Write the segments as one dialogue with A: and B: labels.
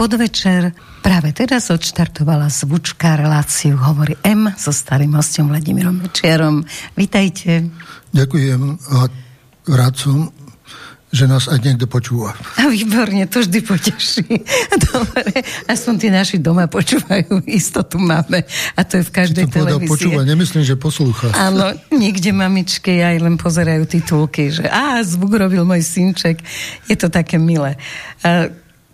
A: podvečer. Práve teraz odštartovala zvučka reláciu Hovorí M so starým hostom Vladimírom Mečiarom. Vítajte.
B: Ďakujem a rád som že nás aj niekto počúva.
A: A výborne, to vždy poteší. Dobre, aspoň tí naši doma počúvajú, istotu máme. A to je v každej to televízii.
B: počúva, nemyslím, že poslúcha.
A: Áno, niekde mamičky aj len pozerajú titulky, že a zvuk robil môj synček. Je to také milé. A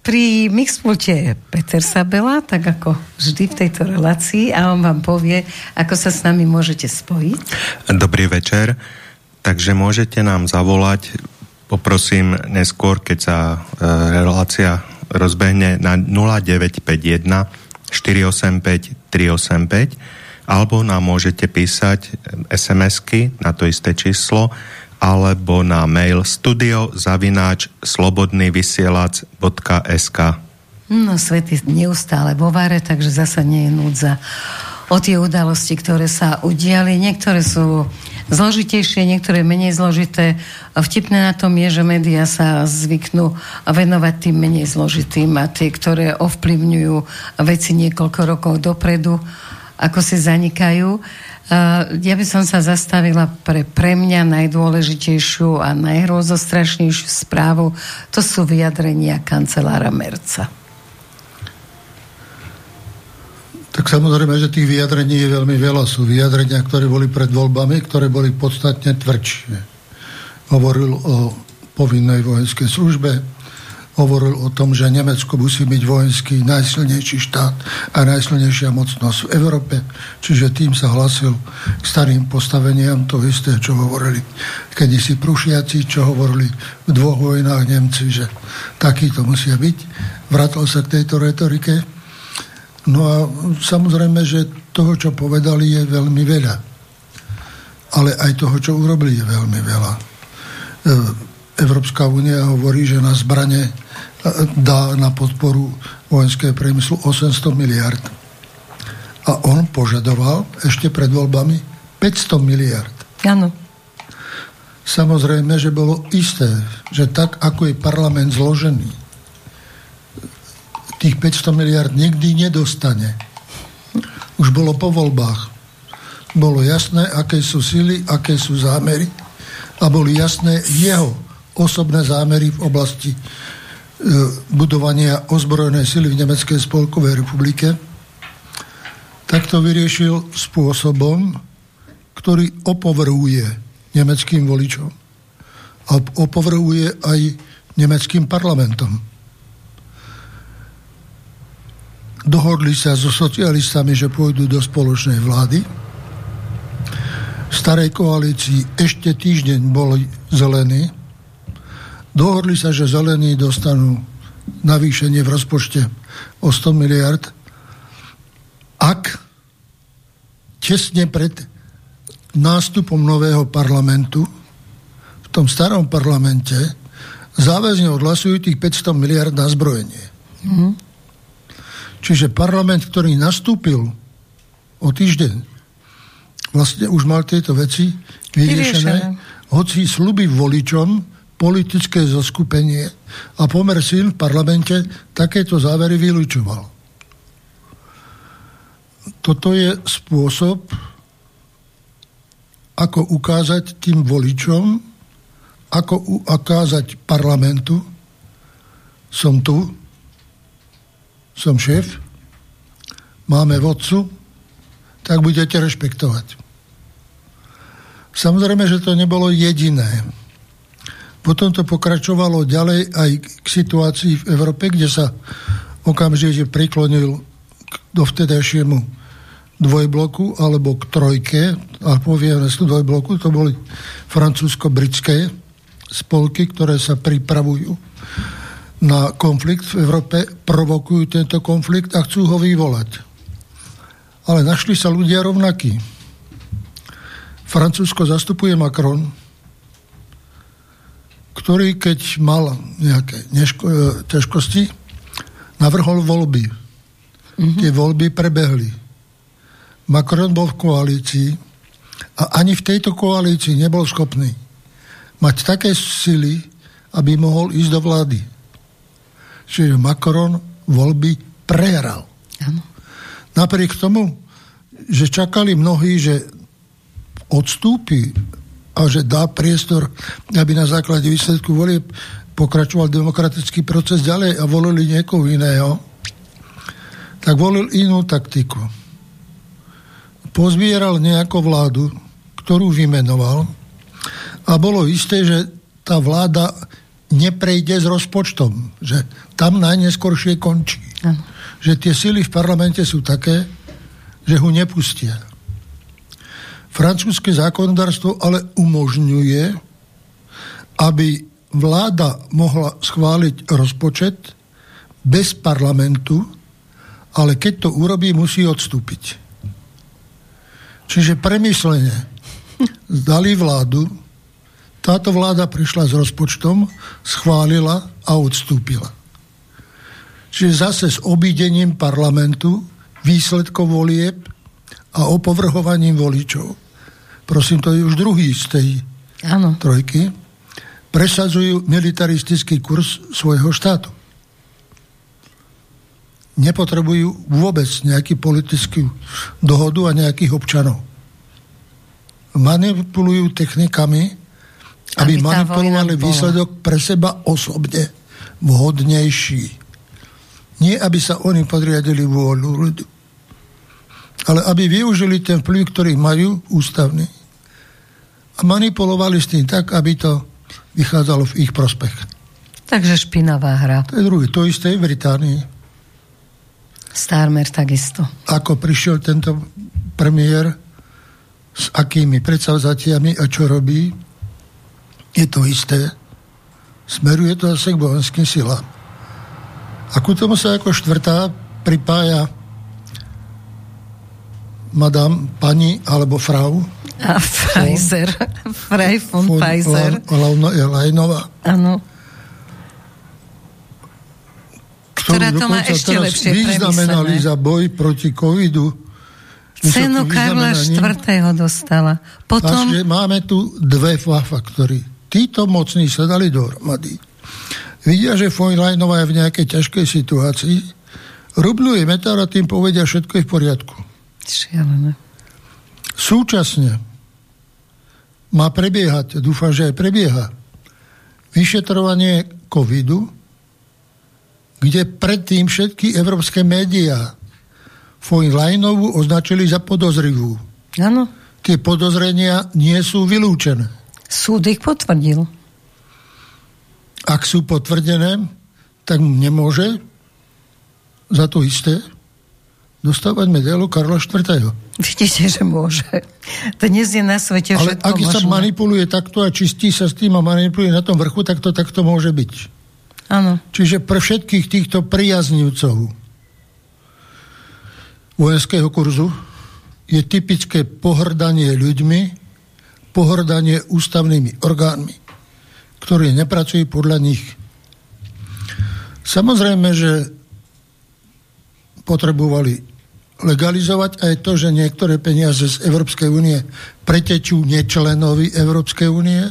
A: pri Mixpulte Peter Sabela, tak ako vždy v tejto relácii a on vám povie, ako sa s nami môžete spojiť.
C: Dobrý večer. Takže môžete nám zavolať poprosím neskôr, keď sa e, relácia rozbehne na 0951 485 385 alebo nám môžete písať SMS-ky na to isté číslo alebo na mail studio zavináč slobodnyvysielac.sk
A: No, svet je neustále vo vare, takže zasa nie je núdza o tie udalosti, ktoré sa udiali. Niektoré sú zložitejšie, niektoré menej zložité. Vtipné na tom je, že médiá sa zvyknú venovať tým menej zložitým a tie, ktoré ovplyvňujú veci niekoľko rokov dopredu, ako si zanikajú. Ja by som sa zastavila pre, pre mňa najdôležitejšiu a najhrozostrašnejšiu správu. To sú vyjadrenia kancelára Merca.
B: Tak samozrejme, že tých vyjadrení je veľmi veľa. Sú vyjadrenia, ktoré boli pred voľbami, ktoré boli podstatne tvrdšie. Hovoril o povinnej vojenskej službe, hovoril o tom, že Nemecko musí byť vojenský najsilnejší štát a najsilnejšia mocnosť v Európe. Čiže tým sa hlasil k starým postaveniam to isté, čo hovorili kedysi Prušiaci, čo hovorili v dvoch vojnách Nemci, že takýto musia byť. Vrátil sa k tejto retorike No a samozrejme, že toho, čo povedali, je veľmi veľa. Ale aj toho, čo urobili, je veľmi veľa. Európska únia hovorí, že na zbrane e, dá na podporu vojenského priemyslu 800 miliard. A on požadoval ešte pred voľbami 500 miliard.
A: Áno.
B: Samozrejme, že bolo isté, že tak, ako je parlament zložený, tých 500 miliard nikdy nedostane. Už bolo po voľbách. Bolo jasné, aké sú sily, aké sú zámery a boli jasné jeho osobné zámery v oblasti e, budovania ozbrojenej sily v Nemeckej spolkovej republike, tak to vyriešil spôsobom, ktorý opovrhuje nemeckým voličom a opovrhuje aj nemeckým parlamentom. dohodli sa so socialistami, že pôjdu do spoločnej vlády. V starej koalícii ešte týždeň boli zelení. Dohodli sa, že zelení dostanú navýšenie v rozpočte o 100 miliard, ak tesne pred nástupom nového parlamentu v tom starom parlamente záväzne odhlasujú tých 500 miliard na zbrojenie. Mm-hmm. Čiže parlament, ktorý nastúpil o týždeň, vlastne už mal tieto veci vyriešené, hoci sluby voličom politické zoskupenie a pomer síl v parlamente takéto závery vylúčoval. Toto je spôsob, ako ukázať tým voličom, ako ukázať parlamentu, som tu, som šéf, máme vodcu, tak budete rešpektovať. Samozrejme, že to nebolo jediné. Potom to pokračovalo ďalej aj k situácii v Európe, kde sa okamžite priklonil k dovtedajšiemu dvojbloku alebo k trojke, a povieme z dvojbloku, to boli francúzsko-britské spolky, ktoré sa pripravujú na konflikt v Európe, provokujú tento konflikt a chcú ho vyvolať. Ale našli sa ľudia rovnakí. Francúzsko zastupuje Macron, ktorý, keď mal nejaké neško- e, ťažkosti, navrhol voľby. Mm-hmm. Tie voľby prebehli. Macron bol v koalícii a ani v tejto koalícii nebol schopný mať také sily, aby mohol ísť do vlády. Čiže Macron voľby prehral.
A: Ano.
B: Napriek tomu, že čakali mnohí, že odstúpi a že dá priestor, aby na základe výsledku volieb pokračoval demokratický proces ďalej a volili niekoho iného, tak volil inú taktiku. Pozbieral nejakú vládu, ktorú vymenoval a bolo isté, že tá vláda neprejde s rozpočtom, že tam najneskôršie končí. Že tie sily v parlamente sú také, že ho nepustia. Francúzske zákonodárstvo ale umožňuje, aby vláda mohla schváliť rozpočet bez parlamentu, ale keď to urobí, musí odstúpiť. Čiže premyslenie zdali vládu, táto vláda prišla s rozpočtom, schválila a odstúpila. Čiže zase s obídením parlamentu, výsledkov volieb a opovrhovaním voličov. Prosím, to je už druhý z tej ano. trojky presadzujú militaristický kurz svojho štátu. Nepotrebujú vôbec nejaký politickú dohodu a nejakých občanov. Manipulujú technikami, aby, aby manipulovali výsledok pre seba osobne vhodnejší. Nie, aby sa oni podriadili vôľu ľudu, ale aby využili ten vplyv, ktorý majú ústavný a manipulovali s tým tak, aby to vychádzalo v ich prospech.
A: Takže špinavá hra.
B: To je druhý. To isté v Británii.
A: Starmer takisto.
B: Ako prišiel tento premiér, s akými predsavzatiami a čo robí, je to isté. Smeruje to zase k vojenským silám. A ku tomu sa ako štvrtá pripája madam, pani alebo frau,
A: a Pfizer. Frey von Pfizer.
B: Lajnová.
A: Áno. Ktorá to má ešte lepšie
B: vyznamenali za boj proti covidu.
A: Cenu Karla IV. dostala. Potom...
B: Takže máme tu dve faktory. Títo mocní sa dali dohromady. Vidia, že von Lajnová je v nejakej ťažkej situácii. Rubluje metár a tým povedia, všetko je v poriadku.
A: Šialené.
B: Súčasne má prebiehať, dúfam, že aj prebieha, vyšetrovanie covidu, kde predtým všetky európske médiá von Lajnovú označili za podozrivú.
A: Áno.
B: Tie podozrenia nie sú vylúčené.
A: Súd ich potvrdil.
B: Ak sú potvrdené, tak nemôže za to isté dostávať medailu Karla IV.
A: Vidíte, že môže. Dnes je na svete
B: Ale ak možné. sa manipuluje takto a čistí sa s tým a manipuluje na tom vrchu, tak to takto môže byť.
A: Áno.
B: Čiže pre všetkých týchto priaznivcov vojenského kurzu je typické pohrdanie ľuďmi, pohrdanie ústavnými orgánmi, ktorí nepracujú podľa nich. Samozrejme, že potrebovali legalizovať aj to, že niektoré peniaze z Európskej únie pretečú nečlenovi Európskej únie,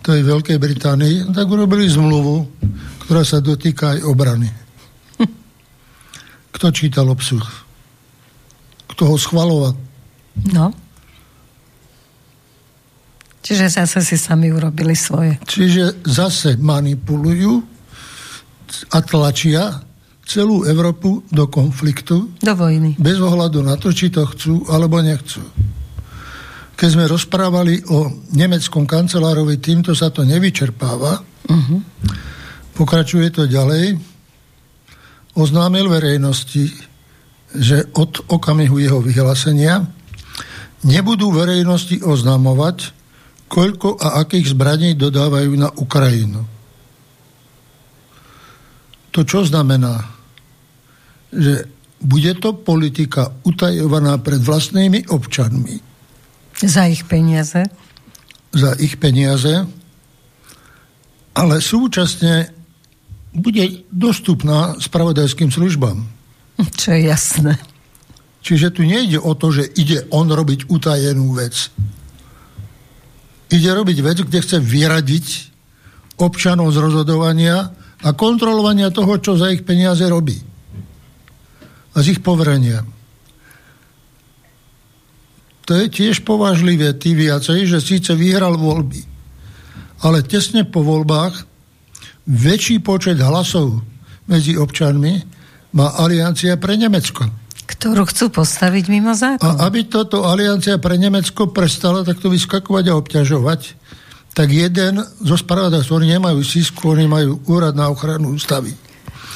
B: to je Veľkej Británii, tak urobili zmluvu, ktorá sa dotýka aj obrany. Kto čítal obsah? Kto ho schvaloval?
A: No. Čiže zase si sami urobili svoje.
B: Čiže zase manipulujú a tlačia celú Európu do konfliktu.
A: Do vojny.
B: Bez ohľadu na to, či to chcú alebo nechcú. Keď sme rozprávali o nemeckom kancelárovi, týmto sa to nevyčerpáva. Uh-huh. Pokračuje to ďalej. Oznámil verejnosti, že od okamihu jeho vyhlásenia nebudú verejnosti oznamovať, koľko a akých zbraní dodávajú na Ukrajinu. To čo znamená? Že bude to politika utajovaná pred vlastnými občanmi.
A: Za ich peniaze?
B: Za ich peniaze. Ale súčasne bude dostupná spravodajským službám.
A: Čo je jasné.
B: Čiže tu nejde o to, že ide on robiť utajenú vec. Ide robiť vec, kde chce vyradiť občanov z rozhodovania a kontrolovania toho, čo za ich peniaze robí. A z ich poverenia. To je tiež považlivé tí viacej, že síce vyhral voľby, ale tesne po voľbách väčší počet hlasov medzi občanmi má Aliancia pre Nemecko.
A: Ktorú chcú postaviť mimo zákon.
B: A aby toto Aliancia pre Nemecko prestala takto vyskakovať a obťažovať, tak jeden zo spravodajstv, oni nemajú sísku, oni majú úrad na ochranu ústavy.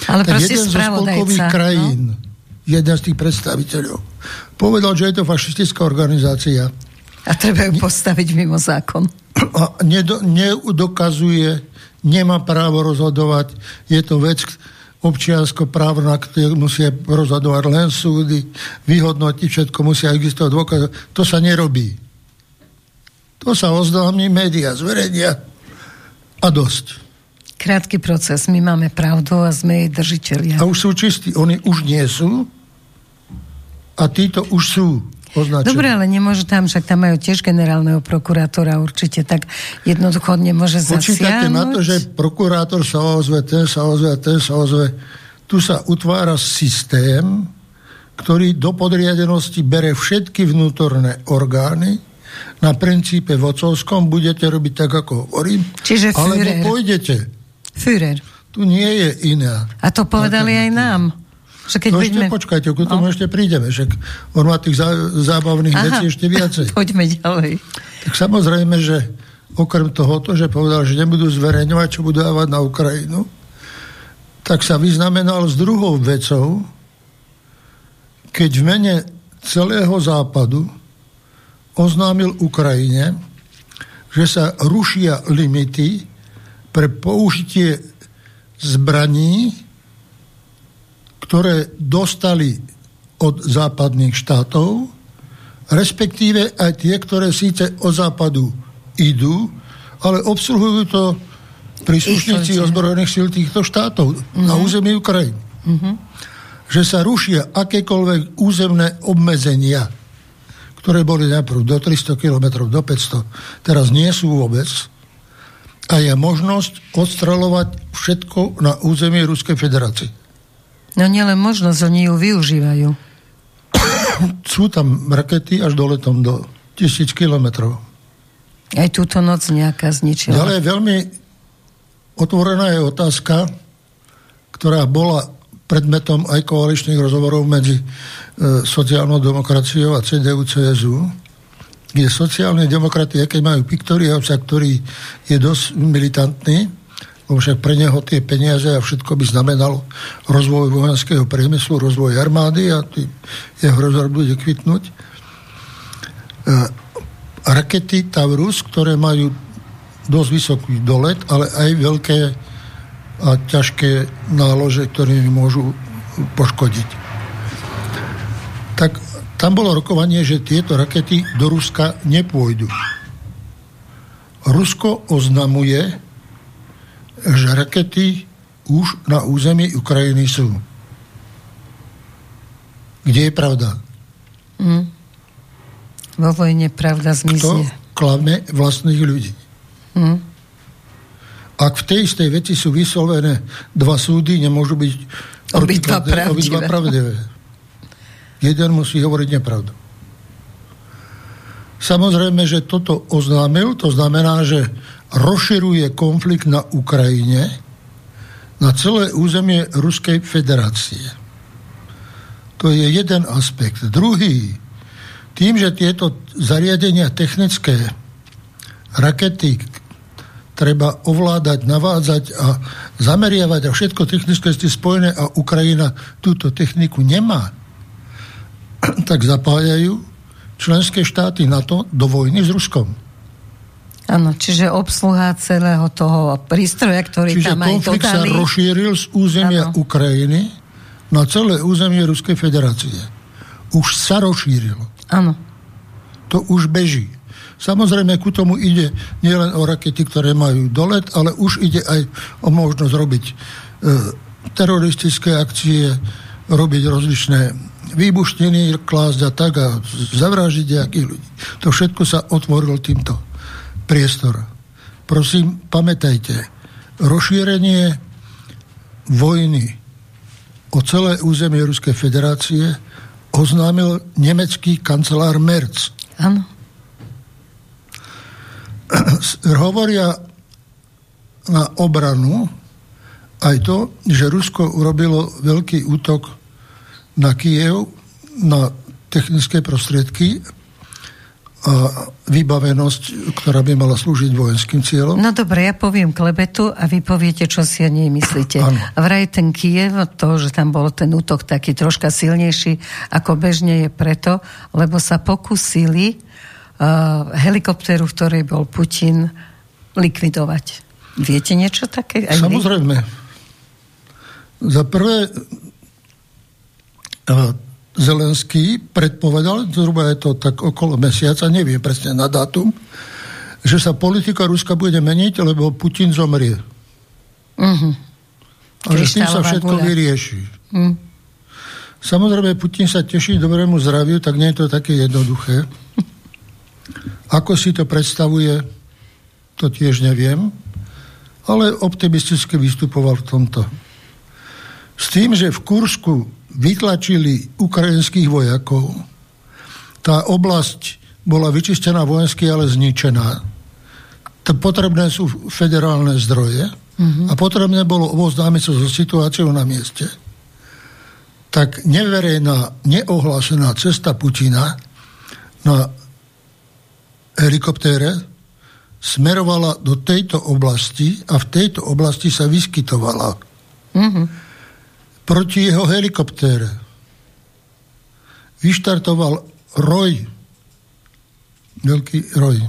A: Ale
B: tak jeden zo spolkových
A: no.
B: krajín, no? jeden z tých predstaviteľov, povedal, že je to fašistická organizácia.
A: A treba ju postaviť mimo zákon.
B: A nedo, nedokazuje, nemá právo rozhodovať. Je to vec občiansko-právna, ktoré musia rozhodovať len súdy, vyhodnotiť všetko, musia existovať dôkazy. To sa nerobí. To sa oznámi, média zverejnia a dosť.
A: Krátky proces. My máme pravdu a sme jej držiteľia.
B: A už sú čistí. Oni už nie sú a títo už sú označení.
A: Dobre, ale nemôže tam, však tam majú tiež generálneho prokurátora určite, tak jednoducho nemôže zasiahnuť.
B: Počítate na to, že prokurátor sa ozve, ten sa ozve, ten sa ozve. Tu sa utvára systém, ktorý do podriadenosti bere všetky vnútorné orgány, na princípe vocovskom budete robiť tak, ako hovorím,
A: Čiže
B: alebo
A: Führer.
B: pôjdete.
A: Führer.
B: Tu nie je iná.
A: A to povedali aj nám. Že keď
B: No
A: budeme...
B: ešte počkajte, k tomu
A: No.
B: ešte prídeme, však on má tých zá, zábavných
A: Aha.
B: vecí ešte viacej.
A: Poďme ďalej.
B: Tak samozrejme, že okrem tohoto, že povedal, že nebudú zverejňovať, čo budú dávať na Ukrajinu, tak sa vyznamenal s druhou vecou, keď v mene celého západu oznámil Ukrajine, že sa rušia limity pre použitie zbraní, ktoré dostali od západných štátov, respektíve aj tie, ktoré síce od západu idú, ale obsluhujú to príslušníci ozbrojených síl týchto štátov na území Ukrajiny. Že sa rušia akékoľvek územné obmedzenia, ktoré boli najprv do 300 km, do 500, teraz nie sú vôbec, a je možnosť odstrelovať všetko na území Ruskej federácie.
A: No nielen možnosť, oni ju využívajú.
B: Sú tam rakety až do letom do tisíc kilometrov.
A: Aj túto noc nejaká zničila.
B: Ďalej veľmi otvorená je otázka, ktorá bola predmetom aj koaličných rozhovorov medzi e, sociálnou demokraciou a CDU-CSU, kde sociálne demokraty, keď majú Piktoriovca, ktorý je dosť militantný, však pre neho tie peniaze a všetko by znamenalo rozvoj vojenského priemyslu, rozvoj armády a tý, jeho rozvoj bude kvitnúť. E, rakety Taurus, ktoré majú dosť vysoký dolet, ale aj veľké a ťažké nálože, ktoré môžu poškodiť. Tak tam bolo rokovanie, že tieto rakety do Ruska nepôjdu. Rusko oznamuje, že rakety už na území Ukrajiny sú. Kde je pravda?
A: Mm. Vo vojne pravda
B: Kto
A: zmizne.
B: klame vlastných ľudí?
A: Mm.
B: Ak v tej istej veci sú vyslovené dva súdy, nemôžu byť
A: Obidva
B: protikladné, obidva
A: pravdivé.
B: pravdivé. Jeden musí hovoriť nepravdu. Samozrejme, že toto oznámil, to znamená, že rozširuje konflikt na Ukrajine na celé územie Ruskej federácie. To je jeden aspekt. Druhý, tým, že tieto zariadenia technické, rakety, treba ovládať, navádzať a zameriavať a všetko technické ste spojené a Ukrajina túto techniku nemá, tak zapájajú členské štáty NATO do vojny s Ruskom.
A: Áno, čiže obsluha celého toho prístroja, ktorý
B: Čiže
A: tam aj
B: konflikt sa
A: dodali.
B: rozšíril z územia
A: Áno.
B: Ukrajiny na celé územie Ruskej federácie. Už sa rozšíril.
A: Áno.
B: To už beží. Samozrejme, ku tomu ide nielen o rakety, ktoré majú dolet, ale už ide aj o možnosť robiť e, teroristické akcie, robiť rozličné výbušniny, klásť a tak a zavražiť nejakých ľudí. To všetko sa otvorilo týmto priestor. Prosím, pamätajte, rozšírenie vojny o celé územie Ruskej federácie oznámil nemecký kancelár Merz.
A: Áno.
B: Hovoria na obranu aj to, že Rusko urobilo veľký útok na Kiev, na technické prostriedky a vybavenosť, ktorá by mala slúžiť vojenským cieľom.
A: No dobre, ja poviem klebetu a vy poviete, čo si o nej myslíte.
B: Ano.
A: Vraj ten Kiev, to, že tam bol ten útok taký troška silnejší, ako bežne je preto, lebo sa pokúsili uh, helikoptéru, v ktorej bol Putin, likvidovať. Viete niečo také?
B: Aj Samozrejme. Za prvé, uh, Zelenský predpovedal, zhruba je to tak okolo mesiaca, neviem presne na dátum, že sa politika Ruska bude meniť, lebo Putin zomrie.
A: Uh-huh.
B: A že s tým sa všetko guľa. vyrieši. Uh-huh. Samozrejme, Putin sa teší dobrému zdraviu, tak nie je to také jednoduché. Ako si to predstavuje, to tiež neviem, ale optimisticky vystupoval v tomto. S tým, že v Kursku vytlačili ukrajinských vojakov. Tá oblasť bola vyčistená vojensky, ale zničená. To potrebné sú federálne zdroje uh-huh. a potrebné bolo oboznámiť sa so situáciou na mieste. Tak neverejná, neohlásená cesta Putina na helikoptére smerovala do tejto oblasti a v tejto oblasti sa vyskytovala. Uh-huh proti jeho helikoptére. Vyštartoval roj, veľký roj,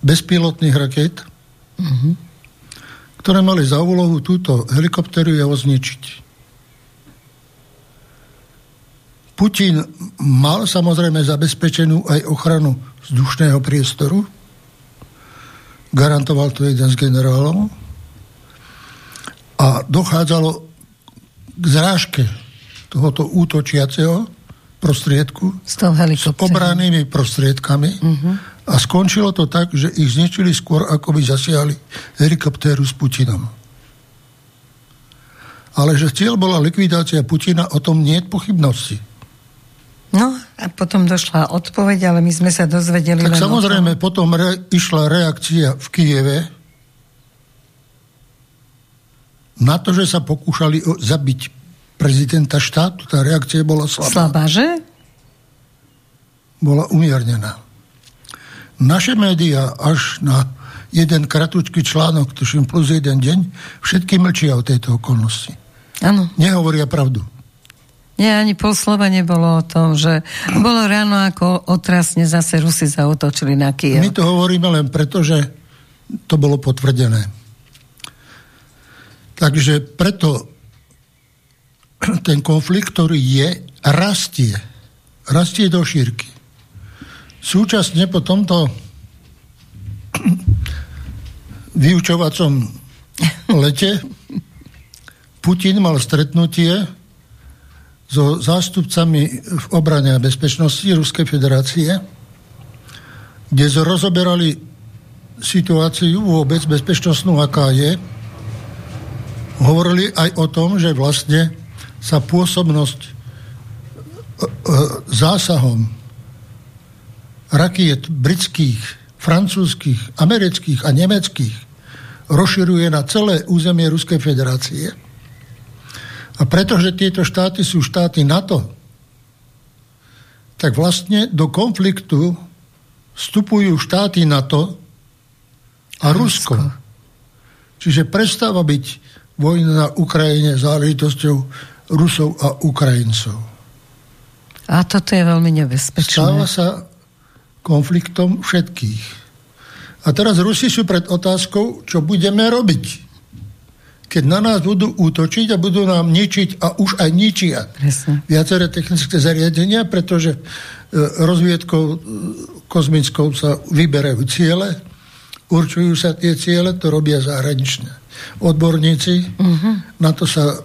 B: bezpilotných raket, uh-huh. ktoré mali za úlohu túto helikoptéru jeho zničiť. Putin mal samozrejme zabezpečenú aj ochranu vzdušného priestoru. Garantoval to jeden z generálov. A dochádzalo k zrážke tohoto útočiaceho prostriedku
A: s, s
B: obranými prostriedkami uh-huh. a skončilo to tak, že ich zničili skôr, ako by zasiahli helikoptéru s Putinom. Ale že cieľ bola likvidácia Putina, o tom nie je pochybnosti.
A: No a potom došla odpoveď, ale my sme sa dozvedeli...
B: Tak samozrejme, potom re, išla reakcia v Kieve, na to, že sa pokúšali zabiť prezidenta štátu, tá reakcia bola slabá.
A: Slabá, že?
B: Bola umiernená. Naše médiá až na jeden kratučký článok, tuším plus jeden deň, všetky mlčia o tejto okolnosti.
A: Áno.
B: Nehovoria pravdu.
A: Nie, ani pol slova nebolo o tom, že bolo ráno, ako otrasne zase Rusi zautočili na Kiev.
B: My to hovoríme len preto, že to bolo potvrdené. Takže preto ten konflikt, ktorý je, rastie. Rastie do šírky. Súčasne po tomto vyučovacom lete Putin mal stretnutie so zástupcami v obrane a bezpečnosti Ruskej federácie, kde rozoberali situáciu vôbec bezpečnostnú, aká je, hovorili aj o tom, že vlastne sa pôsobnosť e, e, zásahom rakiet britských, francúzských, amerických a nemeckých rozširuje na celé územie Ruskej federácie. A pretože tieto štáty sú štáty NATO, tak vlastne do konfliktu vstupujú štáty NATO a Rusko. Rusko. Čiže prestáva byť vojna na Ukrajine záležitosťou Rusov a Ukrajincov.
A: A toto je veľmi nebezpečné.
B: Stáva sa konfliktom všetkých. A teraz Rusi sú pred otázkou, čo budeme robiť. Keď na nás budú útočiť a budú nám ničiť a už aj ničia Presne. viaceré technické zariadenia, pretože e, rozviedkou e, kozmickou sa vyberajú ciele, určujú sa tie ciele, to robia zahraničné odborníci. Uh-huh. Na to sa e,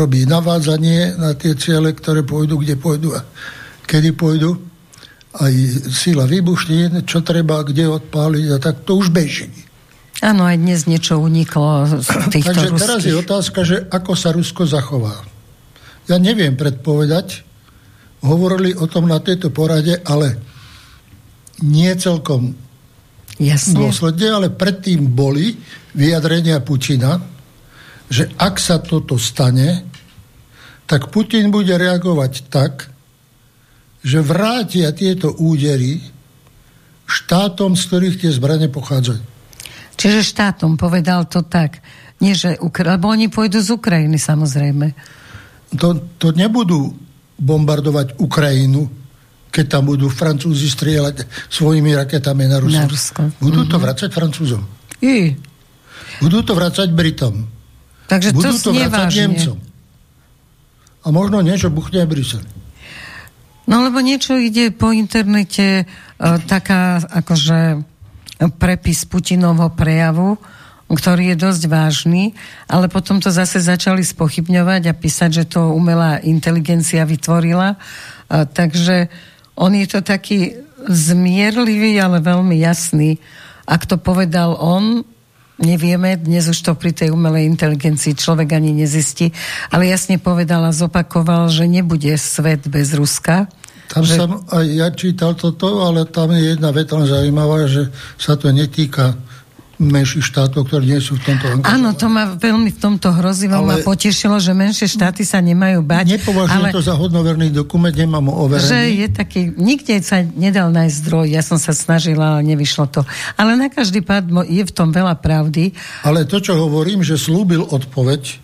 B: robí navádzanie na tie ciele, ktoré pôjdu, kde pôjdu a kedy pôjdu. Aj sila výbušnín, čo treba, kde odpáliť a tak to už beží.
A: Áno, aj dnes niečo uniklo z týchto
B: Takže
A: ruských.
B: teraz je otázka, že ako sa Rusko zachová. Ja neviem predpovedať, hovorili o tom na tejto porade, ale nie celkom
A: Jasne.
B: dôsledne, ale predtým boli vyjadrenia Putina, že ak sa toto stane, tak Putin bude reagovať tak, že vrátia tieto údery štátom, z ktorých tie zbranie pochádzajú.
A: Čiže štátom povedal to tak. Nie, že Ukra- lebo oni pôjdu z Ukrajiny, samozrejme.
B: To, to nebudú bombardovať Ukrajinu, keď tam budú Francúzi strieľať svojimi raketami na Rusko.
A: Na Rusko.
B: Budú to vracať Francúzom.
A: I.
B: Budú to vracať Britom.
A: Takže
B: Budú
A: to
B: to vracať. Nemcom. A možno niečo buchne aj Brusel.
A: No lebo niečo ide po internete, e, taká akože prepis Putinovho prejavu, ktorý je dosť vážny, ale potom to zase začali spochybňovať a písať, že to umelá inteligencia vytvorila. Takže on je to taký zmierlivý, ale veľmi jasný. Ak to povedal on, nevieme, dnes už to pri tej umelej inteligencii človek ani nezistí, ale jasne povedal a zopakoval, že nebude svet bez Ruska.
B: Tam
A: že...
B: som aj ja čítal toto, ale tam je jedna veta zaujímavá, že sa to netýka menších štátov, ktoré nie sú v tomto angažované.
A: Áno, to ma veľmi v tomto hrozivo
B: Ale-
A: ma potešilo, že menšie štáty sa nemajú bať.
B: Nepovažujem
A: ale
B: to za hodnoverný dokument, nemám ho overený.
A: že je taký, nikde sa nedal nájsť zdroj, ja som sa snažila, ale nevyšlo to. Ale na každý pád je v tom veľa pravdy.
B: Ale to, čo hovorím, že slúbil odpoveď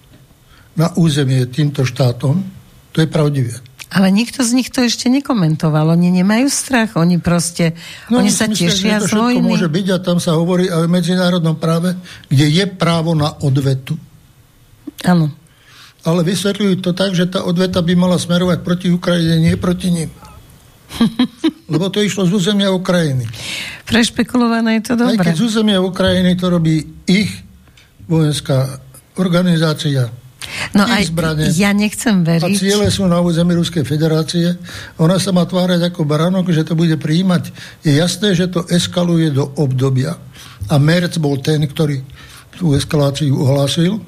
B: na územie týmto štátom, to je pravdivé.
A: Ale nikto z nich to ešte nekomentoval. Oni nemajú strach, oni proste, oni sa
B: myslím,
A: tešia
B: že to
A: z vojny.
B: môže byť a tam sa hovorí aj o medzinárodnom práve, kde je právo na odvetu.
A: Áno.
B: Ale vysvetľujú to tak, že tá odveta by mala smerovať proti Ukrajine, nie proti nim. Lebo to išlo z územia Ukrajiny.
A: Prešpekulované je to
B: Aj
A: dobré.
B: keď z územia Ukrajiny to robí ich vojenská organizácia,
A: No aj
B: zbrane.
A: ja nechcem
B: a
A: veriť.
B: ciele sú na území Ruskej federácie. Ona sa má tvárať ako baránok, že to bude prijímať. Je jasné, že to eskaluje do obdobia. A Merc bol ten, ktorý tú eskaláciu ohlásil,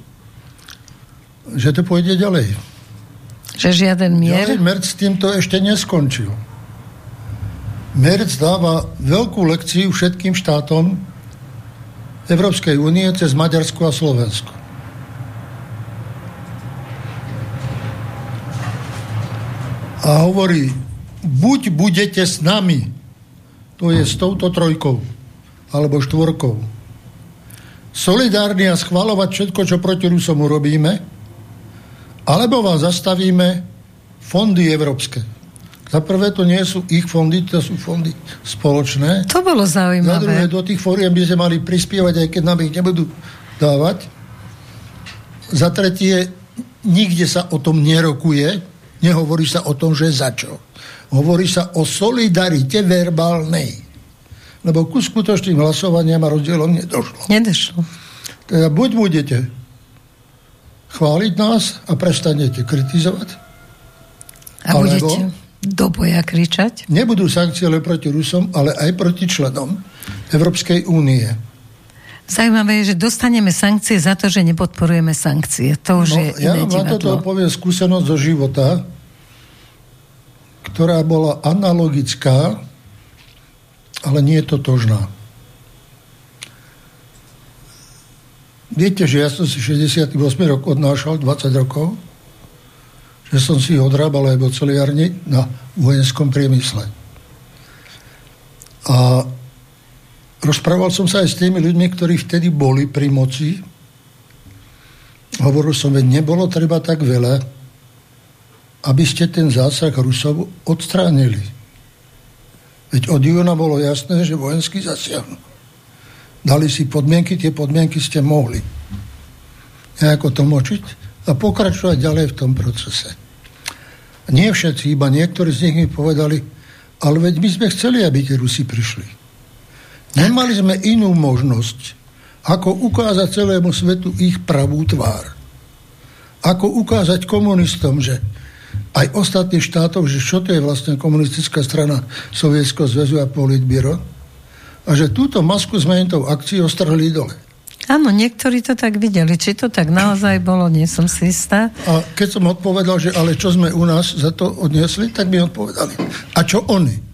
B: že to pôjde ďalej.
A: Že žiaden mier.
B: Ďalej Merc s týmto ešte neskončil. Merc dáva veľkú lekciu všetkým štátom Európskej únie cez Maďarsko a Slovensko. A hovorí, buď budete s nami, to je s touto trojkou, alebo štvorkou, solidárni a schvalovať všetko, čo proti Rusom urobíme, alebo vás zastavíme fondy európske. Za prvé to nie sú ich fondy, to sú fondy spoločné.
A: To bolo
B: Za druhé,
A: zaujímavé.
B: do tých fóriem by sme mali prispievať, aj keď nám ich nebudú dávať. Za tretie, nikde sa o tom nerokuje, nehovorí sa o tom, že za čo. Hovorí sa o solidarite verbálnej. Lebo ku skutočným hlasovaniam a rozdielom nedošlo.
A: Nedošlo.
B: Teda buď budete chváliť nás a prestanete kritizovať,
A: A
B: Alebo-
A: budete do boja kričať?
B: nebudú sankcie len proti Rusom, ale aj proti členom Európskej únie.
A: Zaujímavé je, že dostaneme sankcie za to, že nepodporujeme sankcie. To už
B: No,
A: je
B: ja vám toto
A: divadlo.
B: poviem skúsenosť zo života, ktorá bola analogická, ale nie totožná. Viete, že ja som si 68 rok odnášal, 20 rokov, že som si odrábal aj v oceliarni na vojenskom priemysle. A rozprával som sa aj s tými ľuďmi, ktorí vtedy boli pri moci, Hovoril som, veď nebolo treba tak veľa, aby ste ten zásah Rusov odstránili. Veď od júna bolo jasné, že vojensky zasiahnu. Dali si podmienky, tie podmienky ste mohli nejako to močiť a pokračovať ďalej v tom procese. Nie všetci, iba niektorí z nich mi povedali, ale veď my sme chceli, aby tie Rusi prišli. Nemali sme inú možnosť, ako ukázať celému svetu ich pravú tvár. Ako ukázať komunistom, že aj ostatných štátov, že čo to je vlastne komunistická strana Sovietského zväzu a Politbíro a že túto masku sme im tou akciou strhli dole.
A: Áno, niektorí to tak videli. Či to tak naozaj bolo, nie som si istá.
B: A keď som odpovedal, že ale čo sme u nás za to odniesli, tak mi odpovedali. A čo oni?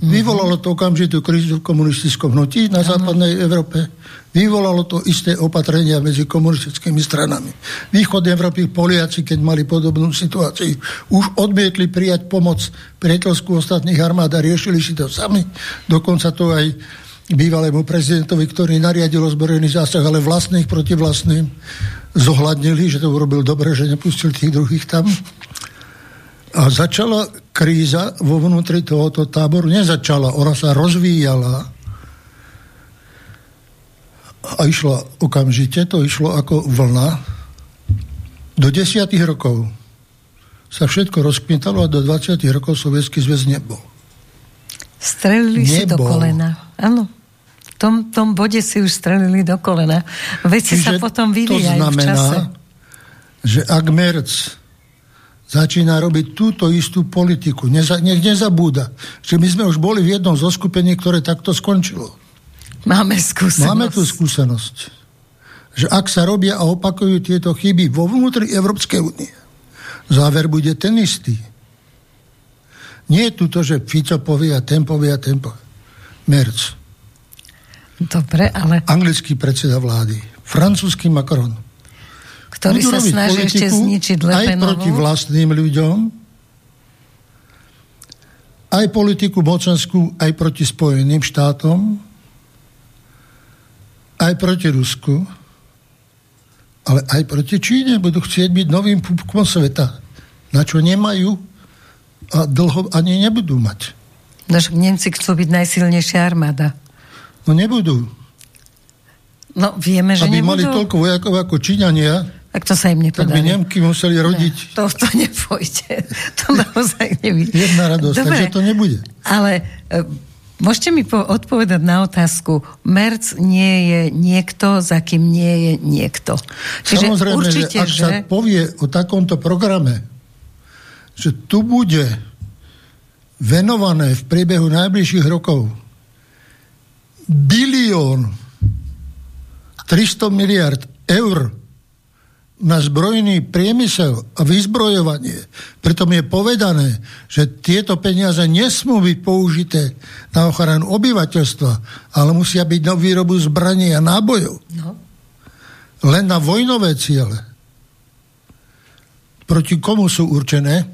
B: Vyvolalo to okamžitú krízu v komunistickom hnutí na západnej Európe. Vyvolalo to isté opatrenia medzi komunistickými stranami. Východ Európy, Poliaci, keď mali podobnú situáciu, už odmietli prijať pomoc priateľskú ostatných armád a riešili si to sami. Dokonca to aj bývalému prezidentovi, ktorý nariadil ozbrojený zásah, ale vlastných proti vlastným, zohľadnili, že to urobil dobre, že nepustil tých druhých tam. A začala kríza vo vnútri tohoto táboru. Nezačala, ona sa rozvíjala a išla okamžite, to išlo ako vlna. Do desiatých rokov sa všetko rozkmitalo a do 20 rokov sovietský zväz nebol.
A: Strelili si do kolena. Áno. V tom, tom bode si už strelili do kolena. Veci Čiže sa potom vyvíjajú
B: to znamená,
A: v čase.
B: že ak Merc začína robiť túto istú politiku, neza, nech nezabúda, že my sme už boli v jednom zo skupení, ktoré takto skončilo.
A: Máme skúsenosť.
B: Máme tú skúsenosť. Že ak sa robia a opakujú tieto chyby vo vnútri Európskej únie, záver bude ten istý. Nie je tu to, že Fico povie a ten povie a ten povie. Merc.
A: Dobre, ale...
B: Anglický predseda vlády. Francúzsky Macron.
A: Ktorý Budú sa snaží ešte zničiť Lepenovu.
B: Aj proti vlastným ľuďom, aj politiku mocenskú, aj proti Spojeným štátom, aj proti Rusku, ale aj proti Číne. Budú chcieť byť novým pupkom sveta, na čo nemajú a dlho ani nebudú mať.
A: No, Nemci chcú byť najsilnejšia armáda.
B: No nebudú.
A: No vieme, že
B: Aby
A: nebudú.
B: mali toľko vojakov ako Číňania,
A: tak to sa im nepodarí.
B: Tak by Nemky museli rodiť.
A: Ne, to, to nepôjde. To naozaj nevidí.
B: Jedna radosť, Dobre, takže to nebude.
A: Ale e, môžete mi po- odpovedať na otázku. Merc nie je niekto, za kým nie je niekto.
B: Čiže Samozrejme, určite, že ak že... sa povie o takomto programe, že tu bude venované v priebehu najbližších rokov bilión 300 miliard eur na zbrojný priemysel a vyzbrojovanie. Preto mi je povedané, že tieto peniaze nesmú byť použité na ochranu obyvateľstva, ale musia byť na výrobu zbraní a nábojov. No. Len na vojnové ciele. Proti komu sú určené?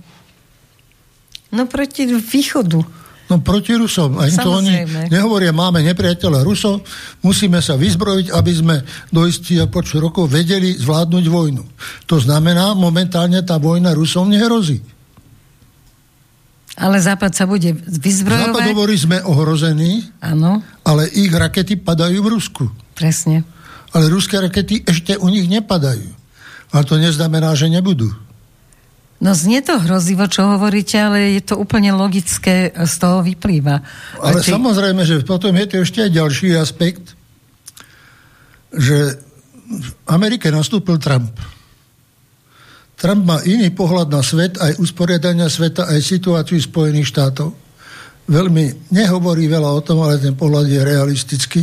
A: No proti východu.
B: No proti Rusom. A to oni nehovoria, máme nepriateľa Rusov, musíme sa vyzbrojiť, aby sme do istých počtu rokov vedeli zvládnuť vojnu. To znamená, momentálne tá vojna Rusom nehrozí.
A: Ale Západ sa bude vyzbrojovať.
B: Západ hovorí, sme ohrození,
A: Áno.
B: ale ich rakety padajú v Rusku.
A: Presne.
B: Ale ruské rakety ešte u nich nepadajú. Ale to neznamená, že nebudú.
A: No znie to hrozivo, čo hovoríte, ale je to úplne logické, z toho vyplýva.
B: Ale Či... samozrejme, že potom je to ešte aj ďalší aspekt, že v Amerike nastúpil Trump. Trump má iný pohľad na svet, aj usporiadania sveta, aj situáciu Spojených štátov. Veľmi nehovorí veľa o tom, ale ten pohľad je realistický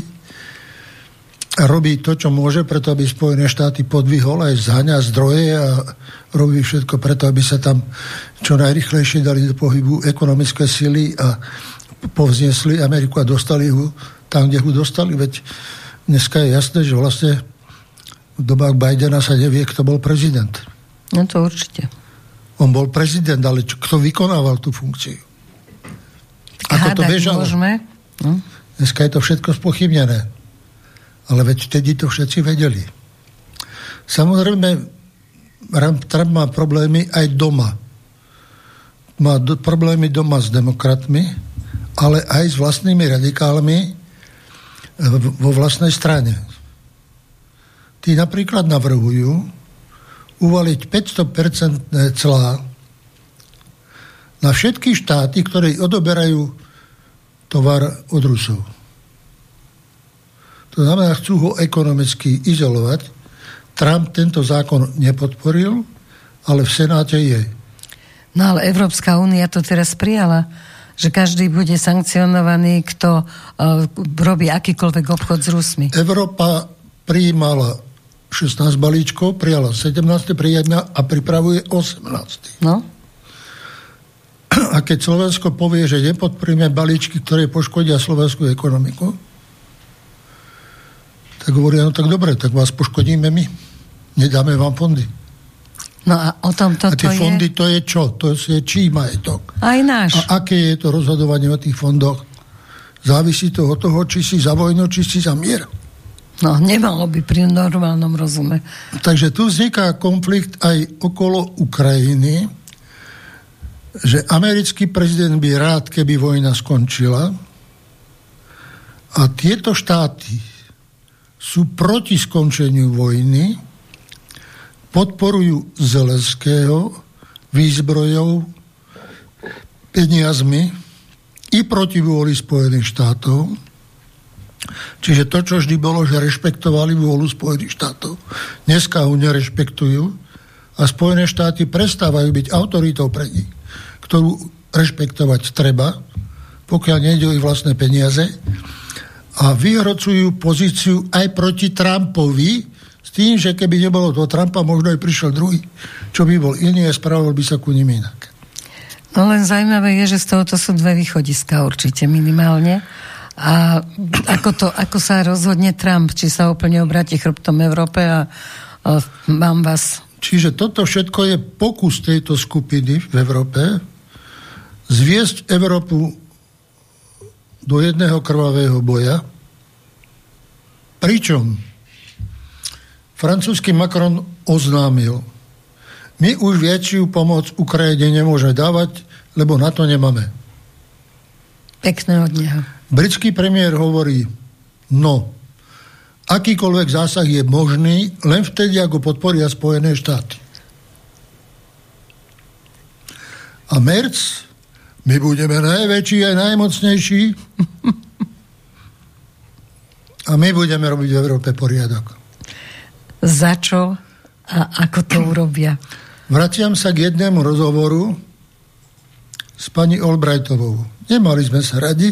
B: robí to, čo môže, preto aby Spojené štáty podvihol aj zhaňa zdroje a robí všetko preto, aby sa tam čo najrychlejšie dali do pohybu ekonomické sily a povznesli Ameriku a dostali ho tam, kde ho dostali. Veď dneska je jasné, že vlastne v dobách Bidena sa nevie, kto bol prezident.
A: No to určite.
B: On bol prezident, ale čo, kto vykonával tú funkciu? Ako to bežalo?
A: Môžeme. No.
B: Dneska je to všetko spochybnené. Ale veď vtedy to všetci vedeli. Samozrejme, Trump má problémy aj doma. Má do, problémy doma s demokratmi, ale aj s vlastnými radikálmi e, vo vlastnej strane. Tí napríklad navrhujú uvaliť 500% clá na všetky štáty, ktoré odoberajú tovar od Rusov. To znamená, chcú ho ekonomicky izolovať. Trump tento zákon nepodporil, ale v Senáte je.
A: No ale Európska únia to teraz prijala, že každý bude sankcionovaný, kto uh, robí akýkoľvek obchod s Rusmi.
B: Európa prijímala 16 balíčkov, prijala 17, prijadna a pripravuje 18.
A: No?
B: A keď Slovensko povie, že nepodporíme balíčky, ktoré poškodia slovenskú ekonomiku, tak hovoria, no tak dobre, tak vás poškodíme my. Nedáme vám fondy.
A: No a o tom toto
B: a tie
A: je...
B: fondy to je čo? To je čí majetok?
A: Aj náš.
B: A aké je to rozhodovanie o tých fondoch? Závisí to od toho, či si za vojnu, či si za mier.
A: No, nemalo by pri normálnom rozume.
B: Takže tu vzniká konflikt aj okolo Ukrajiny, že americký prezident by rád, keby vojna skončila a tieto štáty sú proti skončeniu vojny, podporujú Zelenského výzbrojou, peniazmi i proti vôli Spojených štátov. Čiže to, čo vždy bolo, že rešpektovali vôľu Spojených štátov, dneska ho nerešpektujú a Spojené štáty prestávajú byť autoritou pre nich ktorú rešpektovať treba, pokiaľ nejde o ich vlastné peniaze a vyhrocujú pozíciu aj proti Trumpovi s tým, že keby nebolo toho Trumpa, možno aj prišiel druhý, čo by bol iný a spravil by sa ku nim inak.
A: No len zaujímavé je, že z tohoto sú dve východiska určite minimálne. A ako, to, ako sa rozhodne Trump, či sa úplne obráti chrbtom Európe a, a mám vás...
B: Čiže toto všetko je pokus tejto skupiny v Európe, zviesť Európu do jedného krvavého boja, pričom francúzsky Macron oznámil, my už väčšiu pomoc Ukrajine nemôže dávať, lebo na to nemáme.
A: Pekné od neho.
B: Britský premiér hovorí, no, akýkoľvek zásah je možný, len vtedy, ako podporia Spojené štáty. A Merc my budeme najväčší a najmocnejší a my budeme robiť v Európe poriadok.
A: Za čo a ako to urobia?
B: Vraciam sa k jednému rozhovoru s pani Olbrajtovou. Nemali sme sa radi.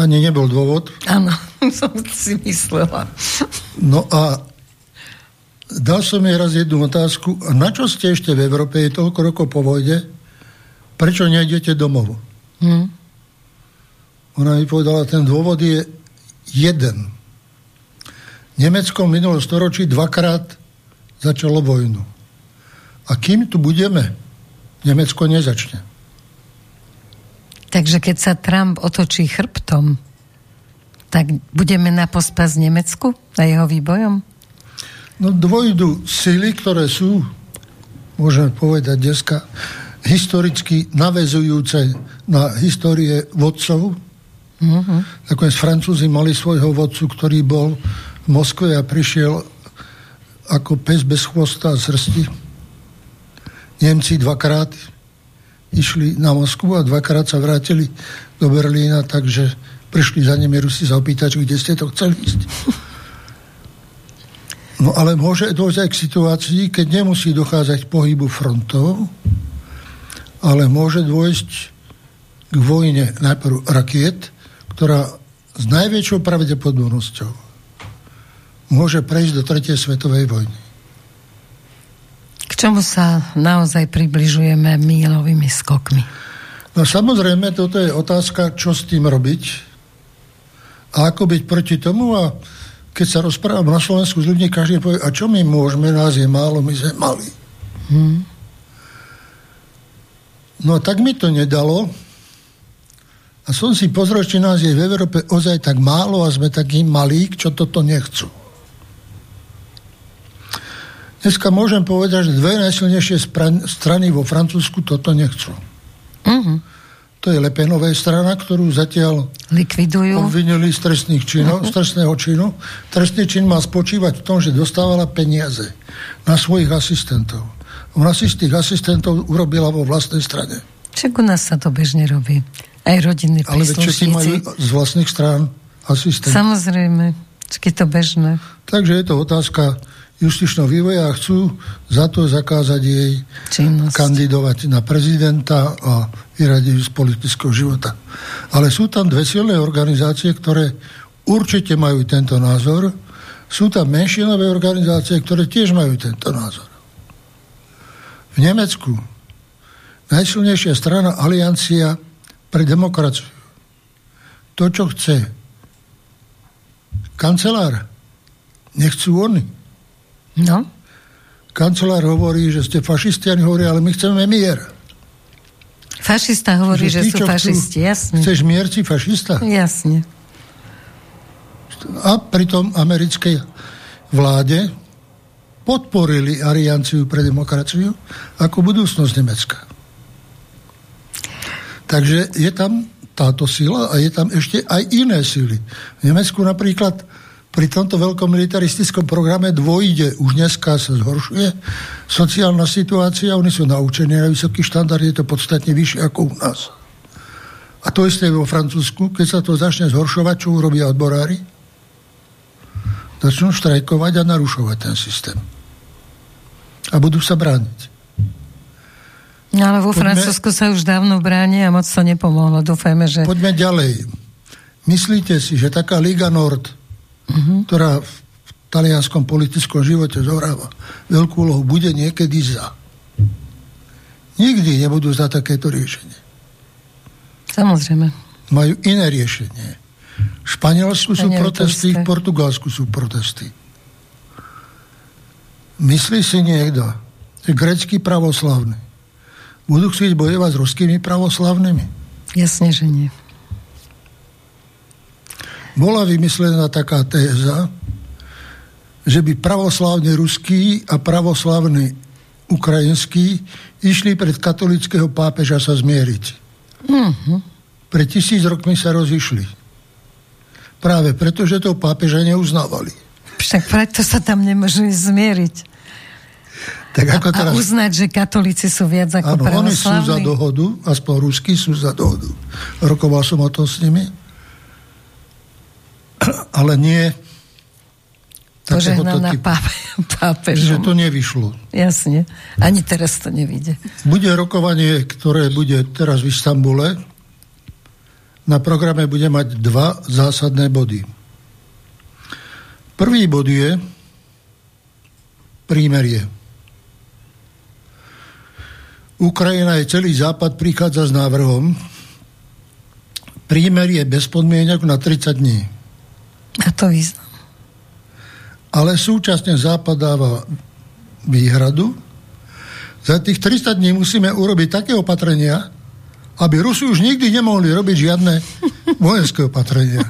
B: Ani nebol dôvod.
A: Áno, som si myslela.
B: No a dal som jej raz jednu otázku. Na čo ste ešte v Európe? Je toľko rokov po vojde. Prečo nejdete domov? Hmm. Ona mi povedala, ten dôvod je jeden. Nemecko v minulom storočí dvakrát začalo vojnu. A kým tu budeme, Nemecko nezačne.
A: Takže keď sa Trump otočí chrbtom, tak budeme na pospas Nemecku a jeho výbojom?
B: No dvojdu sily, ktoré sú, môžeme povedať dneska, historicky navezujúce na histórie vodcov. Uh-huh. Nakoniec Francúzi mali svojho vodcu, ktorý bol v Moskve a prišiel ako pes bez chvosta a zrsti. Nemci dvakrát išli na Moskvu a dvakrát sa vrátili do Berlína, takže prišli za nimi Rusi sa opýtať, kde ste to chceli ísť. No ale môže dôjsť aj k situácii, keď nemusí dochádzať k pohybu frontov, ale môže dôjsť k vojne najprv rakiet, ktorá s najväčšou pravdepodobnosťou môže prejsť do tretej svetovej vojny.
A: K čomu sa naozaj približujeme mílovými skokmi?
B: No samozrejme, toto je otázka, čo s tým robiť a ako byť proti tomu a keď sa rozprávam na Slovensku s ľuďmi, každý povie, a čo my môžeme, nás je málo, my sme mali. Hmm. No tak mi to nedalo. A som si pozrel, či nás je v Európe ozaj tak málo a sme takí malí, čo toto nechcú. Dneska môžem povedať, že dve najsilnejšie strany vo Francúzsku toto nechcú. Uh-huh. To je Lepenová strana, ktorú zatiaľ
A: likvidujú.
B: Obvinili z trestných činov, uh-huh. z trestného činu. Trestný čin má spočívať v tom, že dostávala peniaze na svojich asistentov. Ona si z tých asistentov urobila vo vlastnej strane.
A: Čak u nás sa to bežne robí. Aj rodinní
B: Ale. Ale majú z vlastných strán asistentov.
A: Samozrejme. Je to bežné.
B: Takže je to otázka justičného vývoja a chcú za to zakázať jej Činnosť. kandidovať na prezidenta a vyradiť z politického života. Ale sú tam dve silné organizácie, ktoré určite majú tento názor. Sú tam menšinové organizácie, ktoré tiež majú tento názor. V Nemecku najsilnejšia strana Aliancia pre demokraciu. To, čo chce kancelár, nechcú oni.
A: No.
B: Kancelár hovorí, že ste fašisti, a hovorí, ale my chceme mier.
A: Fašista hovorí, že, že sú fašisti, chcú, jasne.
B: Chceš mier, si fašista?
A: Jasne.
B: A pritom americkej vláde podporili Alianciu pre demokraciu ako budúcnosť Nemecka. Takže je tam táto sila a je tam ešte aj iné sily. V Nemecku napríklad pri tomto veľkom militaristickom programe dvojde, už dneska sa zhoršuje sociálna situácia, oni sú naučení na vysoký štandard, je to podstatne vyššie ako u nás. A to isté vo Francúzsku, keď sa to začne zhoršovať, čo urobia odborári? Začnú štrajkovať a narušovať ten systém. A budú sa brániť.
A: No ale vo Poďme, Francúzsku sa už dávno bráni a moc to nepomohlo. Dúfajme, že...
B: Poďme ďalej. Myslíte si, že taká Liga Nord, uh-huh. ktorá v talianskom politickom živote zohráva veľkú úlohu, bude niekedy za? Nikdy nebudú za takéto riešenie.
A: Samozrejme.
B: Majú iné riešenie. V Španielsku sú protesty, v Portugalsku sú protesty. Myslí si niekto, že grecký pravoslavný budú chcieť bojovať s ruskými pravoslavnými?
A: Jasne, že nie.
B: Bola vymyslená taká téza, že by pravoslavne ruský a pravoslavný ukrajinský išli pred katolického pápeža sa zmieriť. Mm-hmm. Pre tisíc rokmi sa rozišli. Práve preto, že to pápeža neuznávali.
A: Však preto sa tam nemôžu zmieriť. Tak ako a, teraz... a uznať, že katolíci sú viac ako Áno,
B: oni sú za dohodu, aspoň rusky sú za dohodu. Rokoval som o tom s nimi. Ale nie
A: Požehnaná pápe, pápežom.
B: Že to nevyšlo.
A: Jasne. Ani teraz to nevíde.
B: Bude rokovanie, ktoré bude teraz v Istambule. Na programe bude mať dva zásadné body. Prvý bod je prímerie Ukrajina je celý západ prichádza s návrhom prímerie bez podmienok na 30 dní.
A: A to význam.
B: Ale súčasne západ dáva výhradu. Za tých 300 dní musíme urobiť také opatrenia, aby Rusi už nikdy nemohli robiť žiadne vojenské opatrenia.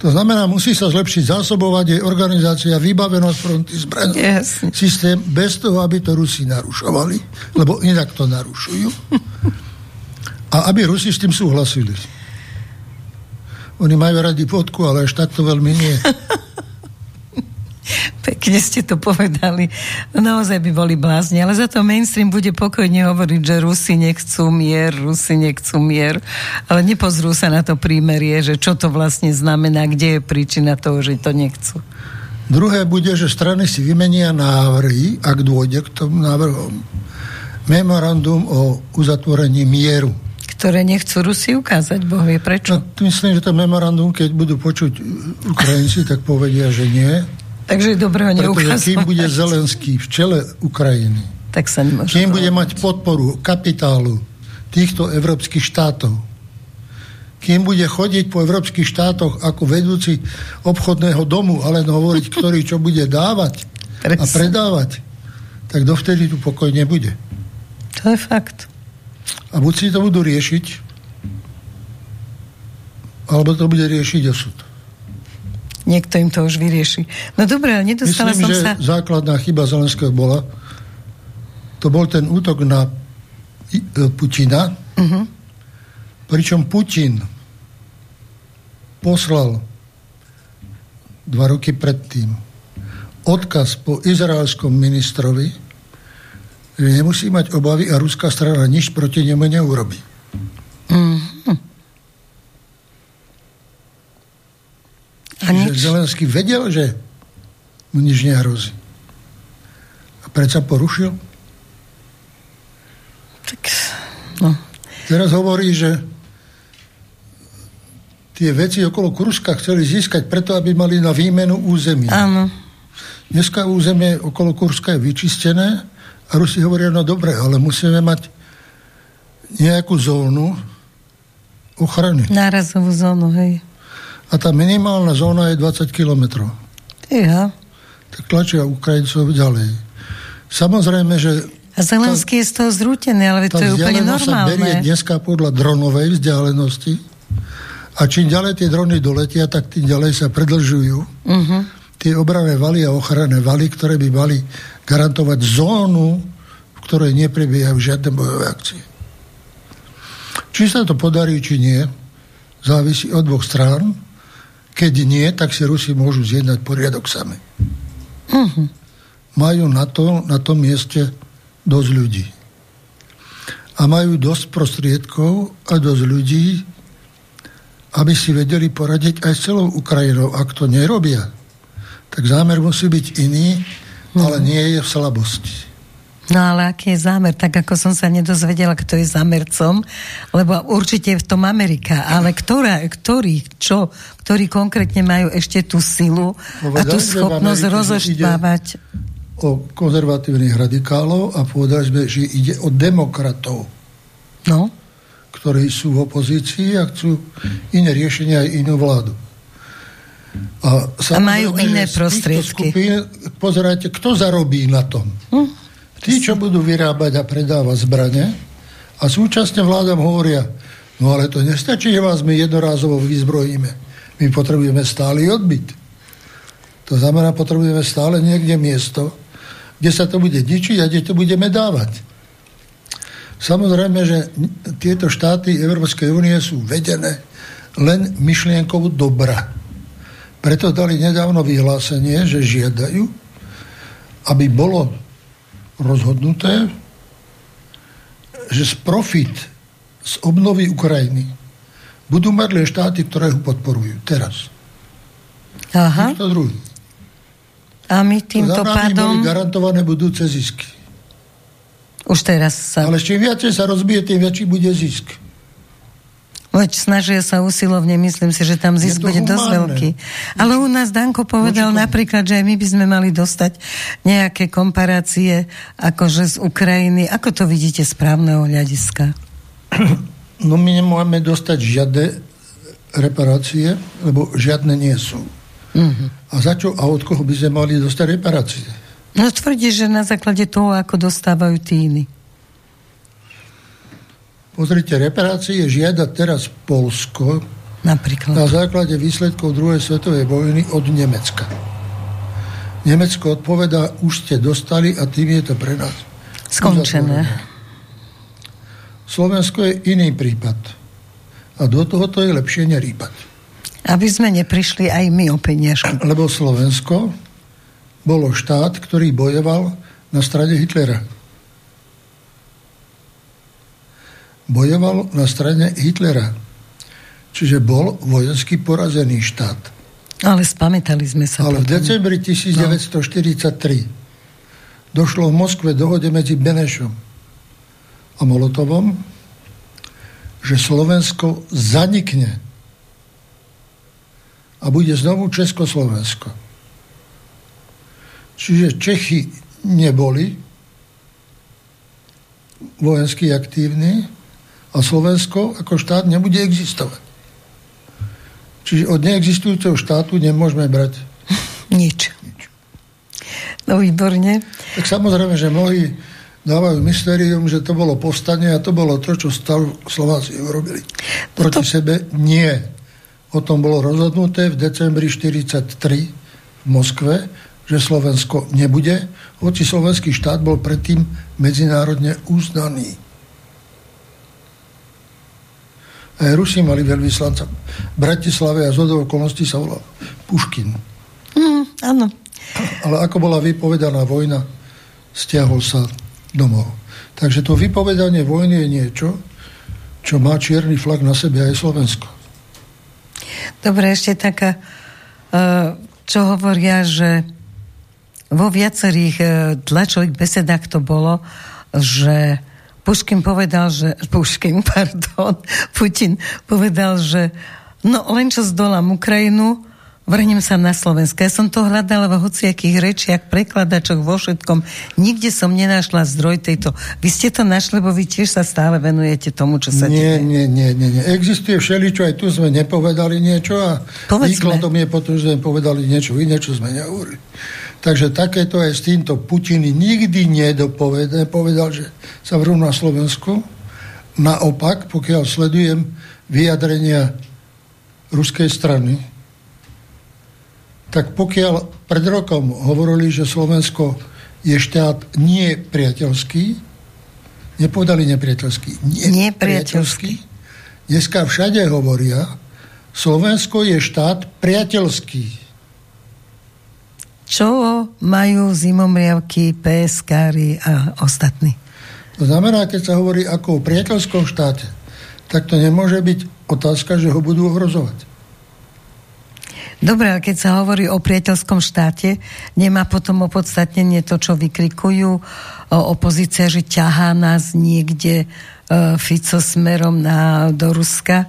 B: To znamená, musí sa zlepšiť zásobovanie, organizácia, vybavenosť fronty, zbraň, yes. systém, bez toho, aby to Rusi narušovali, lebo inak to narušujú. A aby Rusi s tým súhlasili. Oni majú radi fotku, ale až takto veľmi nie.
A: Pekne ste to povedali. Naozaj by boli blázni, ale za to mainstream bude pokojne hovoriť, že Rusi nechcú mier, Rusi nechcú mier, ale nepozrú sa na to prímerie, že čo to vlastne znamená, kde je príčina toho, že to nechcú.
B: Druhé bude, že strany si vymenia návrhy, ak dôjde k tomu návrhom, memorandum o uzatvorení mieru.
A: Ktoré nechcú Rusi ukázať, Boh vie prečo.
B: No, myslím, že to memorandum, keď budú počuť Ukrajinci, tak povedia, že nie.
A: Takže dobre ho
B: Pretože kým bude Zelenský v čele Ukrajiny,
A: tak sa nemôže
B: kým bude mať podporu kapitálu týchto európskych štátov, kým bude chodiť po európskych štátoch ako vedúci obchodného domu, ale hovoriť, ktorý čo bude dávať a predávať, tak dovtedy tu pokoj nebude.
A: To je fakt.
B: A buď si to budú riešiť, alebo to bude riešiť osud
A: niekto im to už vyrieši. No dobre, ale nedostala
B: Myslím,
A: som
B: že
A: sa...
B: základná chyba Zelenského bola, to bol ten útok na e, Putina, uh-huh. pričom Putin poslal dva roky predtým odkaz po izraelskom ministrovi, že nemusí mať obavy a ruská strana nič proti nemu neurobi. Uh-huh. A nič? Zelenský vedel, že mu nič nehrozí. A predsa porušil?
A: Tak, no.
B: Teraz hovorí, že tie veci okolo Kurska chceli získať preto, aby mali na výmenu území.
A: Áno.
B: Dneska územie okolo Kurska je vyčistené a Rusi hovoria, no dobre, ale musíme mať nejakú zónu ochrany.
A: Nárazovú zónu, hej.
B: A tá minimálna zóna je 20 kilometrov.
A: Ja.
B: Tak tlačia Ukrajincov ďalej. Samozrejme, že
A: a Zelenský je z toho zrútený, ale to je úplne normálne.
B: sa berie dneska podľa dronovej vzdialenosti a čím ďalej tie drony doletia, tak tým ďalej sa predlžujú. Uh-huh. Tie obrané valy a ochranné valy, ktoré by mali garantovať zónu, v ktorej neprebiehajú žiadne bojové akcie. Či sa to podarí, či nie, závisí od dvoch strán. Keď nie, tak si Rusi môžu zjednať poriadok sami. Uh-huh. Majú na to, na tom mieste dosť ľudí. A majú dosť prostriedkov a dosť ľudí, aby si vedeli poradiť aj s celou Ukrajinou. Ak to nerobia, tak zámer musí byť iný, ale mhm. nie je v slabosti.
A: No ale aký je zámer? Tak ako som sa nedozvedela, kto je zámercom, lebo určite je v tom Amerika, ale ktorá, ktorý, čo, ktorí konkrétne majú ešte tú silu Povedal, a tú schopnosť rozoštvávať
B: o konzervatívnych radikálov a povedali sme, že ide o demokratov.
A: No.
B: Ktorí sú v opozícii a chcú iné riešenia aj inú vládu.
A: A, a majú iné prostriedky.
B: Skupín, pozerajte, kto zarobí na tom. Hm? Tí, čo budú vyrábať a predávať zbranie a súčasne vládam hovoria, no ale to nestačí, že vás my jednorázovo vyzbrojíme. My potrebujeme stály odbyt. To znamená, potrebujeme stále niekde miesto, kde sa to bude ničiť a kde to budeme dávať. Samozrejme, že tieto štáty Európskej únie sú vedené len myšlienkou dobra. Preto dali nedávno vyhlásenie, že žiadajú, aby bolo rozhodnuté, že z profit z obnovy Ukrajiny budú mať len štáty, ktoré ho podporujú teraz.
A: Aha.
B: Nikto druhý.
A: A my týmto pádom...
B: boli garantované budúce zisky.
A: Už teraz sa...
B: Ale čím viacej sa rozbije, tým väčší bude zisk.
A: Veď snažia sa usilovne, myslím si, že tam zisk bude dosť veľký. Ale u nás Danko povedal napríklad, že aj my by sme mali dostať nejaké komparácie akože z Ukrajiny. Ako to vidíte z právneho hľadiska?
B: No my nemáme dostať žiadne reparácie, lebo žiadne nie sú. Uh-huh. A za čo a od koho by sme mali dostať reparácie?
A: No tvrdí, že na základe toho, ako dostávajú tí iní.
B: Pozrite, reparácie žiada teraz Polsko
A: Napríklad.
B: na základe výsledkov druhej svetovej vojny od Nemecka. Nemecko odpovedá, už ste dostali a tým je to pre nás
A: skončené.
B: Slovensko je iný prípad. A do tohoto je lepšie nerýpať.
A: Aby sme neprišli aj my o peniažky.
B: Lebo Slovensko bolo štát, ktorý bojoval na strane Hitlera. Bojoval na strane Hitlera. Čiže bol vojensky porazený štát.
A: Ale spamätali sme sa.
B: Ale potom. v decembri 1943 no. došlo v Moskve dohode medzi Benešom a Molotovom, že Slovensko zanikne a bude znovu Československo. Čiže Čechy neboli vojensky aktívni a Slovensko ako štát nebude existovať. Čiže od neexistujúceho štátu nemôžeme brať
A: nič. nič. No výborne.
B: Tak samozrejme, že mnohí dávajú mystérium, že to bolo povstanie a to bolo to, čo Slováci urobili. Proti no to... sebe nie. O tom bolo rozhodnuté v decembri 1943 v Moskve, že Slovensko nebude, hoci slovenský štát bol predtým medzinárodne uznaný. Aj Rusi mali veľvyslanca. V Bratislave a z okolností sa volal Puškin.
A: Mm, áno.
B: Ale ako bola vypovedaná vojna, stiahol sa domov. Takže to vypovedanie vojny je niečo, čo má čierny flag na sebe aj Slovensko.
A: Dobre, ešte taká, eh, čo hovoria, že vo viacerých eh, tlačových besedách to bolo, že Puškin povedal, že Puškin, pardon, Putin povedal, že No len čo zdolám Ukrajinu, vrhnem sa na Slovensko. Ja som to hľadala v hociakých rečiach, prekladačoch, vo všetkom. Nikde som nenašla zdroj tejto. Vy ste to našli, lebo vy tiež sa stále venujete tomu, čo sa
B: nie, Nie, nie, nie, nie. Existuje všeličo, aj tu sme nepovedali niečo a Povedzme. výkladom je potom, že sme povedali niečo iné, čo sme nehovorili. Takže takéto aj s týmto Putin nikdy nedopovedal, povedal, že sa vrú na Slovensku. Naopak, pokiaľ sledujem vyjadrenia ruskej strany, tak pokiaľ pred rokom hovorili, že Slovensko je štát nie priateľský, nepovedali nepriateľský, nie priateľský, dneska všade hovoria, Slovensko je štát priateľský.
A: Čo majú zimomriavky, psk a ostatní?
B: To znamená, keď sa hovorí ako o priateľskom štáte, tak to nemôže byť otázka, že ho budú ohrozovať.
A: Dobre, ale keď sa hovorí o priateľskom štáte, nemá potom opodstatnenie to, čo vykrikujú opozícia, že ťahá nás niekde e, Fico smerom na, do Ruska.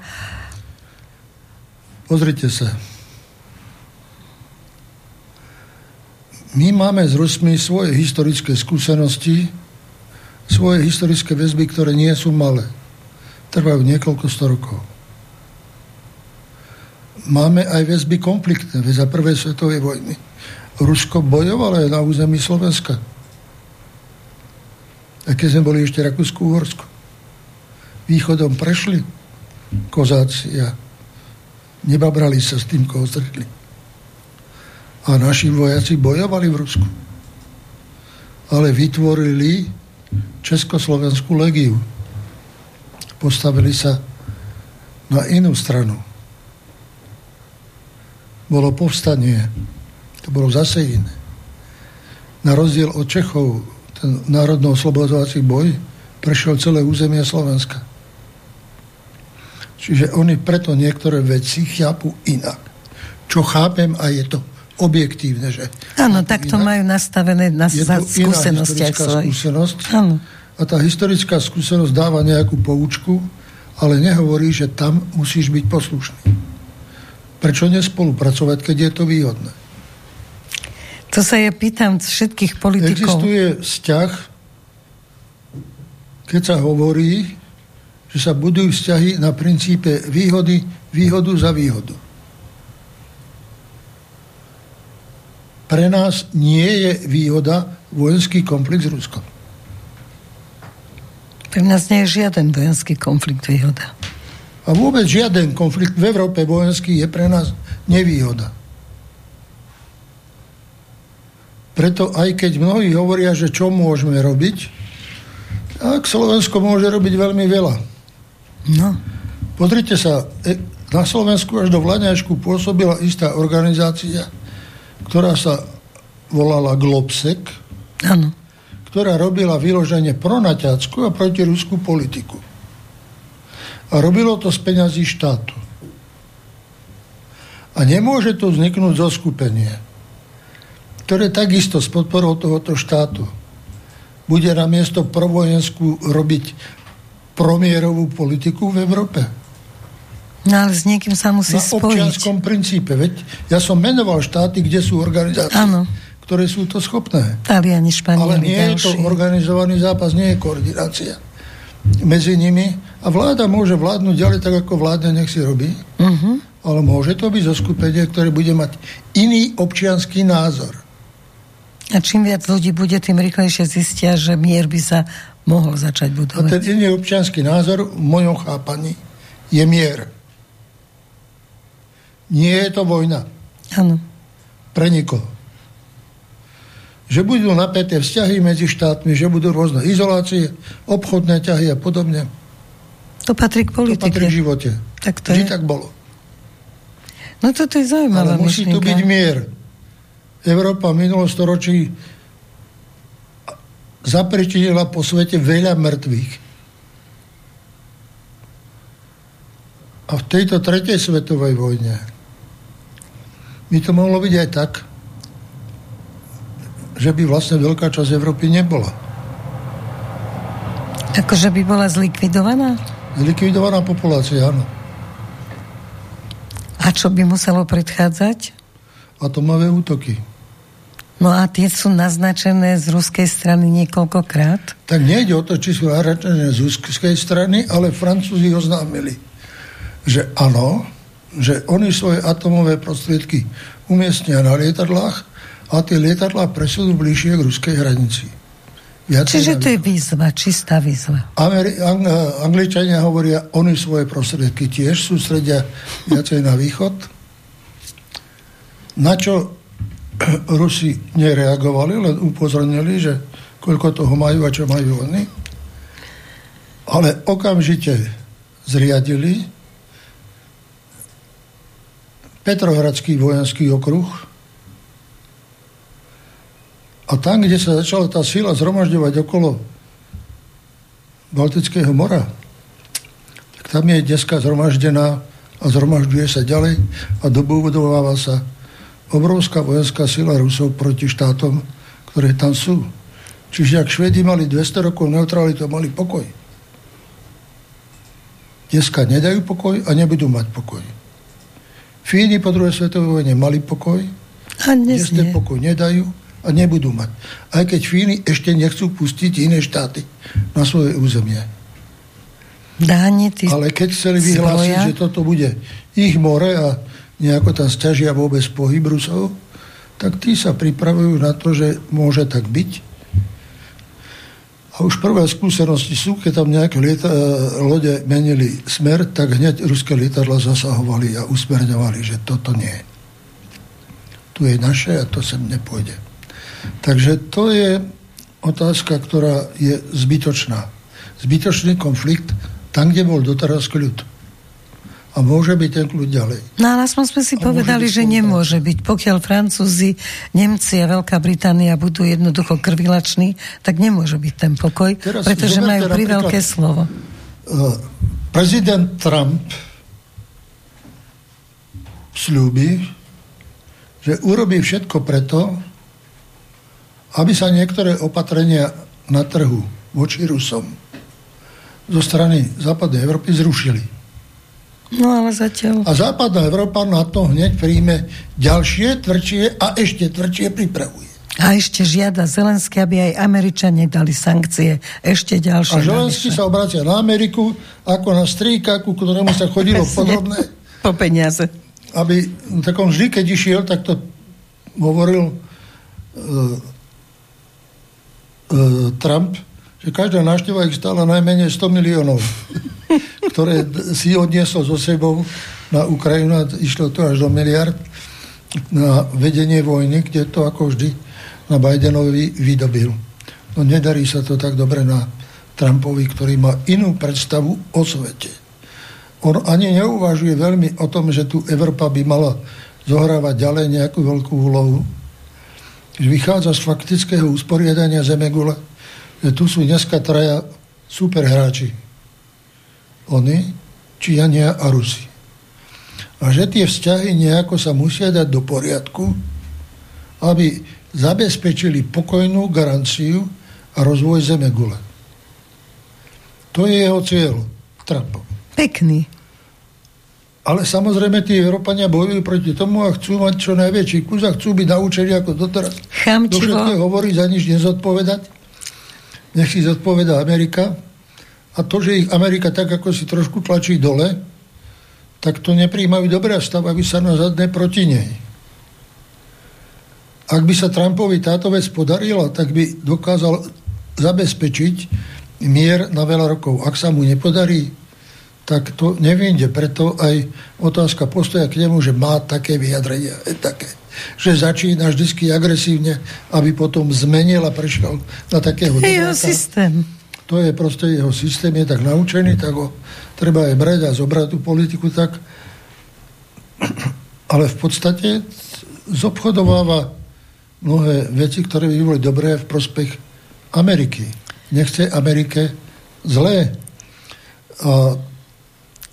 B: Pozrite sa. My máme s Rusmi svoje historické skúsenosti, svoje historické väzby, ktoré nie sú malé trvajú niekoľko sto rokov. Máme aj väzby konfliktné, za prvej svetovej vojny. Rusko bojovalo aj na území Slovenska. A keď sme boli ešte Rakúsku-Uhorsko. Východom prešli kozáci a nebabrali sa s tým, koho stretli. A naši vojaci bojovali v Rusku. Ale vytvorili Československú legiu postavili sa na inú stranu. Bolo povstanie, to bolo zase iné. Na rozdiel od Čechov, ten národno-oslobodovací boj prešiel celé územie Slovenska. Čiže oni preto niektoré veci chápu inak. Čo chápem a je to objektívne, že...
A: Áno, tak to inak. majú nastavené na je to skúsenostiach
B: skúsenosť. Áno a tá historická skúsenosť dáva nejakú poučku, ale nehovorí, že tam musíš byť poslušný. Prečo nespolupracovať, keď je to výhodné?
A: To sa ja pýtam všetkých politikov.
B: Existuje vzťah, keď sa hovorí, že sa budujú vzťahy na princípe výhody, výhodu za výhodu. Pre nás nie je výhoda vojenský konflikt s Ruskom.
A: Pre nás nie je žiaden vojenský konflikt výhoda.
B: A vôbec žiaden konflikt v Európe vojenský je pre nás nevýhoda. Preto aj keď mnohí hovoria, že čo môžeme robiť, tak Slovensko môže robiť veľmi veľa. No. Pozrite sa, e, na Slovensku až do Vlaňašku pôsobila istá organizácia, ktorá sa volala Globsek.
A: Áno
B: ktorá robila vyloženie pronaťackú a protiruskú politiku. A robilo to z peňazí štátu. A nemôže to vzniknúť zo skupenie, ktoré takisto s podporou tohoto štátu bude na miesto provojensku robiť promierovú politiku v Európe.
A: No ale s niekým sa musí
B: na
A: spojiť.
B: Na občianskom princípe. Veď ja som menoval štáty, kde sú organizácie.
A: Áno
B: ktoré sú to schopné.
A: Taliani, Španieli,
B: Ale nie
A: ďalší.
B: je to organizovaný zápas, nie je koordinácia medzi nimi. A vláda môže vládnuť ďalej tak, ako vládne, nech si robí. Uh-huh. Ale môže to byť zoskupenie, ktoré bude mať iný občianský názor.
A: A čím viac ľudí bude, tým rýchlejšie zistia, že mier by sa mohol začať budovať.
B: A ten iný občianský názor v mojom chápaní je mier. Nie je to vojna.
A: Áno.
B: Pre nikoho že budú napäté vzťahy medzi štátmi, že budú rôzne izolácie, obchodné ťahy a podobne.
A: To patrí k politike.
B: To patrí k živote.
A: Tak to
B: Vždy
A: je.
B: tak bolo.
A: No toto je zaujímavé.
B: Ale musí myšlienka. tu byť mier. Európa v minulom storočí zapričinila po svete veľa mŕtvych. A v tejto tretej svetovej vojne by to mohlo byť aj tak, že by vlastne veľká časť Európy nebola.
A: Akože by bola zlikvidovaná?
B: Zlikvidovaná populácia, áno.
A: A čo by muselo predchádzať?
B: Atomové útoky.
A: No a tie sú naznačené z ruskej strany niekoľkokrát?
B: Tak nejde o to, či sú naznačené z ruskej strany, ale Francúzi oznámili, že áno, že oni svoje atomové prostriedky umiestnia na lietadlách a tie lietadlá presunú bližšie k ruskej hranici.
A: Viacej Čiže to je výzva, čistá výzva.
B: Ameri- Ang- Angličania hovoria, oni svoje prostriedky tiež sústredia viacej na východ. Na čo Rusi nereagovali, len upozornili, že koľko toho majú a čo majú oni. Ale okamžite zriadili Petrohradský vojenský okruh a tam, kde sa začala tá sila zhromažďovať okolo Baltického mora, tak tam je dneska zhromaždená a zhromažďuje sa ďalej a dobudováva sa obrovská vojenská sila Rusov proti štátom, ktoré tam sú. Čiže ak Švedi mali 200 rokov neutralitu, mali pokoj. Dneska nedajú pokoj a nebudú mať pokoj. Fíni po druhej svetovej vojne mali pokoj,
A: a dnes
B: nie. pokoj nedajú a nebudú mať. Aj keď Fíni ešte nechcú pustiť iné štáty na svoje územie.
A: Dáni, ty
B: Ale keď chceli vyhlásiť, že toto bude ich more a nejako tam stiažia vôbec pohyb Rusov, tak tí sa pripravujú na to, že môže tak byť. A už prvé skúsenosti sú, keď tam nejaké lieta, lode menili smer, tak hneď ruské lietadla zasahovali a usmerňovali, že toto nie. Tu je naše a to sem nepôjde. Takže to je otázka, ktorá je zbytočná. Zbytočný konflikt tam, kde bol doteraz kľud a môže byť ten kľud ďalej.
A: No ale aspoň sme si a povedali, že nemôže byť. Pokiaľ Francúzi, Nemci a Veľká Británia budú jednoducho krvilační, tak nemôže byť ten pokoj, Teraz pretože majú pri veľké slovo.
B: Prezident Trump slúbi, že urobí všetko preto, aby sa niektoré opatrenia na trhu voči Rusom zo strany západnej Európy zrušili.
A: No ale zatiaľ...
B: A západná Európa na to hneď príjme ďalšie, tvrdšie a ešte tvrdšie pripravuje.
A: A ešte žiada Zelenský, aby aj Američania dali sankcie ešte ďalšie.
B: A Zelenský sa obracia na Ameriku ako na strýka, ku ktorému sa chodilo podrobné.
A: Po peniaze.
B: Aby, tak on vždy, keď išiel, tak to hovoril uh, Trump, že každá návšteva ich stála najmenej 100 miliónov. ktoré si odniesol so sebou na Ukrajinu a išlo to až do miliard na vedenie vojny, kde to ako vždy na Bidenovi vydobil. No nedarí sa to tak dobre na Trumpovi, ktorý má inú predstavu o svete. On ani neuvažuje veľmi o tom, že tu Európa by mala zohrávať ďalej nejakú veľkú úlohu. Vychádza z faktického usporiadania Zemegule, že tu sú dneska traja superhráči oni, Číňania a Rusi. A že tie vzťahy nejako sa musia dať do poriadku, aby zabezpečili pokojnú garanciu a rozvoj zeme gule. To je jeho cieľ, Trumpov.
A: Pekný.
B: Ale samozrejme tí Európania bojujú proti tomu a chcú mať čo najväčší kus a chcú byť naučení ako doteraz.
A: Chamčivo. Do
B: všetkého hovoriť za nič nezodpovedať. Nech si zodpoveda Amerika a to, že ich Amerika tak ako si trošku tlačí dole, tak to nepríjmajú dobre a aby sa na zadné proti nej. Ak by sa Trumpovi táto vec podarila, tak by dokázal zabezpečiť mier na veľa rokov. Ak sa mu nepodarí, tak to nevyjde. Preto aj otázka postoja k nemu, že má také vyjadrenia, také, že začína vždy agresívne, aby potom zmenil a prešiel na takého
A: Jeho systém
B: to je proste jeho systém, je tak naučený, tak ho treba aj brať a zobrať tú politiku tak. Ale v podstate zobchodováva mnohé veci, ktoré by boli dobré v prospech Ameriky. Nechce Amerike zlé. A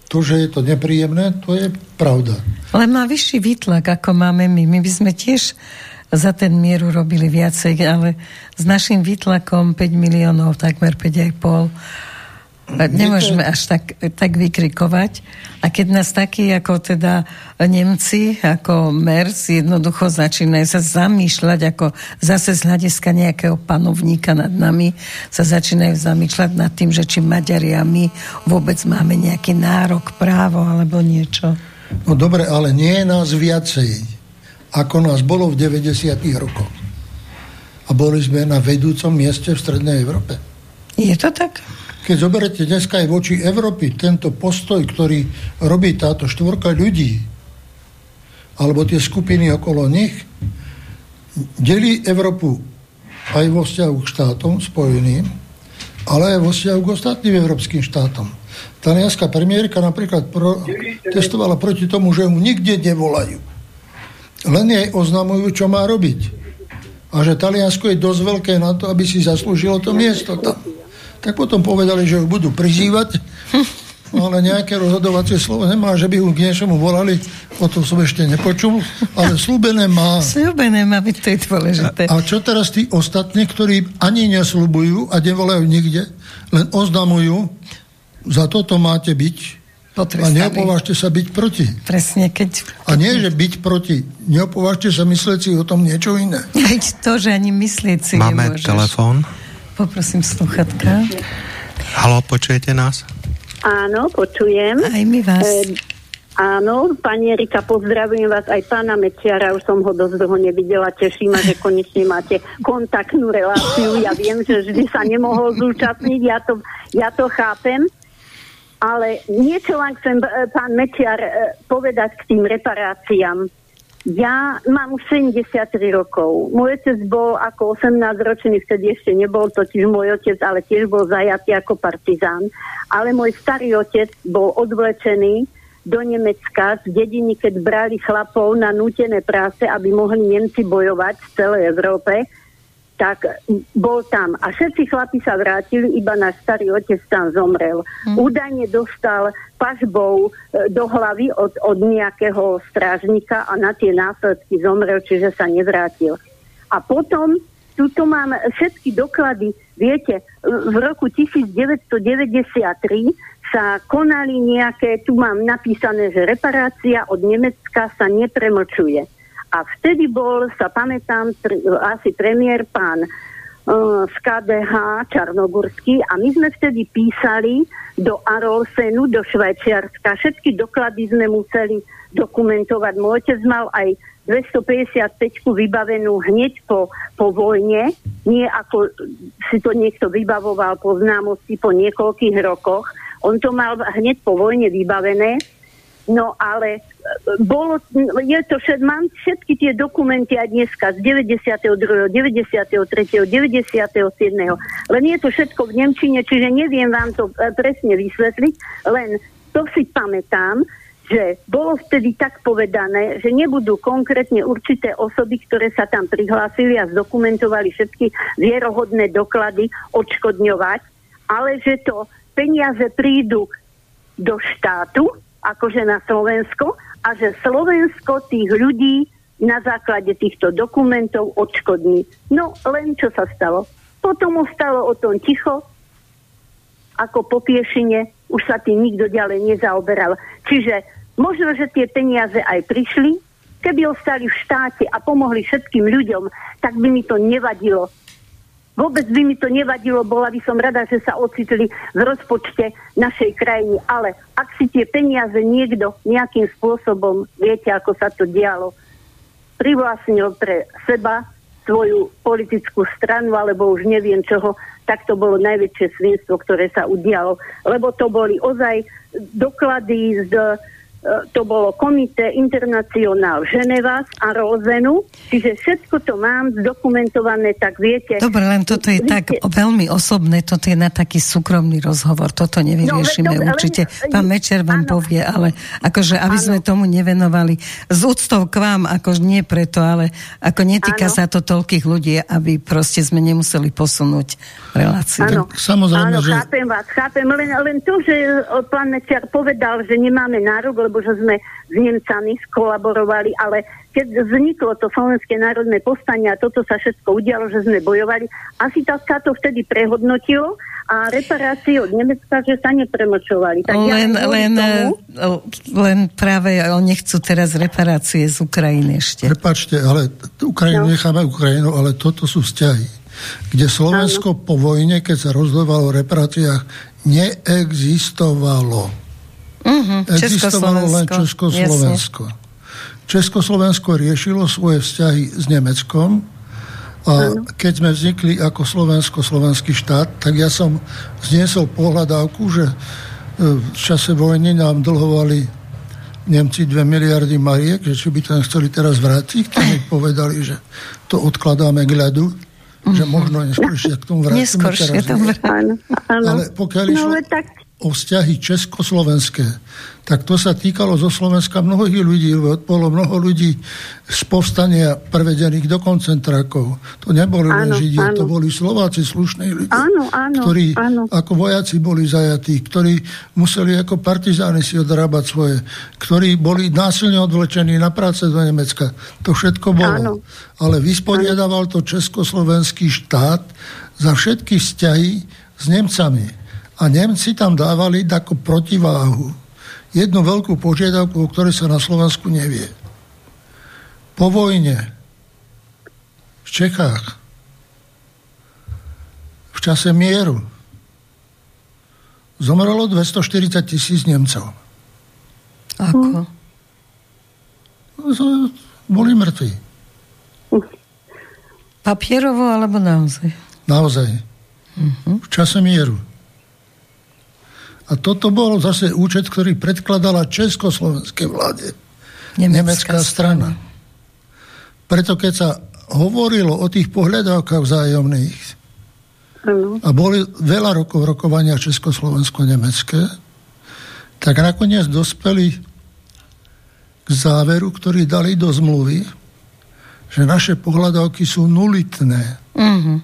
B: to, že je to nepríjemné, to je pravda.
A: Ale má vyšší výtlak, ako máme my. My by sme tiež za ten mieru robili viacej, ale s našim výtlakom 5 miliónov, takmer 5,5, Nemôžeme až tak, tak vykrikovať. A keď nás takí ako teda Nemci, ako MERS, jednoducho začínajú sa zamýšľať ako zase z hľadiska nejakého panovníka nad nami, sa začínajú zamýšľať nad tým, že či Maďari a my vôbec máme nejaký nárok, právo alebo niečo.
B: No dobre, ale nie je nás viacej, ako nás bolo v 90. rokoch. A boli sme na vedúcom mieste v Strednej Európe.
A: Je to tak?
B: Keď zoberete dneska aj voči Európy tento postoj, ktorý robí táto štvorka ľudí, alebo tie skupiny okolo nich, delí Európu aj vo vzťahu k štátom spojeným, ale aj vo vzťahu k ostatným európskym štátom. Talianská premiérka napríklad testovala proti tomu, že mu nikde nevolajú. Len jej oznamujú, čo má robiť. A že Taliansko je dosť veľké na to, aby si zaslúžilo to miesto tam. Tak potom povedali, že ju budú prizývať, ale nejaké rozhodovacie slovo nemá, že by ju k niečomu volali, o tom som ešte nepočul, ale slúbené má.
A: Slúbené má byť, to je dôležité.
B: A, a čo teraz tí ostatní, ktorí ani nesľubujú a nevolajú nikde, len oznamujú, za toto máte byť Potrestaný. A neopovážte sa byť proti.
A: Presne, keď...
B: A nie, že byť proti. Neopovážte sa myslieť si o tom niečo iné.
A: Veď to, že ani myslieť si
C: Máme
A: nemôžeš.
C: telefón.
A: Poprosím sluchatka.
C: Halo, počujete nás?
D: Áno, počujem.
A: Aj my vás. E,
D: áno, pani Erika, pozdravujem vás aj pána Mečiara, už som ho dosť dlho nevidela, teší ma, že konečne máte kontaktnú reláciu. Ja viem, že vždy sa nemohol zúčastniť, ja to, ja to chápem. Ale niečo len chcem, e, pán Mečiar, e, povedať k tým reparáciám. Ja mám už 73 rokov. Môj otec bol ako 18 ročný, vtedy ešte nebol totiž môj otec, ale tiež bol zajatý ako partizán. Ale môj starý otec bol odvlečený do Nemecka z dediny, keď brali chlapov na nútené práce, aby mohli Nemci bojovať v celej Európe tak bol tam. A všetci chlapi sa vrátili, iba náš starý otec tam zomrel. Mm. Údajne dostal pažbou e, do hlavy od, od nejakého strážnika a na tie následky zomrel, čiže sa nevrátil. A potom tuto mám všetky doklady. Viete, v roku 1993 sa konali nejaké, tu mám napísané, že reparácia od Nemecka sa nepremlčuje. A vtedy bol, sa pamätám, pr- asi premiér pán uh, z KDH Čarnogurský a my sme vtedy písali do Arolsenu, do Švajčiarska. Všetky doklady sme museli dokumentovať. Môj otec mal aj 255 vybavenú hneď po, po vojne, nie ako si to niekto vybavoval po známosti po niekoľkých rokoch. On to mal hneď po vojne vybavené No ale e, bolo, je to všet, mám všetky tie dokumenty aj dneska z 92., 93., 97. Len je to všetko v Nemčine, čiže neviem vám to e, presne vysvetliť, len to si pamätám, že bolo vtedy tak povedané, že nebudú konkrétne určité osoby, ktoré sa tam prihlásili a zdokumentovali všetky vierohodné doklady odškodňovať, ale že to peniaze prídu do štátu, akože na Slovensko a že Slovensko tých ľudí na základe týchto dokumentov odškodní. No len čo sa stalo. Potom ostalo o tom ticho, ako po piešine, už sa tým nikto ďalej nezaoberal. Čiže možno, že tie peniaze aj prišli, keby ostali v štáte a pomohli všetkým ľuďom, tak by mi to nevadilo. Vôbec by mi to nevadilo, bola by som rada, že sa ocitli v rozpočte našej krajiny. Ale ak si tie peniaze niekto nejakým spôsobom, viete, ako sa to dialo, privlastnil pre seba svoju politickú stranu, alebo už neviem čoho, tak to bolo najväčšie svinstvo, ktoré sa udialo. Lebo to boli ozaj doklady z to bolo komité Internacionál Ženeva a Rozenu, čiže všetko to mám zdokumentované, tak viete...
A: Dobre, len toto je viete, tak veľmi osobné, toto je na taký súkromný rozhovor, toto nevyriešime no, určite. Len, Pán Mečer vám áno, povie, ale akože, aby áno. sme tomu nevenovali z úctou k vám, akože nie preto, ale ako netýka áno. sa to toľkých ľudí, aby proste sme nemuseli posunúť reláciu.
D: Áno, samozrejme, áno že... chápem vás, chápem, len, len to, že pán Mečer povedal, že nemáme nárok, alebo že sme s Nemcami skolaborovali, ale keď vzniklo to Slovenské národné povstanie a toto sa všetko udialo, že sme bojovali, asi tá to vtedy prehodnotilo a reparácie od Nemecka, že sa nepremočovali. Tak
A: len,
D: ja
A: len,
D: tomu,
A: len práve oni chcú teraz reparácie z Ukrajiny ešte.
B: Prepačte, ale Ukrajinu no. necháme Ukrajinu, ale toto sú vzťahy kde Slovensko ano. po vojne, keď sa rozhodovalo o reparáciách, neexistovalo.
A: Uh-huh.
B: Existovalo len Československo. Jasne. Československo riešilo svoje vzťahy s Nemeckom a keď sme vznikli ako Slovensko-slovenský štát, tak ja som zniesol pohľadávku, že e, v čase vojny nám dlhovali Nemci 2 miliardy mariek, že či by to chceli teraz vrátiť, tak mi povedali, že to odkladáme k ľadu že možno neskôršie k tomu vrátime.
A: Neskôršie to vrátime.
B: Ale pokiaľ no, išlo tak... o vzťahy československé, tak to sa týkalo zo Slovenska mnohých ľudí, lebo bolo mnoho ľudí z povstania prevedených do koncentrákov. To neboli len Židia, to boli Slováci, slušní ľudia,
D: áno, áno,
B: ktorí
D: áno.
B: ako vojaci boli zajatí, ktorí museli ako partizány si odrábať svoje, ktorí boli násilne odvlečení na práce do Nemecka. To všetko bolo. Áno. Ale vysporiadaval to československý štát za všetky vzťahy s Nemcami. A Nemci tam dávali takú protiváhu jednu veľkú požiadavku, o ktorej sa na Slovensku nevie. Po vojne v Čechách v čase mieru zomrelo 240 tisíc Nemcov.
A: Ako?
B: No, boli mŕtvi.
A: Papierovo alebo naozaj?
B: Naozaj. Uh-huh. V čase mieru. A toto bol zase účet, ktorý predkladala československé vláde. Nemecká, Nemecká strana. Preto keď sa hovorilo o tých pohľadávkach vzájomných a boli veľa rokov rokovania československo-nemecké, tak nakoniec dospeli k záveru, ktorý dali do zmluvy, že naše pohľadávky sú nulitné. Mm-hmm.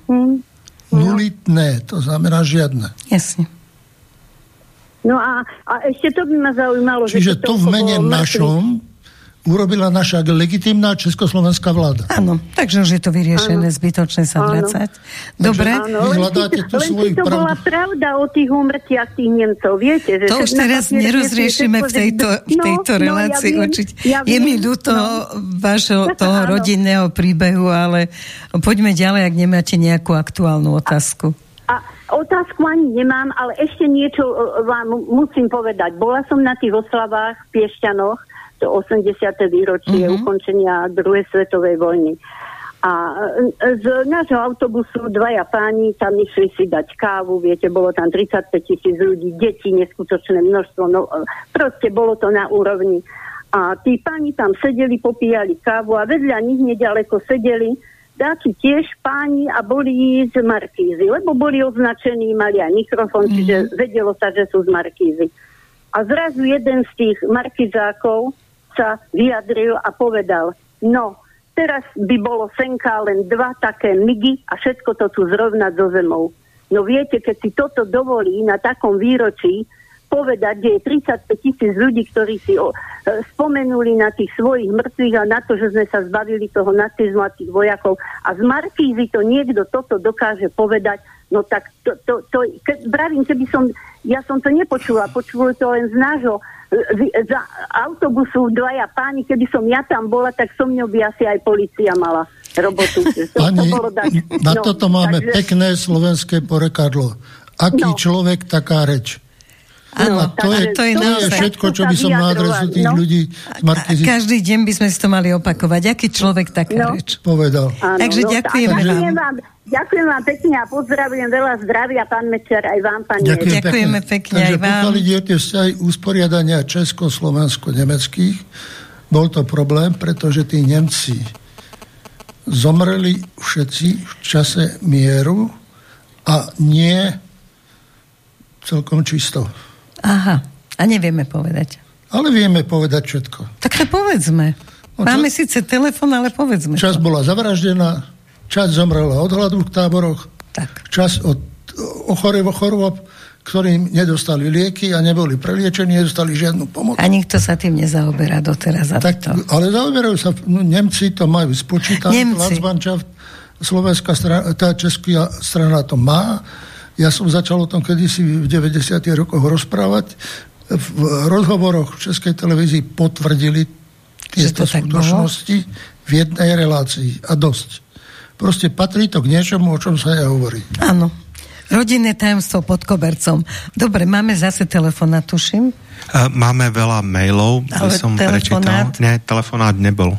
B: Nulitné, to znamená žiadne.
A: Jasne.
D: No a, a ešte to by ma zaujímalo.
B: Čiže že to v mene našom urobila naša legitimná československá vláda.
A: Áno, takže už je to vyriešené, áno. zbytočné sa vracať. Dobre.
B: Áno, len, či,
D: len či to pravdu. bola pravda o tých umrtiach tých Nemcov, viete? Že
A: to už teraz nerozriešime v tejto, v no, tejto no, relácii no, ja viem, Ja je mi ľúto no. vášho toho áno. rodinného príbehu, ale poďme ďalej, ak nemáte nejakú aktuálnu otázku.
D: Otázku ani nemám, ale ešte niečo e, vám musím povedať. Bola som na tých oslavách v Piešťanoch, to 80. výročie mm-hmm. ukončenia druhej svetovej vojny. A e, z nášho autobusu dvaja páni tam išli si dať kávu, viete, bolo tam 35 tisíc ľudí, deti, neskutočné množstvo, no e, proste bolo to na úrovni. A tí páni tam sedeli, popíjali kávu a vedľa nich nedaleko sedeli dáci tiež páni a boli z Markízy, lebo boli označení, mali aj mikrofón, mm-hmm. čiže vedelo sa, že sú z Markízy. A zrazu jeden z tých markizákov sa vyjadril a povedal, no, teraz by bolo senka len dva také migy a všetko to tu zrovnať zo zemou. No viete, keď si toto dovolí na takom výročí, povedať, kde je 35 tisíc ľudí, ktorí si o, e, spomenuli na tých svojich mŕtvych a na to, že sme sa zbavili toho nacizmu a tých vojakov. A z Markízy to niekto toto dokáže povedať, no tak to, to, to ke, bravím, keby som, ja som to nepočula, počul to len z nášho e, za autobusu dvaja páni, keby som ja tam bola, tak so mňou by asi aj policia mala robotu.
B: Pani, to dať. na no, toto máme takže... pekné slovenské porekadlo. Aký no. človek, taká reč.
A: Áno,
B: to, je, to, je, to je všetko, čo by som na adresu tých no? ľudí z Markizy...
A: Každý deň by sme si to mali opakovať. Aký človek, taká no. reč.
B: Povedal.
A: Áno, Takže no, ďakujeme vám. vám.
D: Ďakujem vám pekne a pozdravujem veľa zdravia, pán Mečer, aj vám, pán
A: Ďakujem Ďakujeme pekne, pekne
B: Takže
A: aj vám.
B: o tie vzťahy usporiadania česko-slovensko-nemeckých, bol to problém, pretože tí Nemci zomreli všetci v čase mieru a nie celkom čisto.
A: Aha, a nevieme povedať.
B: Ale vieme povedať všetko.
A: Tak to povedzme. No, Máme čas, síce telefon, ale povedzme
B: Čas to. bola zavraždená, čas zomrela od hladu v táboroch, tak. čas od ochorého chorôb, ktorým nedostali lieky a neboli preliečení, nedostali žiadnu pomoc.
A: A nikto sa tým nezaoberá doteraz.
B: Tak, ale zaoberajú sa, no, Nemci to majú spočítané, slovenská strana, tá česká strana to má. Ja som začal o tom kedysi v 90. rokoch rozprávať. V rozhovoroch v Českej televízii potvrdili tieto skutočnosti v jednej relácii a dosť. Proste patrí to k niečomu, o čom sa ja hovorí.
A: Áno. Rodinné tajomstvo pod kobercom. Dobre, máme zase telefonát, tuším.
C: Máme veľa mailov, Ale som telefonát? prečítal. Nie, telefonát nebol.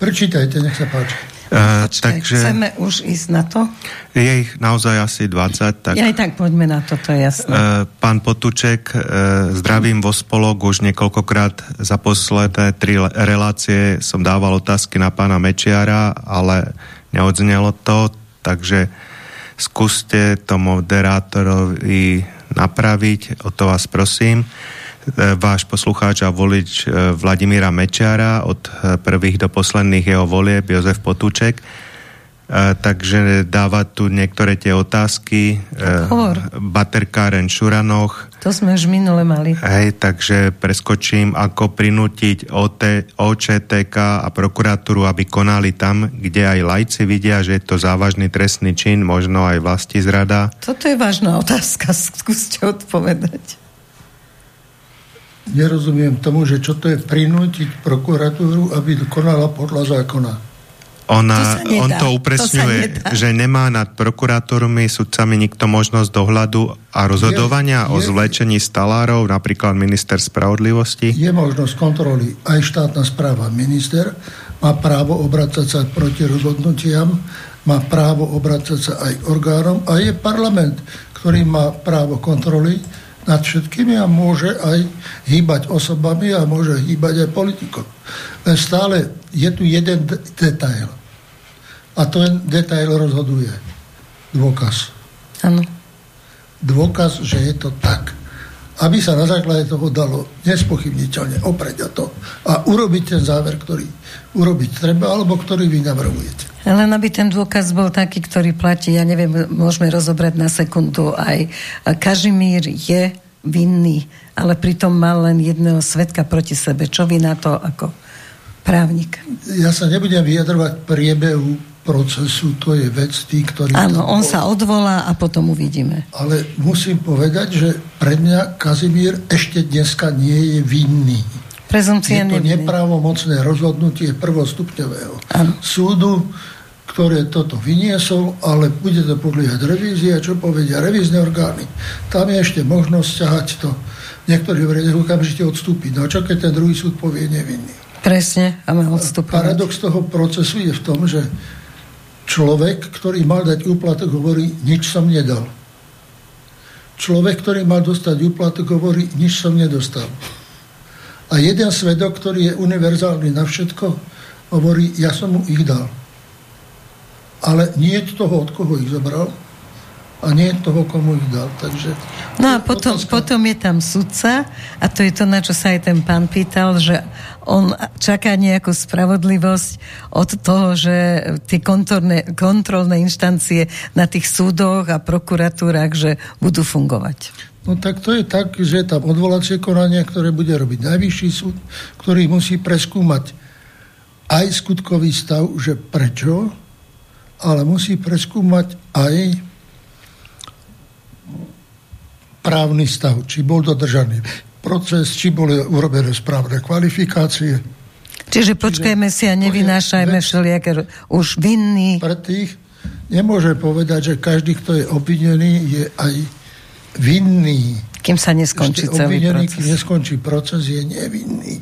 B: Prečítajte, nech sa páči.
A: Uh, Počkej, takže chceme už ísť na to?
C: Je ich naozaj asi 20. Tak,
A: ja aj tak poďme na to, to je jasné. Uh,
C: pán Potuček, uh, zdravím vo spolok, už niekoľkokrát za posledné tri relácie som dával otázky na pána Mečiara, ale neodznelo to, takže skúste to moderátorovi napraviť, o to vás prosím. E, váš poslucháč a volič e, Vladimíra Mečiara od e, prvých do posledných jeho volieb Jozef Potúček takže dáva tu niektoré tie otázky.
A: Hovor.
C: Baterkáren Šuranoch.
A: To sme už minule mali.
C: Hej, takže preskočím, ako prinútiť OT, OČTK a prokuratúru, aby konali tam, kde aj lajci vidia, že je to závažný trestný čin, možno aj vlasti zrada.
A: Toto je vážna otázka, skúste odpovedať.
B: Nerozumiem tomu, že čo to je prinútiť prokuratúru, aby konala podľa zákona.
C: Ona, to on to upresňuje, to že nemá nad prokurátormi, sudcami nikto možnosť dohľadu a rozhodovania je, je, o zlečení stalárov, napríklad minister spravodlivosti?
B: Je možnosť kontroly. Aj štátna správa. Minister má právo obracať sa proti rozhodnutiam, má právo obracať sa aj orgánom a je parlament, ktorý má právo kontroly nad všetkými a môže aj hýbať osobami a môže hýbať aj politikom. Len stále je tu jeden detail. A ten detail rozhoduje. Dôkaz.
A: Áno.
B: Dôkaz, že je to tak. Aby sa na základe toho dalo nespochybniteľne opreť a to a urobiť ten záver, ktorý urobiť treba, alebo ktorý vy navrhujete.
A: Len aby ten dôkaz bol taký, ktorý platí, ja neviem, môžeme rozobrať na sekundu aj. Kažimír je vinný, ale pritom mal len jedného svetka proti sebe. Čo vy na to ako právnik?
B: Ja sa nebudem vyjadrovať priebehu procesu, to je vec tých, ktorí...
A: Áno, on bol. sa odvolá a potom uvidíme.
B: Ale musím povedať, že pre mňa Kazimír ešte dneska nie je vinný.
A: Prezumcia
B: je to nevinný. nepravomocné rozhodnutie prvostupňového ano. súdu, ktoré toto vyniesol, ale bude to podliehať revízie, čo povedia revízne orgány. Tam je ešte možnosť ťahať to. Niektorí hovoria, že okamžite odstúpiť. No a čo keď ten druhý súd povie nevinný?
A: Presne, a má odstúpiť.
B: Paradox toho procesu je v tom, že Človek, ktorý mal dať úplatok, hovorí, nič som nedal. Človek, ktorý mal dostať úplatok, hovorí, nič som nedostal. A jeden svedok, ktorý je univerzálny na všetko, hovorí, ja som mu ich dal. Ale nie je toho, od koho ich zobral, a nie toho, komu ich dal. Takže
A: no a potom, potom je tam sudca a to je to, na čo sa aj ten pán pýtal, že on čaká nejakú spravodlivosť od toho, že tie kontrolné, kontrolné inštancie na tých súdoch a prokuratúrach, že budú fungovať.
B: No tak to je tak, že tam odvolacie konania, ktoré bude robiť najvyšší súd, ktorý musí preskúmať aj skutkový stav, že prečo, ale musí preskúmať aj právny stav, či bol dodržaný proces, či boli urobené správne kvalifikácie.
A: Čiže počkajme si a nevynášajme všelijaké už vinný.
B: Pre tých nemôže povedať, že každý, kto je obvinený, je aj vinný.
A: Kým sa neskončí Ešte celý obvinený, proces.
B: Kým neskončí proces, je nevinný.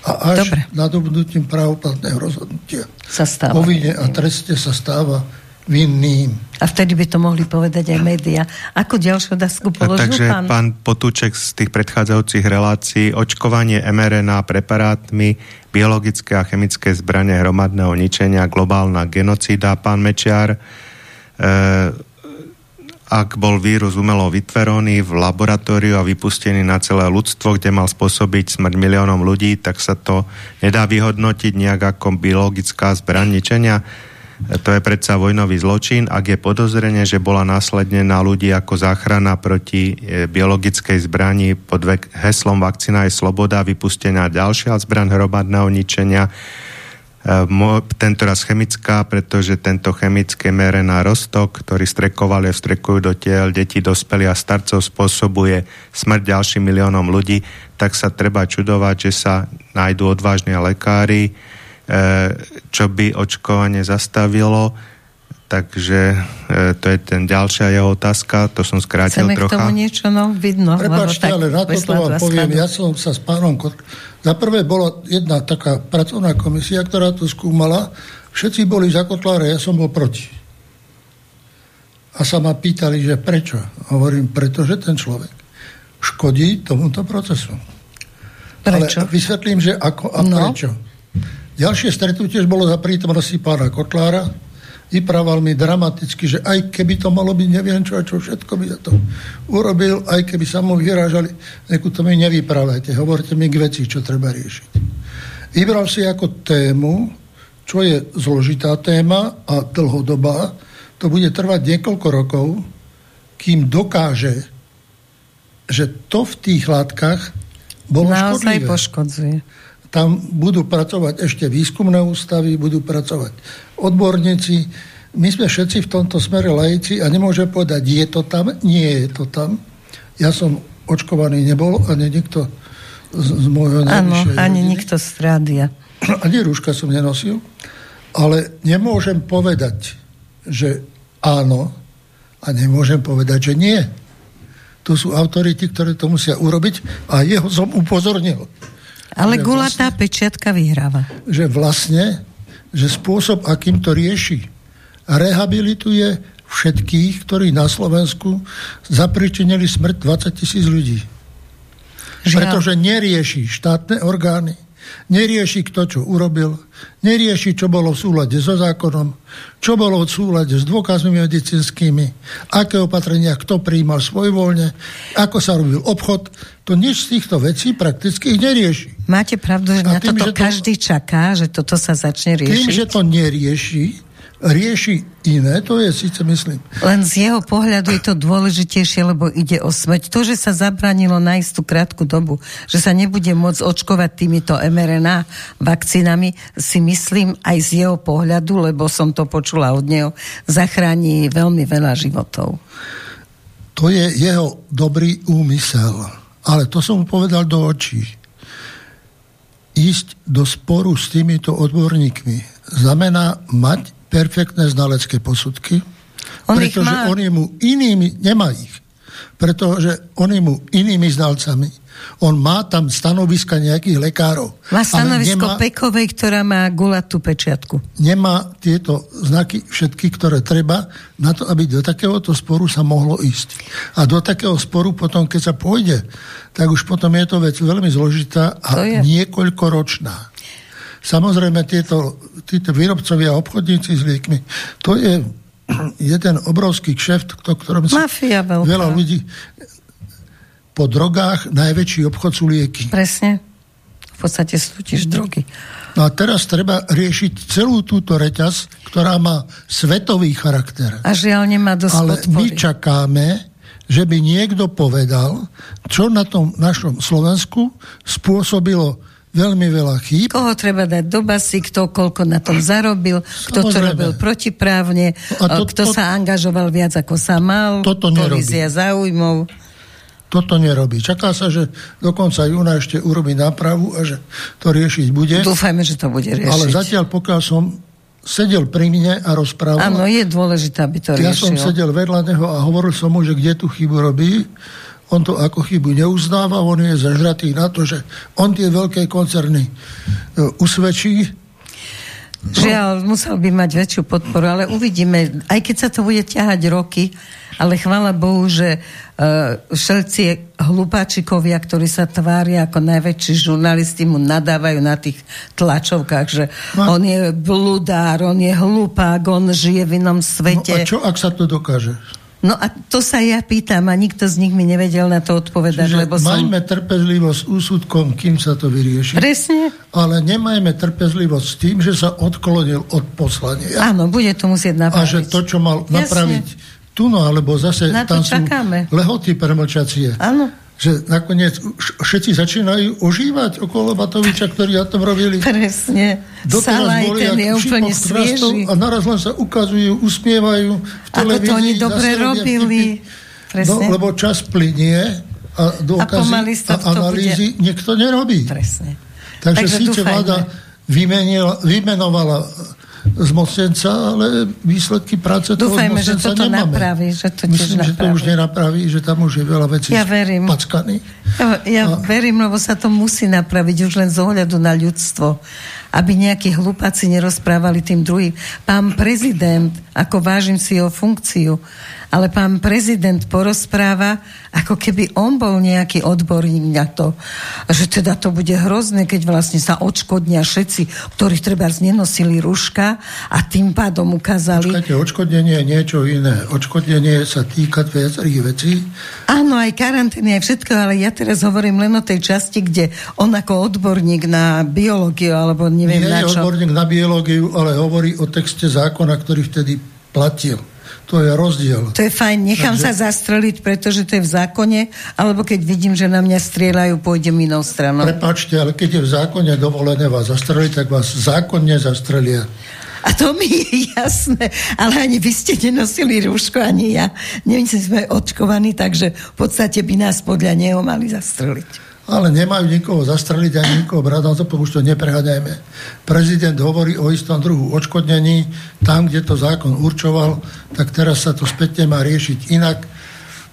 B: A až Dobre. nadobnutím právoplatného rozhodnutia
A: sa stáva.
B: O vine a treste sa stáva vinným.
A: A vtedy by to mohli povedať aj médiá. Ako ďalšiu dasku položil
C: Takže
A: pán?
C: pán Potúček z tých predchádzajúcich relácií, očkovanie mRNA preparátmi, biologické a chemické zbranie hromadného ničenia, globálna genocída, pán Mečiar, e, ak bol vírus umelo vytverený v laboratóriu a vypustený na celé ľudstvo, kde mal spôsobiť smrť miliónom ľudí, tak sa to nedá vyhodnotiť nejak ako biologická zbraň ničenia To je predsa vojnový zločin. Ak je podozrenie, že bola následne na ľudí ako záchrana proti e, biologickej zbrani pod heslom vakcína je sloboda, vypustená ďalšia zbraň hromadného ničenia, tento raz chemická, pretože tento chemické mere na rostok, ktorý strekovali a strekujú do tiel detí, dospelí a starcov spôsobuje smrť ďalším miliónom ľudí, tak sa treba čudovať, že sa nájdú odvážni lekári, E, čo by očkovanie zastavilo. Takže e, to je ten ďalšia jeho otázka, to som skrátil
A: Chceme
C: trocha.
A: Chceme k tomu niečo no, vidno.
B: Prepačte, ale na toto vám poviem, ja som sa s pánom Za prvé bola jedna taká pracovná komisia, ktorá to skúmala. Všetci boli za Kotlára, ja som bol proti. A sa ma pýtali, že prečo? Hovorím, pretože ten človek škodí tomuto procesu. Prečo? Ale vysvetlím, že ako a no. prečo. Ďalšie stretnutie bolo za prítomnosti pána Kotlára. Vyprával mi dramaticky, že aj keby to malo byť neviem čo a čo všetko by to urobil, aj keby sa mu vyrážali, neku to mi nevyprávajte, hovorte mi k veci, čo treba riešiť. Vybral si ako tému, čo je zložitá téma a dlhodobá, to bude trvať niekoľko rokov, kým dokáže, že to v tých látkach bolo
A: Naozaj škodlivé. poškodzuje.
B: Tam budú pracovať ešte výskumné ústavy, budú pracovať odborníci. My sme všetci v tomto smere laici a nemôžem povedať, je to tam, nie je to tam. Ja som očkovaný nebol, ani nikto z, z môjho
A: Áno, ani rodiny. nikto z rádia.
B: Ani rúška som nenosil. Ale nemôžem povedať, že áno a nemôžem povedať, že nie. Tu sú autority, ktoré to musia urobiť a jeho som upozornil.
A: Ale gulatá vlastne, pečiatka vyhráva.
B: Že vlastne, že spôsob, akým to rieši, rehabilituje všetkých, ktorí na Slovensku zapričinili smrť 20 tisíc ľudí. Žiaľ. Pretože nerieši štátne orgány, nerieši kto čo urobil, nerieši, čo bolo v súlade so zákonom, čo bolo v súlade s dôkazmi medicínskymi, aké opatrenia kto prijímal svojvoľne, ako sa robil obchod. To nič z týchto vecí prakticky ich nerieši.
A: Máte pravdu, že A na tým, toto že to, každý čaká, že toto sa začne riešiť?
B: Tým, že to nerieši, rieši iné, to je síce myslím.
A: Len z jeho pohľadu je to dôležitejšie, lebo ide o smrť. To, že sa zabranilo na istú krátku dobu, že sa nebude môcť očkovať týmito mRNA vakcínami, si myslím aj z jeho pohľadu, lebo som to počula od neho, zachráni veľmi veľa životov.
B: To je jeho dobrý úmysel. Ale to som mu povedal do očí. Ísť do sporu s týmito odborníkmi znamená mať perfektné znalecké posudky, on pretože on je mu inými, nemá ich, pretože on je mu inými znalcami. On má tam stanoviska nejakých lekárov.
A: Má stanovisko nemá, Pekovej, ktorá má gulatú pečiatku.
B: Nemá tieto znaky všetky, ktoré treba na to, aby do takéhoto sporu sa mohlo ísť. A do takého sporu potom, keď sa pôjde, tak už potom je to vec veľmi zložitá a niekoľkoročná. Samozrejme, tieto, títo výrobcovia a obchodníci s liekmi, to je jeden obrovský kšeft, o ktorom
A: sa
B: veľa ľudí po drogách najväčší obchod sú lieky.
A: Presne. V podstate sú tiež drogy.
B: No a teraz treba riešiť celú túto reťaz, ktorá má svetový charakter.
A: A žiaľ nemá dosť
B: Ale
A: podpory.
B: my čakáme, že by niekto povedal, čo na tom našom Slovensku spôsobilo veľmi veľa chýb.
A: Koho treba dať do basy, kto koľko na tom zarobil, kto to robil protiprávne, a to, kto to, sa angažoval viac ako sa mal, toto kolízia záujmov.
B: Toto nerobí. Čaká sa, že do konca júna ešte urobí nápravu a že to riešiť bude.
A: Dúfajme, že to bude riešiť.
B: Ale zatiaľ, pokiaľ som sedel pri mne a rozprával...
A: Áno, je dôležité, aby to riešil.
B: Ja som sedel vedľa neho a hovoril som mu, že kde tú chybu robí on to ako chybu neuznáva, on je zažratý na to, že on tie veľké koncerny e, usvedčí.
A: Žiaľ, musel by mať väčšiu podporu, ale uvidíme, aj keď sa to bude ťahať roky, ale chvála Bohu, že uh, všetci hlupáčikovia, ktorí sa tvária ako najväčší žurnalisti, mu nadávajú na tých tlačovkách, že no. on je bludár, on je hlupák, on žije v inom svete.
B: No a čo, ak sa to dokáže?
A: No a to sa ja pýtam a nikto z nich mi nevedel na to odpovedať,
B: Čiže
A: lebo som...
B: majme trpezlivosť úsudkom, kým sa to vyrieši.
A: Presne.
B: Ale nemajme trpezlivosť s tým, že sa odklonil od poslania.
A: Áno, bude to musieť
B: A
A: napraviť.
B: že to, čo mal
A: Jasne.
B: napraviť tu, no, alebo zase
A: Na
B: tam sú
A: čakáme.
B: lehoty premlčacie.
A: Áno.
B: Že nakoniec všetci začínajú ožívať okolo Matoviča, ktorí na tom robili.
A: Presne.
B: Doteraz
A: Salaj
B: boli
A: ten je úplne svieži.
B: A naraz len sa ukazujú, usmievajú v
A: Ako
B: televízii.
A: to oni dobre robili.
B: No, lebo čas plinie a dôkazy a,
A: to
B: analýzy niekto nerobí.
A: Presne.
B: Takže,
A: Takže
B: síce vláda vymenila, vymenovala zmocnenca, ale výsledky práce toho
A: Dúfajme, že toto
B: nemáme.
A: napraví, že to
B: Myslím, že to
A: napraví.
B: už nenapraví, že tam už je veľa vecí
A: Ja verím.
B: packaný.
A: Ja, ja
B: A-
A: verím, lebo sa to musí napraviť už len z ohľadu na ľudstvo. Aby nejakí hlupáci nerozprávali tým druhým. Pán prezident, ako vážim si jeho funkciu, ale pán prezident porozpráva, ako keby on bol nejaký odborník na to. Že teda to bude hrozné, keď vlastne sa odškodnia všetci, ktorí treba nenosili rúška a tým pádom ukázali...
B: Počkajte, odškodnenie je niečo iné. Odškodnenie sa týka viacerých vecí.
A: Áno, aj karantény, aj všetko, ale ja teraz hovorím len o tej časti, kde on ako odborník na biológiu, alebo neviem
B: Nie
A: na
B: je
A: čo.
B: odborník na biológiu, ale hovorí o texte zákona, ktorý vtedy platil. To je rozdiel.
A: To je fajn, nechám
B: Takže-
A: sa zastreliť, pretože to je v zákone, alebo keď vidím, že na mňa strieľajú, pôjdem inou stranou.
B: Prepačte, ale keď je v zákone dovolené vás zastreliť, tak vás zákonne zastrelia.
A: A to mi je jasné, ale ani vy ste nenosili rúško, ani ja. Neviem, sme očkovaní, takže v podstate by nás podľa neho mali zastreliť.
B: Ale nemajú nikoho zastreliť ani nikoho brať, na to už to nepreháňajme. Prezident hovorí o istom druhu odškodnení, tam, kde to zákon určoval, tak teraz sa to spätne má riešiť inak.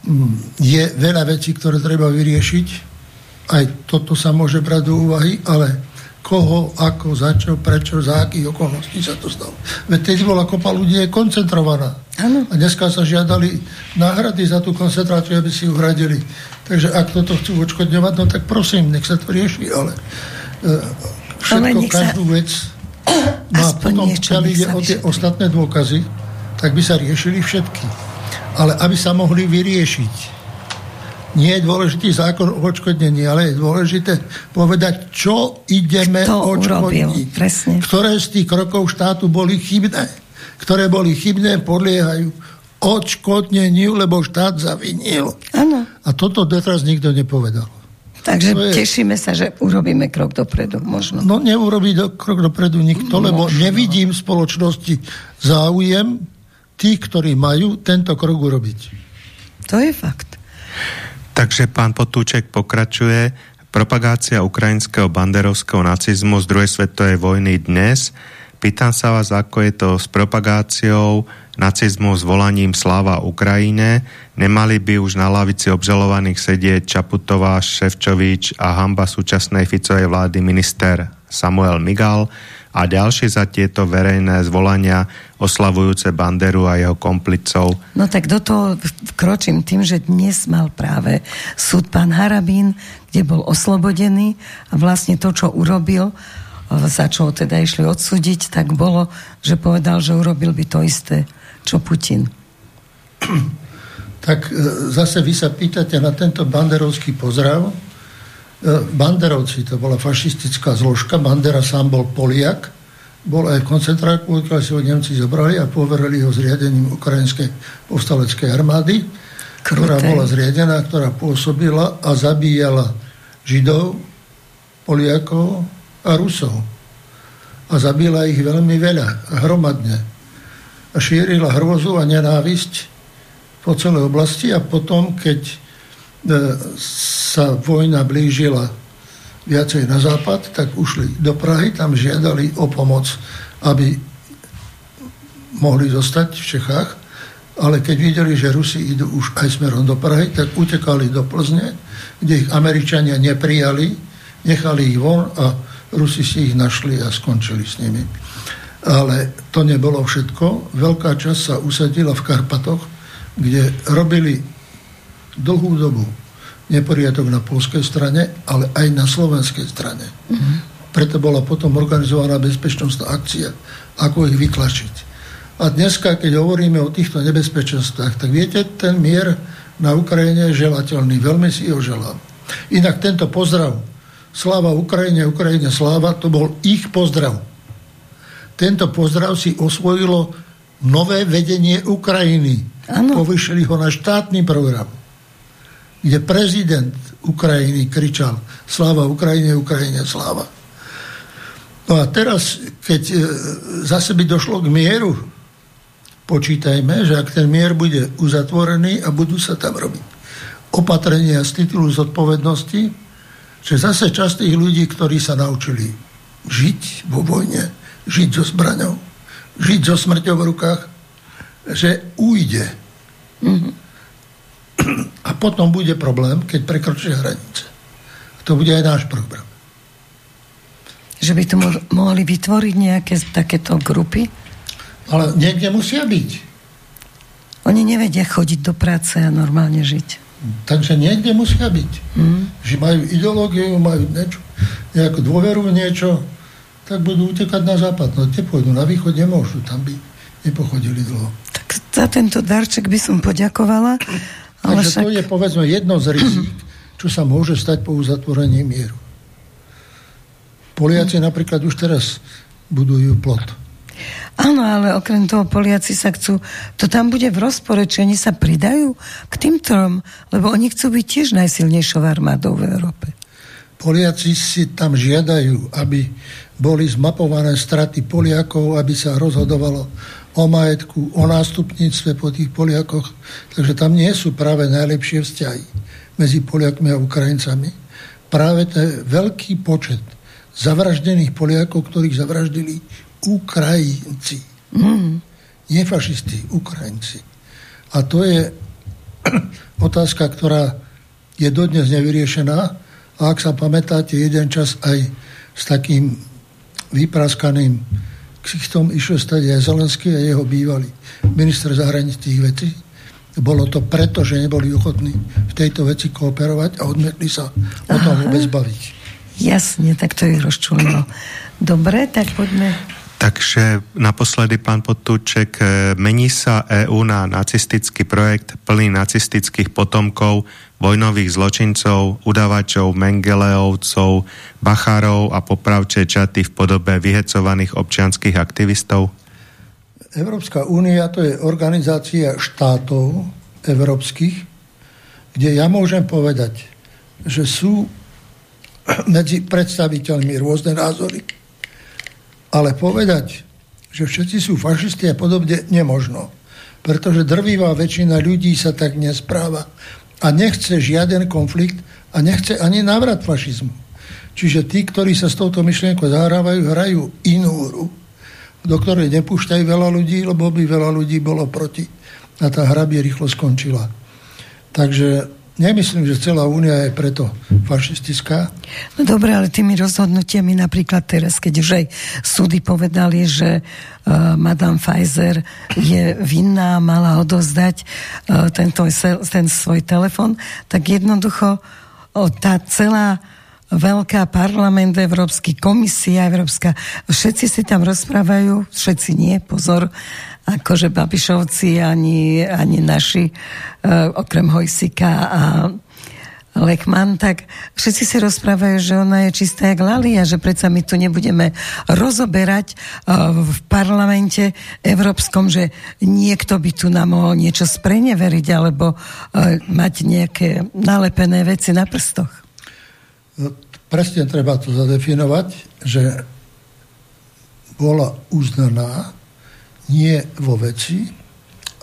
B: Mm, Je veľa vecí, ktoré treba vyriešiť, aj toto sa môže brať do úvahy, ale koho, ako, za čo, prečo, za akých okolností sa to stalo. Veď teď bola kopa ľudí je koncentrovaná.
A: Áno.
B: A dneska sa žiadali náhrady za tú koncentráciu, aby si ju hradili. Takže ak toto chcú odškodňovať, no tak prosím, nech sa to rieši, ale e, všetko,
A: Ale nech sa-
B: každú vec. A
A: Aspoň
B: potom, pokiaľ ide o tie ostatné dôkazy, tak by sa riešili všetky. Ale aby sa mohli vyriešiť, nie je dôležitý zákon o odškodnení, ale je dôležité povedať, čo ideme
A: Kto urobil,
B: odškodniť.
A: presne.
B: Ktoré z tých krokov štátu boli chybné. Ktoré boli chybné, podliehajú odškodneniu, lebo štát zavinil.
A: Áno.
B: A toto doteraz nikto nepovedal.
A: Takže
B: To je-
A: tešíme sa, že urobíme krok dopredu, možno.
B: No neurobí do, krok dopredu nikto, lebo nevidím v spoločnosti záujem tých, ktorí majú tento krok urobiť.
A: To je fakt.
C: Takže pán Potúček pokračuje. Propagácia ukrajinského banderovského nacizmu z druhej svetovej vojny dnes. Pýtam sa vás, ako je to s propagáciou nacizmu s volaním Sláva Ukrajine. Nemali by už na lavici obžalovaných sedieť Čaputová, Ševčovič a hamba súčasnej Ficovej vlády minister Samuel Migal a ďalší za tieto verejné zvolania oslavujúce Banderu a jeho komplicov.
A: No tak do toho vkročím tým, že dnes mal práve súd pán Harabín, kde bol oslobodený a vlastne to, čo urobil, za čo ho teda išli odsúdiť, tak bolo, že povedal, že urobil by to isté, čo Putin.
B: Tak e, zase vy sa pýtate na tento banderovský pozdrav. E, Banderovci, to bola fašistická zložka, Bandera sám bol Poliak, bol aj v koncentráku, odkiaľ si ho Nemci zobrali a poverili ho zriadením ukrajinskej povstaleckej armády, ktorá
A: Kruté.
B: bola zriadená, ktorá pôsobila a zabíjala Židov, Poliakov a Rusov. A zabila ich veľmi veľa, hromadne. A šírila hrôzu a nenávisť po celej oblasti a potom, keď sa vojna blížila viacej na západ, tak ušli do Prahy, tam žiadali o pomoc, aby mohli zostať v Čechách, ale keď videli, že Rusi idú už aj smerom do Prahy, tak utekali do Plzne, kde ich Američania neprijali, nechali ich von a Rusi si ich našli a skončili s nimi. Ale to nebolo všetko. Veľká časť sa usadila v Karpatoch, kde robili dlhú dobu neporiadok na polskej strane, ale aj na slovenskej strane. Mm-hmm. Preto bola potom organizovaná bezpečnostná akcia, ako ich vytlačiť. A dneska, keď hovoríme o týchto nebezpečenstvách, tak viete, ten mier na Ukrajine je želateľný. Veľmi si ho želám. Inak tento pozdrav Sláva Ukrajine, Ukrajine sláva, to bol ich pozdrav. Tento pozdrav si osvojilo nové vedenie Ukrajiny. Ano. Povyšili ho na štátny program, kde prezident Ukrajiny kričal Sláva Ukrajine, Ukrajine sláva. No a teraz, keď e, zase by došlo k mieru, počítajme, že ak ten mier bude uzatvorený a budú sa tam robiť opatrenia z titulu zodpovednosti, že zase časť tých ľudí, ktorí sa naučili žiť vo vojne, žiť so zbraňou, žiť so smrťou v rukách, že ujde. Mm-hmm. A potom bude problém, keď prekročia hranice. To bude aj náš program.
A: Že by to mo- mohli vytvoriť nejaké takéto grupy?
B: Ale niekde musia byť.
A: Oni nevedia chodiť do práce a normálne žiť.
B: Takže niekde musia byť. Mm. Že majú ideológiu, majú niečo, nejakú dôveru v niečo, tak budú utekať na západ. No tie pôjdu na východ, nemôžu, tam by nepochodili dlho.
A: Tak za tento darček by som poďakovala.
B: Ale Takže však... to je povedzme jedno z rizik, čo sa môže stať po uzatvorení mieru. Poliaci napríklad už teraz budujú plot.
A: Áno, ale okrem toho Poliaci sa chcú... To tam bude v rozpore, či oni sa pridajú k tým trom, lebo oni chcú byť tiež najsilnejšou armádou v Európe.
B: Poliaci si tam žiadajú, aby boli zmapované straty Poliakov, aby sa rozhodovalo o majetku, o nástupníctve po tých Poliakoch. Takže tam nie sú práve najlepšie vzťahy medzi Poliakmi a Ukrajincami. Práve ten veľký počet zavraždených Poliakov, ktorých zavraždili Ukrajinci. Mm. Nie fašisti, Ukrajinci. A to je otázka, ktorá je dodnes nevyriešená. A ak sa pamätáte, jeden čas aj s takým vypraskaným ksichtom išiel stať aj Zelenský a jeho bývalý minister zahraničných vecí. Bolo to preto, že neboli ochotní v tejto veci kooperovať a odmietli sa o tom vôbec baviť.
A: Jasne, tak to je rozčulilo. Dobre, tak poďme
C: Takže naposledy, pán Potúček, e, mení sa EÚ na nacistický projekt plný nacistických potomkov, vojnových zločincov, udavačov, Mengeleovcov, Bachárov a popravčej čaty v podobe vyhecovaných občianských aktivistov?
B: Európska únia to je organizácia štátov európskych, kde ja môžem povedať, že sú medzi predstaviteľmi rôzne názory ale povedať, že všetci sú fašisti a podobne, nemožno. Pretože drvivá väčšina ľudí sa tak nespráva a nechce žiaden konflikt a nechce ani návrat fašizmu. Čiže tí, ktorí sa s touto myšlienkou zahrávajú, hrajú inú hru, do ktorej nepúšťajú veľa ľudí, lebo by veľa ľudí bolo proti a tá hra by rýchlo skončila. Takže Nemyslím, že celá únia je preto fašistická.
A: No dobre, ale tými rozhodnutiami napríklad teraz, keď už aj súdy povedali, že uh, Madame Pfizer je vinná, mala odozdať uh, tento, ten svoj telefon, tak jednoducho uh, tá celá veľká parlament, Európsky komisia, Európska, všetci si tam rozprávajú, všetci nie, pozor, akože Babišovci ani, ani naši, uh, okrem Hojsika a Lekman, tak všetci si rozprávajú, že ona je čistá jak lalia, že predsa my tu nebudeme rozoberať uh, v parlamente európskom, že niekto by tu nám mohol niečo spreneveriť alebo uh, mať nejaké nalepené veci na prstoch.
B: Presne treba to zadefinovať, že bola uznaná nie vo veci,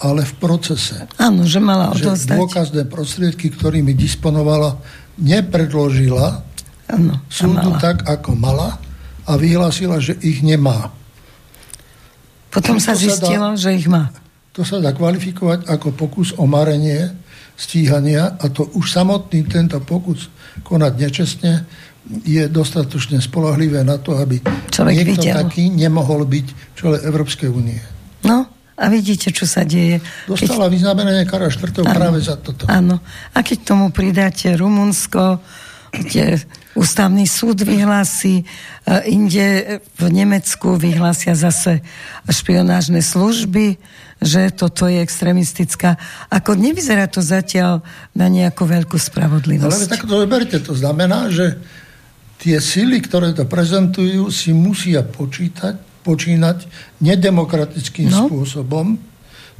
B: ale v procese.
A: Áno, že mala
B: odozdať. Že dôkazné prostriedky, ktorými disponovala, nepredložila ano, súdu mala. tak, ako mala a vyhlásila, že ich nemá.
A: Potom sa zistilo, sa dá, že ich má.
B: To sa dá kvalifikovať ako pokus o marenie stíhania a to už samotný tento pokus konať nečestne je dostatočne spolahlivé na to, aby Človek niekto videl. taký nemohol byť v čele Európskej únie.
A: No, a vidíte, čo sa deje.
B: Dostala keď... vyznamenanie Kara 4. práve za toto.
A: Áno. A keď tomu pridáte Rumunsko, kde ústavný súd vyhlási, e, inde v Nemecku vyhlásia zase špionážne služby, že toto je extremistická. Ako nevyzerá to zatiaľ na nejakú veľkú spravodlivosť.
B: Ale tak to vyberte, to znamená, že tie sily, ktoré to prezentujú, si musia počítať, počínať nedemokratickým no. spôsobom.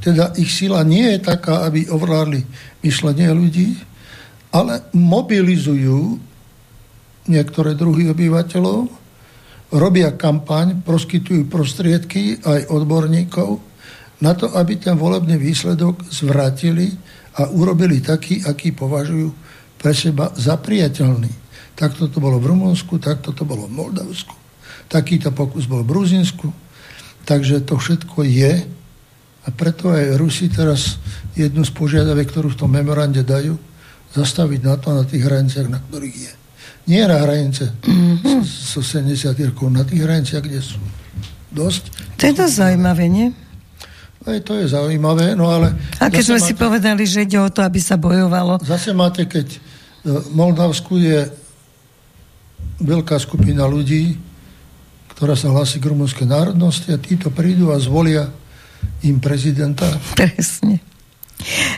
B: Teda ich sila nie je taká, aby ovládli myšlenie ľudí, ale mobilizujú niektoré druhy obyvateľov, robia kampaň, proskytujú prostriedky aj odborníkov na to, aby ten volebný výsledok zvratili a urobili taký, aký považujú pre seba za priateľný. Takto to bolo v Rumunsku, takto to bolo v Moldavsku, takýto pokus bol v Gruzinsku. Takže to všetko je a preto aj Rusi teraz jednu z požiadavek, ktorú v tom memorande dajú, zastaviť na to na tých hraniciach, na ktorých je. Nie na hranice mm-hmm. so 70 rokov, na tých hraniciach, kde sú dosť.
A: To je dosť zaujímavé, nie?
B: Aj to je zaujímavé, no ale...
A: A keď sme máte, si povedali, že ide o to, aby sa bojovalo...
B: Zase máte, keď e, v Moldavsku je veľká skupina ľudí, ktorá sa hlási k rumunskej národnosti a títo prídu a zvolia im prezidenta.
A: Presne.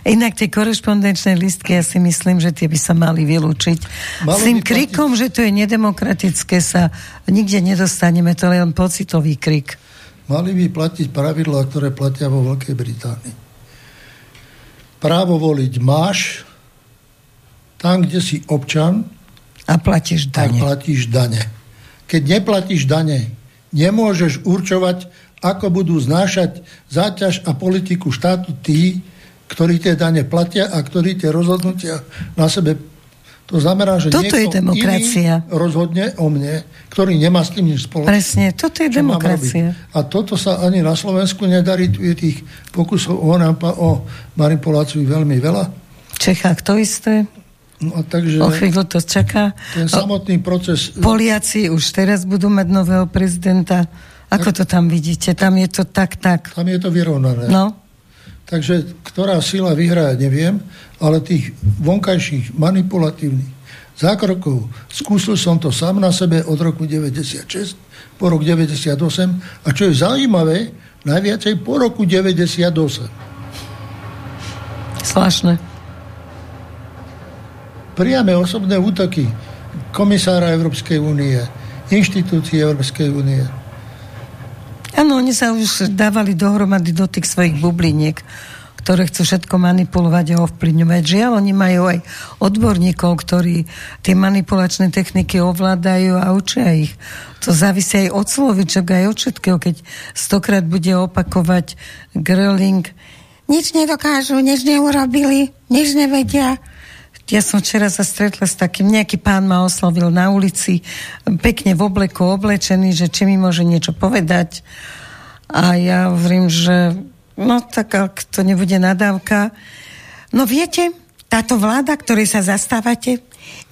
A: Inak tie korešpondenčné listky, ja si myslím, že tie by sa mali vylúčiť. Malo S tým krikom, platiť... že to je nedemokratické, sa nikde nedostaneme, to je len pocitový krik.
B: Mali by platiť pravidlá, ktoré platia vo Veľkej Británii. Právo voliť máš tam, kde si občan
A: a platíš dane.
B: A platíš dane. Keď neplatíš dane, nemôžeš určovať, ako budú znášať záťaž a politiku štátu tí, ktorí tie dane platia a ktorí tie rozhodnutia na sebe to znamená, že
A: toto je demokracia.
B: rozhodne o mne, ktorý nemá s tým nič spoločné.
A: Presne, toto je demokracia.
B: A toto sa ani na Slovensku nedarí. Tu je tých pokusov o, o manipuláciu veľmi veľa.
A: V Čechách to isté.
B: No, takže
A: o chvíľu to čaká.
B: Ten samotný proces...
A: Poliaci už teraz budú mať nového prezidenta. Ako tak, to tam vidíte? Tam je to tak, tak.
B: Tam je to vyrovnané.
A: No.
B: Takže ktorá sila vyhrá, neviem, ale tých vonkajších manipulatívnych zákrokov skúsil som to sám na sebe od roku 96 po rok 98 a čo je zaujímavé, najviacej po roku 98.
A: Zvláštne.
B: Priame osobné útoky komisára Európskej únie, inštitúcie Európskej únie,
A: Áno, oni sa už dávali dohromady do tých svojich bubliniek, ktoré chcú všetko manipulovať a ovplyvňovať. Žiaľ, oni majú aj odborníkov, ktorí tie manipulačné techniky ovládajú a učia ich. To závisí aj od slovičok, aj od všetkého. Keď stokrát bude opakovať Gröling, nič nedokážu, nič neurobili, nič nevedia. Ja som včera sa stretla s takým, nejaký pán ma oslovil na ulici, pekne v obleku oblečený, že či mi môže niečo povedať. A ja hovorím, že no tak ak to nebude nadávka. No viete, táto vláda, ktorej sa zastávate,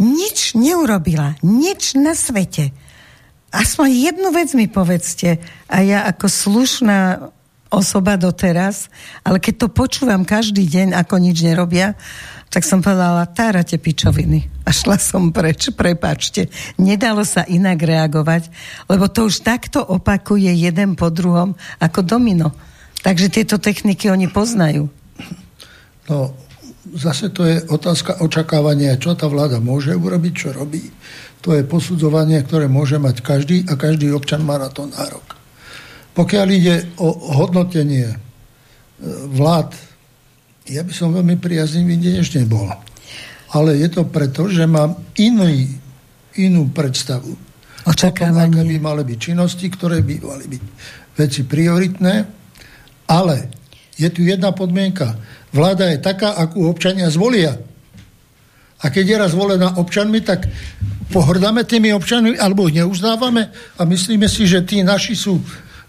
A: nič neurobila. Nič na svete. Aspoň jednu vec mi povedzte. A ja ako slušná osoba doteraz, ale keď to počúvam každý deň, ako nič nerobia, tak som povedala, tárate pičoviny. A šla som preč, prepačte. Nedalo sa inak reagovať, lebo to už takto opakuje jeden po druhom ako domino. Takže tieto techniky oni poznajú.
B: No, zase to je otázka očakávania, čo tá vláda môže urobiť, čo robí. To je posudzovanie, ktoré môže mať každý a každý občan má na to nárok. Pokiaľ ide o hodnotenie e, vlád ja by som veľmi priaznivý než nebol. Ale je to preto, že mám iný, inú predstavu.
A: Očakávanie.
B: Aké by mali byť činnosti, ktoré by mali byť veci prioritné. Ale je tu jedna podmienka. Vláda je taká, akú občania zvolia. A keď je raz zvolená občanmi, tak pohrdáme tými občanmi, alebo ich neuznávame a myslíme si, že tí naši sú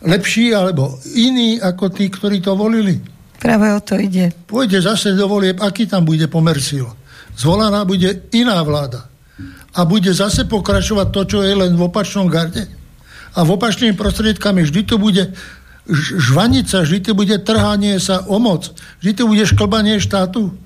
B: lepší alebo iní ako tí, ktorí to volili.
A: Práve o to ide.
B: Pôjde zase do volieb, aký tam bude pomer sil. Zvolaná bude iná vláda. A bude zase pokračovať to, čo je len v opačnom garde. A v opačnými prostriedkami vždy to bude žvanica, vždy to bude trhanie sa o moc, vždy to bude šklbanie štátu.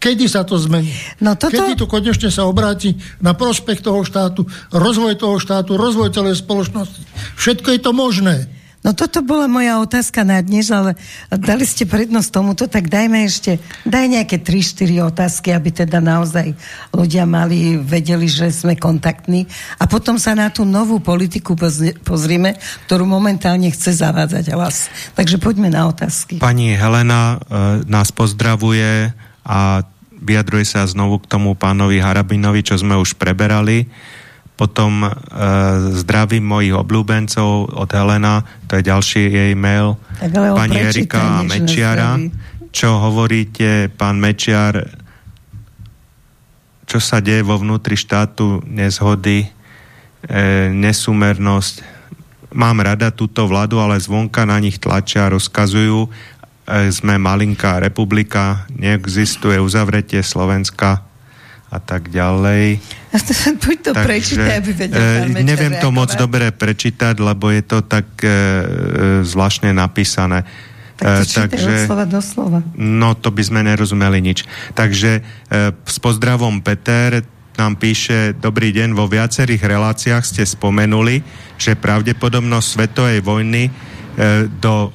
B: Kedy sa to zmení?
A: No toto...
B: Kedy to konečne sa obráti na prospech toho štátu, rozvoj toho štátu, rozvoj celej spoločnosti. Všetko je to možné.
A: No toto bola moja otázka na dnes, ale dali ste prednosť tomuto, tak dajme ešte, daj nejaké 3-4 otázky, aby teda naozaj ľudia mali, vedeli, že sme kontaktní a potom sa na tú novú politiku pozrime, ktorú momentálne chce zavádzať vás. Takže poďme na otázky.
C: Pani Helena e, nás pozdravuje a vyjadruje sa znovu k tomu pánovi Harabinovi, čo sme už preberali potom e, zdravím mojich obľúbencov od Helena, to je ďalší jej mail, pani Erika Mečiara. Čo hovoríte, pán Mečiar, čo sa deje vo vnútri štátu, nezhody, e, nesúmernosť. Mám rada túto vládu, ale zvonka na nich tlačia, rozkazujú. E, sme malinká republika, neexistuje uzavretie Slovenska a tak ďalej.
A: Buď to Takže, prečítaj, aby vedel
C: e, Neviem to moc dobre prečítať, lebo je to tak e, e zvláštne napísané.
A: Tak to e, takže, od slova do slova.
C: No, to by sme nerozumeli nič. Takže e, s pozdravom Peter nám píše, dobrý deň, vo viacerých reláciách ste spomenuli, že pravdepodobnosť svetovej vojny e, do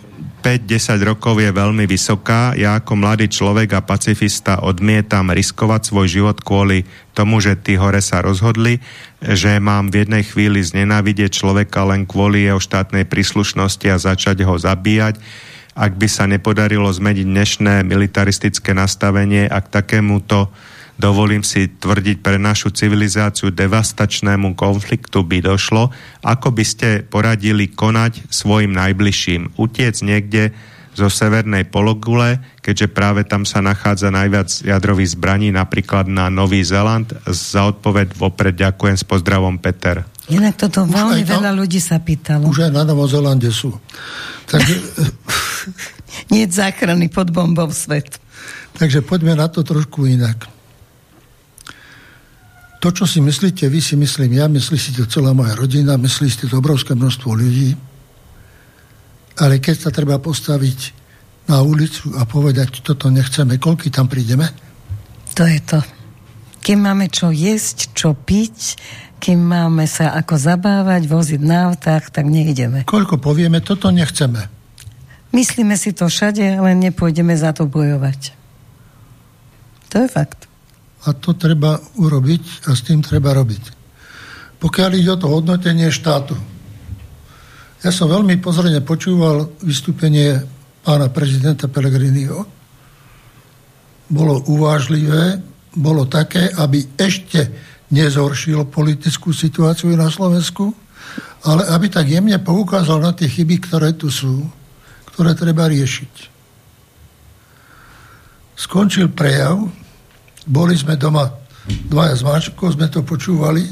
C: 5-10 rokov je veľmi vysoká. Ja ako mladý človek a pacifista odmietam riskovať svoj život kvôli tomu, že tí hore sa rozhodli, že mám v jednej chvíli znenávidieť človeka len kvôli jeho štátnej príslušnosti a začať ho zabíjať. Ak by sa nepodarilo zmeniť dnešné militaristické nastavenie, ak takémuto dovolím si tvrdiť pre našu civilizáciu devastačnému konfliktu by došlo, ako by ste poradili konať svojim najbližším? Utiec niekde zo severnej pologule, keďže práve tam sa nachádza najviac jadrových zbraní, napríklad na Nový Zeland. Za odpoveď vopred ďakujem s pozdravom Peter.
A: Inak toto veľmi veľa ľudí sa pýtalo.
B: Už aj na Novom Zelande sú. Takže...
A: Nie záchrany pod bombou svet.
B: Takže poďme na to trošku inak to, čo si myslíte, vy si myslím ja, myslí si to celá moja rodina, myslí si to obrovské množstvo ľudí, ale keď sa treba postaviť na ulicu a povedať, toto nechceme, koľky tam prídeme?
A: To je to. Kým máme čo jesť, čo piť, kým máme sa ako zabávať, voziť na autách, tak neideme.
B: Koľko povieme, toto nechceme.
A: Myslíme si to všade, ale nepôjdeme za to bojovať. To je fakt
B: a to treba urobiť a s tým treba robiť. Pokiaľ ide o to hodnotenie štátu, ja som veľmi pozorne počúval vystúpenie pána prezidenta Pellegriniho. Bolo uvážlivé, bolo také, aby ešte nezhoršil politickú situáciu na Slovensku, ale aby tak jemne poukázal na tie chyby, ktoré tu sú, ktoré treba riešiť. Skončil prejav, boli sme doma dvaja s manželkou, sme to počúvali.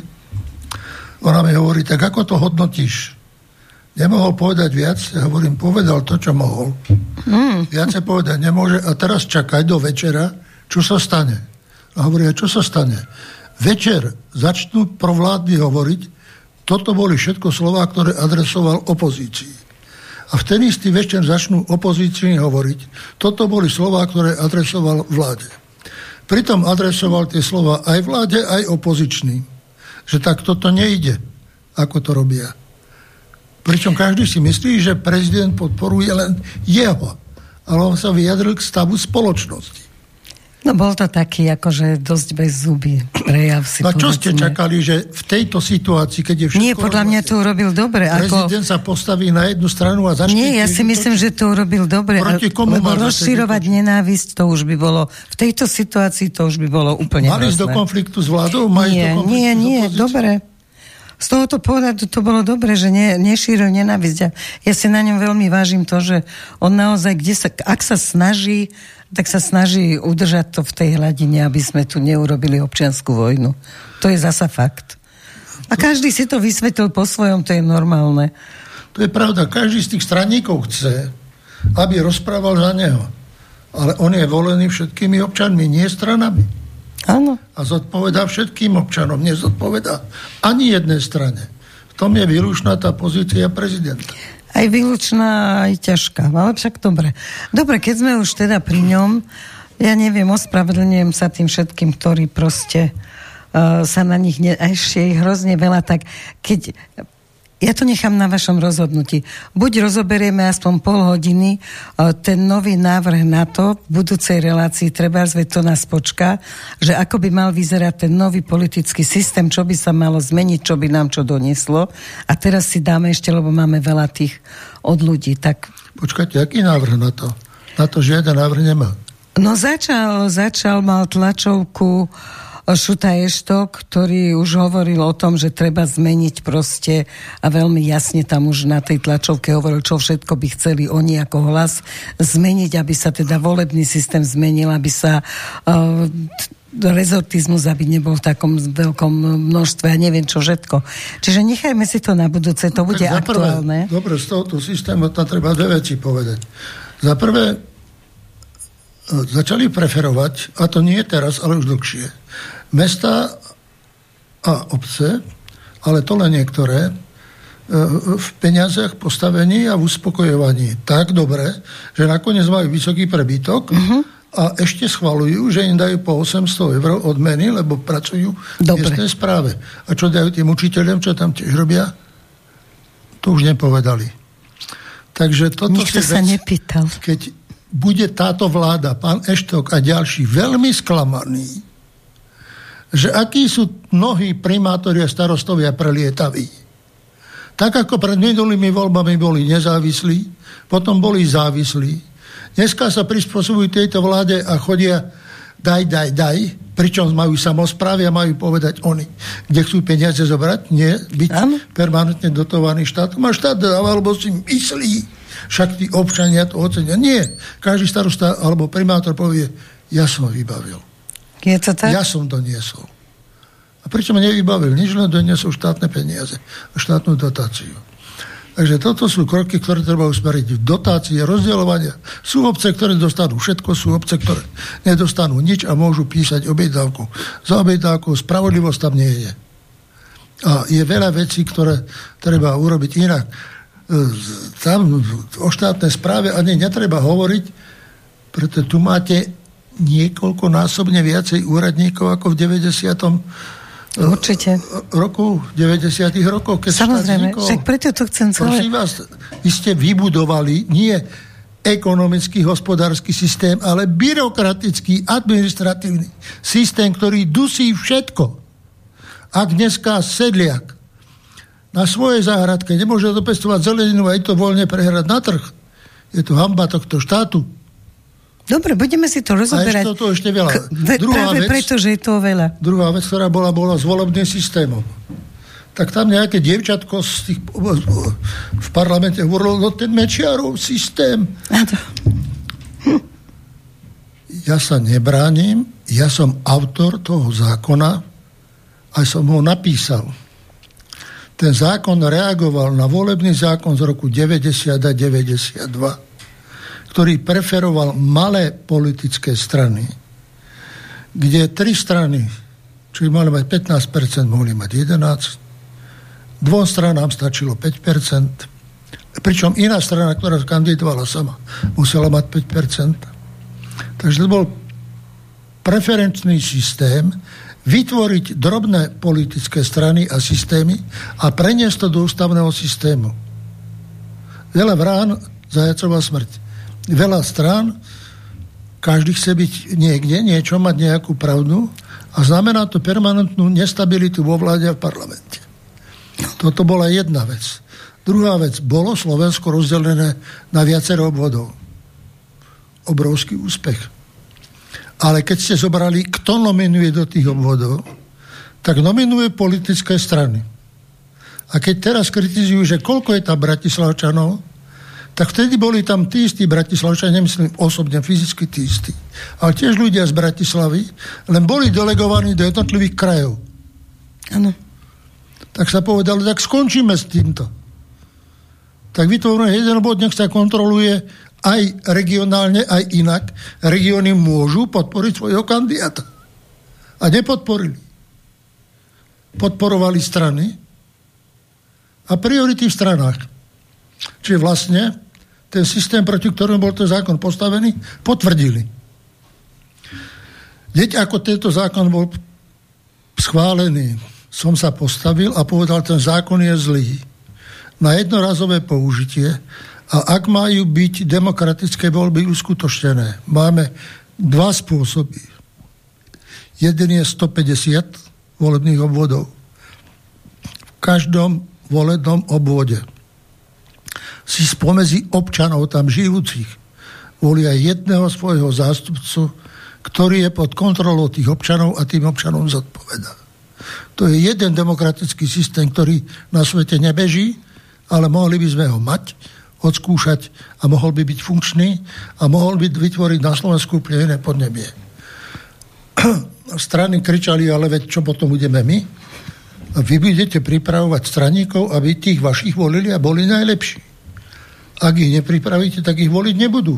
B: Ona mi hovorí, tak ako to hodnotíš? Nemohol povedať viac? Ja hovorím, povedal to, čo mohol. Mm. Viacej povedať nemôže a teraz čakaj do večera, čo sa stane. A hovorí, čo sa stane? Večer začnú provládni hovoriť, toto boli všetko slova, ktoré adresoval opozícii. A v ten istý večer začnú opozícii hovoriť, toto boli slova, ktoré adresoval vláde. Pritom adresoval tie slova aj vláde, aj opozičný. Že tak toto nejde, ako to robia. Pričom každý si myslí, že prezident podporuje len jeho. Ale on sa vyjadril k stavu spoločnosti.
A: No bol to taký akože dosť bez zuby prejav si
B: No čo ste čakali, že v tejto situácii, keď je všetko...
A: Nie, podľa mňa to urobil dobre.
B: Prezident ako... sa postaví na jednu stranu a začne...
A: Nie, ja si myslím, že to urobil dobre.
B: Proti komu
A: lebo rozširovať nenávisť, to už by bolo... V tejto situácii to už by bolo úplne
B: Mali do konfliktu s vládou?
A: Mali nie, do nie, nie, dobre. Z tohoto pohľadu to bolo dobre, že ne, nešíril nenávisť. Ja, ja si na ňom veľmi vážim to, že on naozaj, kde sa, ak sa snaží tak sa snaží udržať to v tej hladine, aby sme tu neurobili občianskú vojnu. To je zasa fakt. A každý si to vysvetlil po svojom, to je normálne.
B: To je pravda. Každý z tých stranníkov chce, aby rozprával za neho. Ale on je volený všetkými občanmi, nie stranami.
A: Áno.
B: A zodpovedá všetkým občanom, nezodpovedá ani jednej strane. V tom je výlučná tá pozícia prezidenta
A: aj výlučná, aj ťažká. Ale však dobre. Dobre, keď sme už teda pri ňom, Ja neviem, ospravedlňujem sa tým všetkým, ktorí proste uh, sa na nich ne, ešte hrozne veľa, tak keď ja to nechám na vašom rozhodnutí. Buď rozoberieme aspoň pol hodiny ten nový návrh na to v budúcej relácii, treba zveť to nás počká, že ako by mal vyzerať ten nový politický systém, čo by sa malo zmeniť, čo by nám čo donieslo. A teraz si dáme ešte, lebo máme veľa tých od ľudí. Tak...
B: Počkajte, aký návrh na to? Na to žiaden návrh nemá.
A: No začal, začal, mal tlačovku Šuta Eštok, ktorý už hovoril o tom, že treba zmeniť proste a veľmi jasne tam už na tej tlačovke hovoril, čo všetko by chceli oni ako hlas zmeniť, aby sa teda volebný systém zmenil, aby sa uh, rezortizmus, aby nebol v takom veľkom množstve a neviem čo všetko. Čiže nechajme si to na budúce, to bude tak aktuálne.
B: Prvé, dobre, z tohoto systému tam treba dve veci povedať. Za prvé, začali preferovať, a to nie teraz, ale už dlhšie, mesta a obce, ale to len niektoré, e, v peniazach postavení a v uspokojovaní tak dobre, že nakoniec majú vysoký prebytok uh-huh. a ešte schvalujú, že im dajú po 800 eur odmeny, lebo pracujú v miestnej správe. A čo dajú tým učiteľom, čo tam tiež robia? To už nepovedali. Takže toto
A: Nikto si sa vec, nepýtal.
B: Keď bude táto vláda, pán Eštok a ďalší, veľmi sklamaný, že akí sú mnohí primátori a starostovia prelietaví. Tak ako pred minulými voľbami boli nezávislí, potom boli závislí. Dneska sa prispôsobujú tejto vláde a chodia daj, daj, daj, pričom majú samozprávy a majú povedať oni, kde chcú peniaze zobrať, nie byť ano. permanentne dotovaný štátom. A štát alebo si myslí, však tí občania to ocenia. Nie. Každý starosta alebo primátor povie, ja som vybavil.
A: Je to tak?
B: Ja som doniesol. A prečo ma nevybavil? Nič len doniesol štátne peniaze a štátnu dotáciu. Takže toto sú kroky, ktoré treba usmeriť. Dotácie, rozdielovania. Sú obce, ktoré dostanú všetko, sú obce, ktoré nedostanú nič a môžu písať objednávku. Za objednávku spravodlivosť tam nie je. A je veľa vecí, ktoré treba urobiť inak. Tam o štátnej správe ani netreba hovoriť, pretože tu máte niekoľkonásobne viacej úradníkov ako v 90.
A: Určite.
B: roku, 90. rokov, keď
A: Samozrejme, však preto to chcem celé...
B: Prosím vás, vy ste vybudovali nie ekonomický, hospodársky systém, ale byrokratický, administratívny systém, ktorý dusí všetko. Ak dneska sedliak na svojej záhradke nemôže dopestovať zeleninu a aj to voľne prehrať na trh, je to hamba tohto štátu.
A: Dobre, budeme si to rozoberať.
B: A ešte to ešte veľa. K,
A: druhá práve vec, preto, že je to veľa.
B: Druhá vec, ktorá bola, bola s volebným systémom. Tak tam nejaké dievčatko z tých, v parlamente hovorilo, no ten Mečiarov systém. Hm. Ja sa nebránim, ja som autor toho zákona a som ho napísal. Ten zákon reagoval na volebný zákon z roku 90 a 92 ktorý preferoval malé politické strany, kde tri strany, či mali mať 15%, mohli mať 11%, dvom stranám stačilo 5%, pričom iná strana, ktorá kandidovala sama, musela mať 5%. Takže to bol preferenčný systém, vytvoriť drobné politické strany a systémy a preniesť to do ústavného systému. Veľa vrán, zajacová smrť veľa strán, každý chce byť niekde, niečo, mať nejakú pravdu a znamená to permanentnú nestabilitu vo vláde a v parlamente. Toto bola jedna vec. Druhá vec, bolo Slovensko rozdelené na viacero obvodov. Obrovský úspech. Ale keď ste zobrali, kto nominuje do tých obvodov, tak nominuje politické strany. A keď teraz kritizujú, že koľko je tam Bratislavčanov, tak vtedy boli tam tí istí Bratislavčania, nemyslím osobne, fyzicky tí istí, ale tiež ľudia z Bratislavy, len boli delegovaní do jednotlivých krajov.
A: Áno.
B: Tak sa povedalo, tak skončíme s týmto. Tak vytvoríme jeden bod, nech sa kontroluje aj regionálne, aj inak. Regióny môžu podporiť svojho kandidáta. A nepodporili. Podporovali strany a priority v stranách. Čiže vlastne ten systém, proti ktorému bol ten zákon postavený, potvrdili. Hneď ako tento zákon bol schválený, som sa postavil a povedal, ten zákon je zlý na jednorazové použitie a ak majú byť demokratické voľby uskutočnené, máme dva spôsoby. Jeden je 150 volebných obvodov. V každom volebnom obvode si spomezi občanov tam žijúcich volia jedného svojho zástupcu, ktorý je pod kontrolou tých občanov a tým občanom zodpoveda. To je jeden demokratický systém, ktorý na svete nebeží, ale mohli by sme ho mať, odskúšať a mohol by byť funkčný a mohol by vytvoriť na Slovensku úplne iné podnebie. Strany kričali, ale veď čo potom budeme my? Vy budete pripravovať straníkov, aby tých vašich volili a boli najlepší. Ak ich nepripravíte, tak ich voliť nebudú.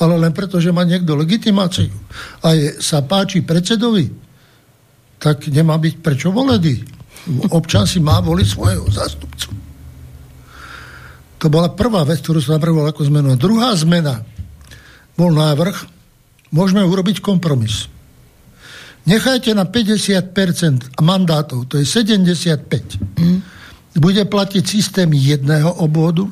B: Ale len preto, že má niekto legitimáciu a je, sa páči predsedovi, tak nemá byť prečo volený. Občan si má voliť svojho zástupcu. To bola prvá vec, ktorú som navrhoval ako zmenu. A druhá zmena bol návrh, môžeme urobiť kompromis. Nechajte na 50% mandátov, to je 75. Mm. Bude platiť systém jedného obvodu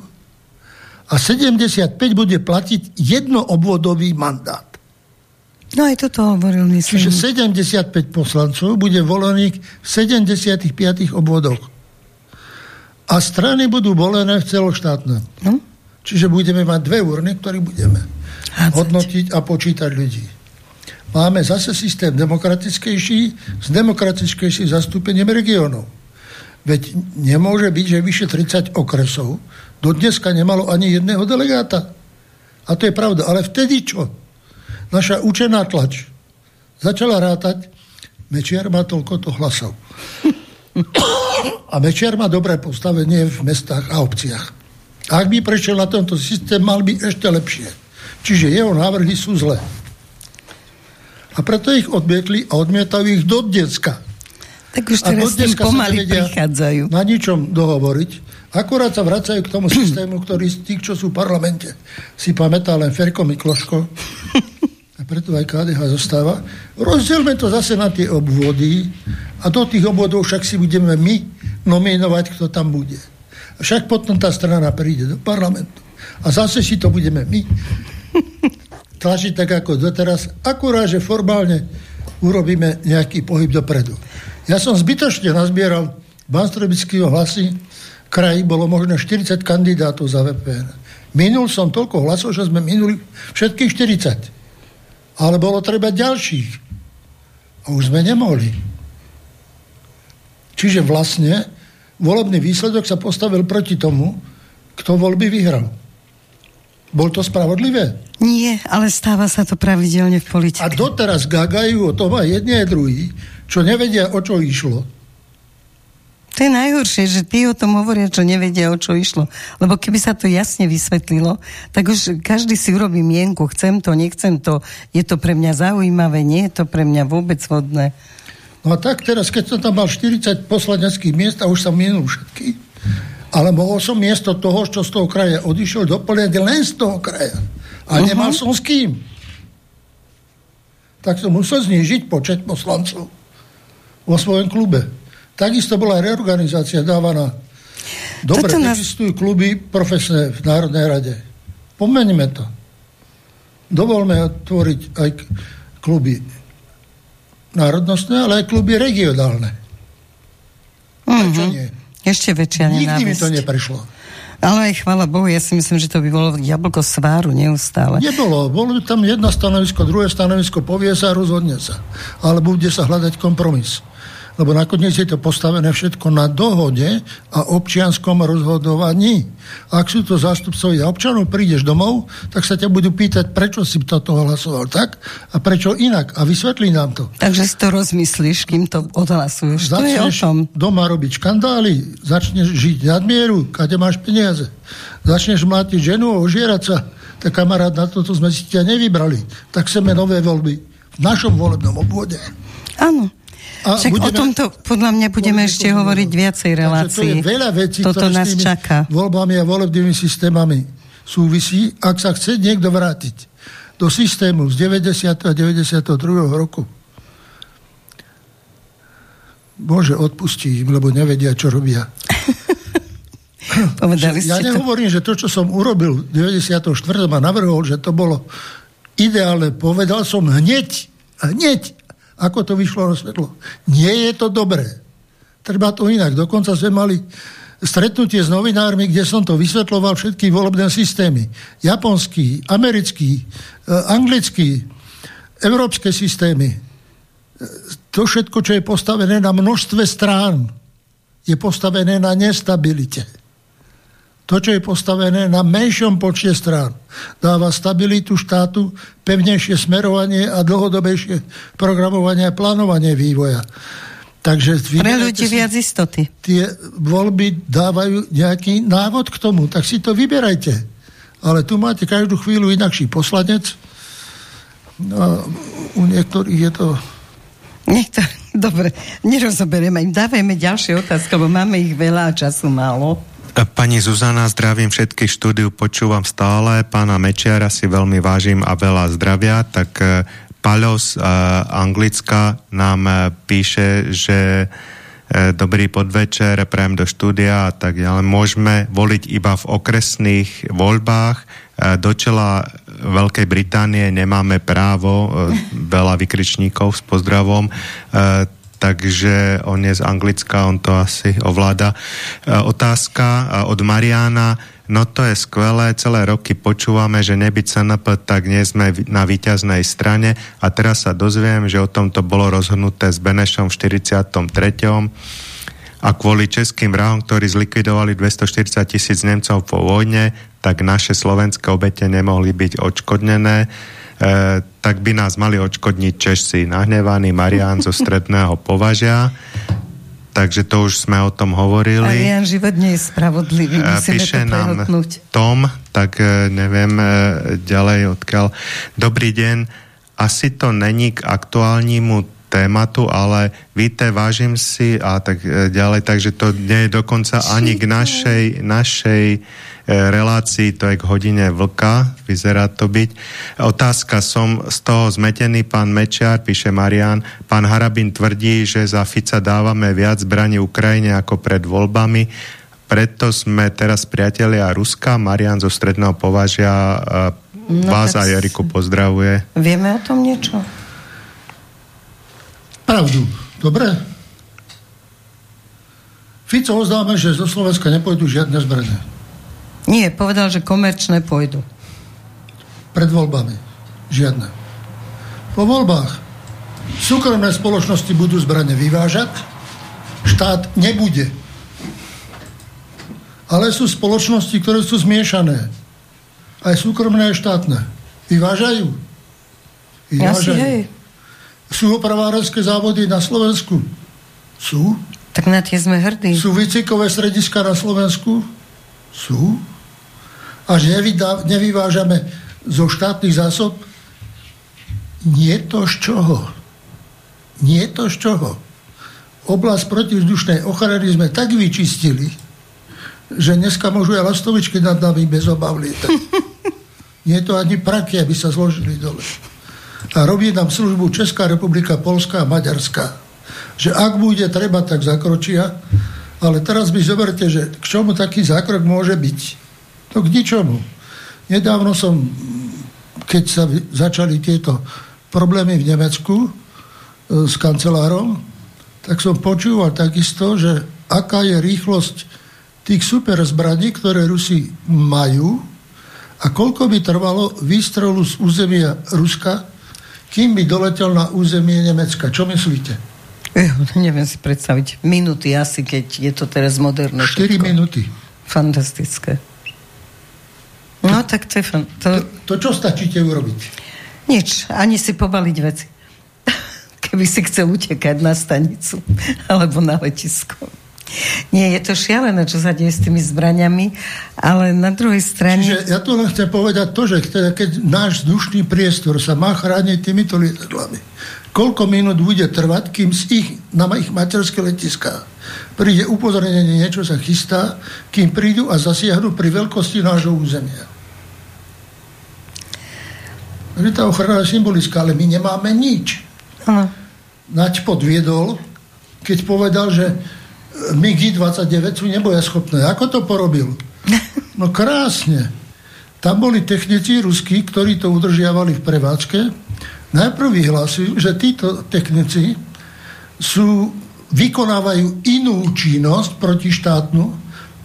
B: a 75 bude platiť jednoobvodový mandát.
A: No aj toto hovoril, myslím.
B: Čiže 75 poslancov bude volených v 75 obvodoch. A strany budú volené v celoštátne. No? Čiže budeme mať dve urny, ktoré budeme Hádzať. hodnotiť a počítať ľudí. Máme zase systém demokratickejší s demokratickejším zastúpením regionov. Veď nemôže byť, že vyše 30 okresov do dneska nemalo ani jedného delegáta. A to je pravda. Ale vtedy čo? naša učená tlač začala rátať, Mečiar má toľko to hlasov. A Mečiar má dobré postavenie v mestách a obciach. A ak by prešiel na tento systém, mal by ešte lepšie. Čiže jeho návrhy sú zlé. A preto ich odmietli a odmietajú ich do decka.
A: Tak už teraz s tým pomaly prichádzajú.
B: Na ničom dohovoriť. Akurát sa vracajú k tomu systému, ktorý z tých, čo sú v parlamente, si pamätá len Ferko Mikloško a preto aj KDH zostáva. Rozdielme to zase na tie obvody a do tých obvodov však si budeme my nominovať, kto tam bude. A však potom tá strana príde do parlamentu. A zase si to budeme my tlačiť tak ako doteraz. Akurát, že formálne urobíme nejaký pohyb dopredu. Ja som zbytočne nazbieral Banstrobického hlasy. V kraji bolo možno 40 kandidátov za VPN. Minul som toľko hlasov, že sme minuli všetkých 40 ale bolo treba ďalších. A už sme nemohli. Čiže vlastne volebný výsledok sa postavil proti tomu, kto voľby vyhral. Bol to spravodlivé?
A: Nie, ale stáva sa to pravidelne v politike.
B: A doteraz gagajú o tom aj jedni aj druhý, čo nevedia, o čo išlo.
A: To je najhoršie, že tí o tom hovoria, čo nevedia, o čo išlo. Lebo keby sa to jasne vysvetlilo, tak už každý si urobí mienku, chcem to, nechcem to, je to pre mňa zaujímavé, nie je to pre mňa vôbec vodné.
B: No a tak teraz, keď som tam mal 40 poslaneckých miest a už som minul všetky, ale mohol som miesto toho, čo z toho kraja odišiel, doplňať len z toho kraja. A uh-huh. nemal som s kým. Tak som musel znižiť počet poslancov vo svojom klube. Takisto bola reorganizácia dávaná. Dobre, nás... existujú kluby profesné v Národnej rade. Pomeňme to. Dovolme otvoriť aj kluby národnostné, ale aj kluby regionálne.
A: Mm-hmm. nie? Ešte väčšia
B: Nikdy mi to neprešlo.
A: Ale aj chvála Bohu, ja si myslím, že to by bolo jablko sváru neustále.
B: Nebolo. Bolo tam jedno stanovisko, druhé stanovisko, povie sa a rozhodne sa. Ale bude sa hľadať kompromis lebo nakoniec je to postavené všetko na dohode a občianskom rozhodovaní. Ak sú to zástupcovia občanov, prídeš domov, tak sa ťa budú pýtať, prečo si toto hlasoval tak a prečo inak. A vysvetlí nám to.
A: Takže si to rozmyslíš, kým to odhlasuješ.
B: Začneš
A: to je o tom.
B: doma robiť škandály, začneš žiť nadmieru, kade máš peniaze. Začneš mlátiť ženu a ožierať sa. Tak kamarát, na toto sme si ťa nevybrali. Tak chceme nové voľby v našom volebnom obvode.
A: Áno. A Však budeme, o tomto podľa mňa budeme ešte hovoriť viacej relácií.
B: To je veľa vecí,
A: Toto nás s čaká.
B: voľbami a volebnými systémami súvisí, ak sa chce niekto vrátiť do systému z 90. a 92. roku. Bože, odpustí im, lebo nevedia, čo robia.
A: Povedali
B: ja nehovorím, to... že to, čo som urobil v 94. a navrhol, že to bolo ideálne. Povedal som hneď, hneď, ako to vyšlo na svetlo. Nie je to dobré. Treba to inak. Dokonca sme mali stretnutie s novinármi, kde som to vysvetloval všetky volebné systémy. Japonský, americký, e, anglický, európske systémy. E, to všetko, čo je postavené na množstve strán, je postavené na nestabilite. To, čo je postavené na menšom počte strán, dáva stabilitu štátu, pevnejšie smerovanie a dlhodobejšie programovanie a plánovanie vývoja. Takže
A: Pre ľudí viac istoty.
B: Tie voľby dávajú nejaký návod k tomu, tak si to vyberajte. Ale tu máte každú chvíľu inakší poslanec. No, u niektorých je to...
A: Niektor... Dobre, nerozoberieme im. Dávajme ďalšie otázky, lebo máme ich veľa a času málo.
C: Pani Zuzana, zdravím všetkých štúdiu, počúvam stále. Pána Mečiara si veľmi vážim a veľa zdravia. Tak e, Paľo z uh, Anglicka nám píše, že dobrý podvečer, prajem do štúdia a tak ďalej. Môžeme voliť iba v okresných voľbách. Do čela Veľkej Británie nemáme právo, veľa vykričníkov s pozdravom. Takže on je z Anglicka, on to asi ovláda. E, otázka e, od Mariana. No to je skvelé, celé roky počúvame, že nebyť CNP, tak nie sme na výťaznej strane a teraz sa dozviem, že o tom to bolo rozhodnuté s Benešom v 43. A kvôli českým vrahom, ktorí zlikvidovali 240 tisíc Nemcov po vojne, tak naše slovenské obete nemohli byť odškodnené tak by nás mali odškodniť Češci. Nahnevaný Marian zo stredného považia. Takže to už sme o tom hovorili.
A: Marian, život nie je spravodlivý. E, Musíme
C: Píše
A: to
C: nám Tom, tak e, neviem e, ďalej odkiaľ. Dobrý deň. Asi to není k aktuálnímu tématu, ale víte, vážim si a tak ďalej, takže to nie je dokonca ani k našej, našej relácii, to je k hodine vlka, vyzerá to byť. Otázka, som z toho zmetený, pán Mečiar, píše Marian, pán Harabin tvrdí, že za Fica dávame viac zbraní Ukrajine ako pred voľbami, preto sme teraz priatelia Ruska, Marian zo Stredného považia no, vás a Jariku pozdravuje.
A: Vieme o tom niečo?
B: Pravdu. Dobre? Fico oznáme, že zo Slovenska nepôjdu žiadne zbranie.
A: Nie, povedal, že komerčné pôjdu.
B: Pred voľbami. Žiadne. Po voľbách súkromné spoločnosti budú zbrane vyvážať, štát nebude. Ale sú spoločnosti, ktoré sú zmiešané. Aj súkromné, aj štátne. Vyvážajú.
A: Vyvážajú. Ja si,
B: Sú opravárenské závody na Slovensku? Sú.
A: Tak na tie sme hrdí.
B: Sú výcvikové strediska na Slovensku? Sú a že nevyvážame zo štátnych zásob, nie to z čoho. Nie to z čoho. Oblasť protivzdušnej ochrany sme tak vyčistili, že dneska môžu aj lastovičky nad nami bez obav lietať. Nie je to ani praky, aby sa zložili dole. A robí nám službu Česká republika, Polska a Maďarská. Že ak bude treba, tak zakročia. Ale teraz by zoberte, že k čomu taký zákrok môže byť No k ničomu. Nedávno som, keď sa začali tieto problémy v Nemecku e, s kancelárom, tak som počúval takisto, že aká je rýchlosť tých super zbraní, ktoré Rusi majú a koľko by trvalo výstrelu z územia Ruska, kým by doletel na územie Nemecka. Čo myslíte?
A: Ja, neviem si predstaviť. Minúty asi, keď je to teraz moderné.
B: 4 všetko. minúty.
A: Fantastické. No tak to je... To...
B: To, to čo stačíte urobiť?
A: Nič, ani si pobaliť veci. Keby si chcel utekať na stanicu alebo na letisko. Nie, je to šialené, čo sa deje s tými zbraniami, ale na druhej strane...
B: Čiže ja tu len chcem povedať to, že teda keď náš vzdušný priestor sa má chrániť týmito lietadlami, koľko minút bude trvať, kým z ich, na ich materské letiská príde upozornenie, niečo sa chystá, kým prídu a zasiahnu pri veľkosti nášho územia. Že tá ochrana je symbolická, ale my nemáme nič.
A: Ano.
B: Naď podviedol, keď povedal, že e, MiG-29 sú neboja schopné. Ako to porobil? No krásne. Tam boli technici ruskí, ktorí to udržiavali v prevádzke. Najprv vyhlásili, že títo technici sú, vykonávajú inú činnosť protištátnu,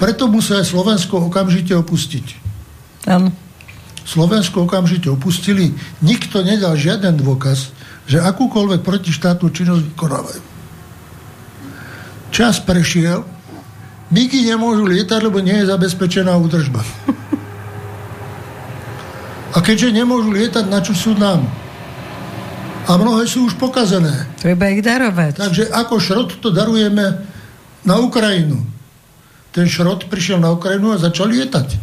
B: preto musí aj Slovensko okamžite opustiť.
A: Áno.
B: Slovensko okamžite opustili, nikto nedal žiaden dôkaz, že akúkoľvek protištátnu činnosť vykonávajú. Čas prešiel, Migy nemôžu lietať, lebo nie je zabezpečená údržba. A keďže nemôžu lietať, na čo sú nám? A mnohé sú už pokazené.
A: Treba ich darovať.
B: Takže ako šrot to darujeme na Ukrajinu. Ten šrot prišiel na Ukrajinu a začal lietať.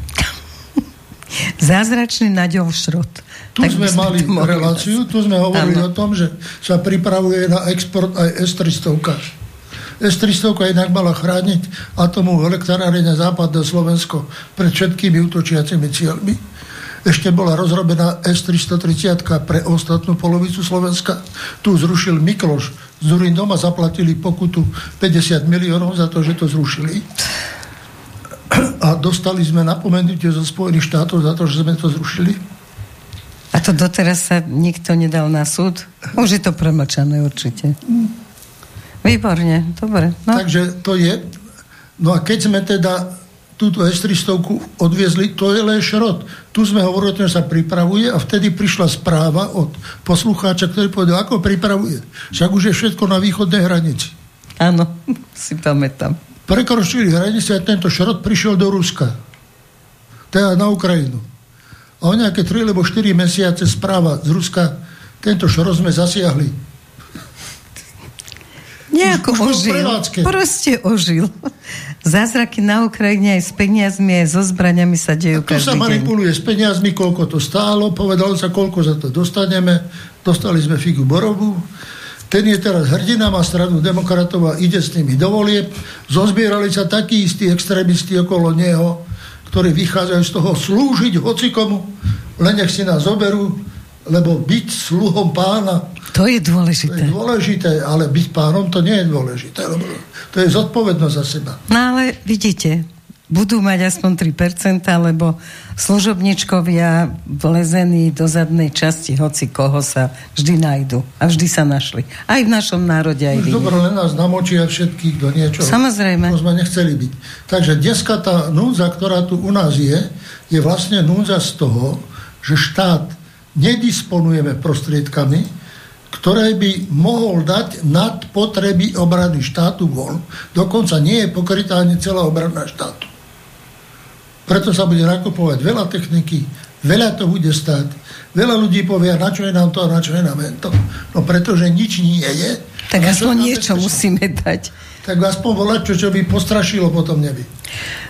A: Zázračný naďov šrot.
B: Tu tak sme mali reláciu, tu sme hovorili ano. o tom, že sa pripravuje na export aj S-300. S-300 inak mala chrániť atomovú elektrárne západné Slovensko pred všetkými útočiacimi cieľmi. Ešte bola rozrobená S-330 pre ostatnú polovicu Slovenska. Tu zrušil Mikloš s Durindom a zaplatili pokutu 50 miliónov za to, že to zrušili. A dostali sme napomenutie zo Spojených štátov za to, že sme to zrušili.
A: A to doteraz sa nikto nedal na súd? Už je to premlčané určite. Výborne, dobre.
B: No. Takže to je. No a keď sme teda túto S-300 odviezli, to je len šrot. Tu sme hovorili že sa pripravuje a vtedy prišla správa od poslucháča, ktorý povedal, ako pripravuje. Však už je všetko na východnej hranici.
A: Áno, si pamätám.
B: Prekročili hranice a tento šrot prišiel do Ruska. Teda na Ukrajinu. A o nejaké 3 alebo 4 mesiace správa z Ruska, tento šrot sme zasiahli
A: Nejako už, ožil. Proste ožil. Zázraky na Ukrajine aj s peniazmi, aj so zbraniami sa dejú
B: každý
A: sa
B: manipuluje deň. s peniazmi, koľko to stálo, povedalo sa, koľko za to dostaneme. Dostali sme figu Borovu. Ten je teraz hrdina, má stranu demokratov a ide s nimi do volieb. Zozbierali sa takí istí extrémisti okolo neho, ktorí vychádzajú z toho slúžiť hocikomu, len nech si nás zoberú, lebo byť sluhom pána
A: to je dôležité.
B: To je dôležité, ale byť pánom to nie je dôležité, lebo to je zodpovednosť za seba.
A: No ale vidíte, budú mať aspoň 3%, lebo služobničkovia vlezení do zadnej časti, hoci koho sa vždy nájdu. A vždy sa našli. Aj v našom národe, aj
B: v Dobre, len nás namočia všetkých do niečoho.
A: Samozrejme.
B: To sme nechceli byť. Takže dneska tá núdza, ktorá tu u nás je, je vlastne núdza z toho, že štát nedisponujeme prostriedkami, ktoré by mohol dať nad potreby obrany štátu von. Dokonca nie je pokrytá ani celá obrana štátu. Preto sa bude nakupovať veľa techniky, veľa to bude stať. Veľa ľudí povie, na čo je nám to a na čo je nám to. No pretože nič nie je.
A: Tak aspoň niečo musíme dať
B: tak aspoň volať, čo, čo by postrašilo potom neby.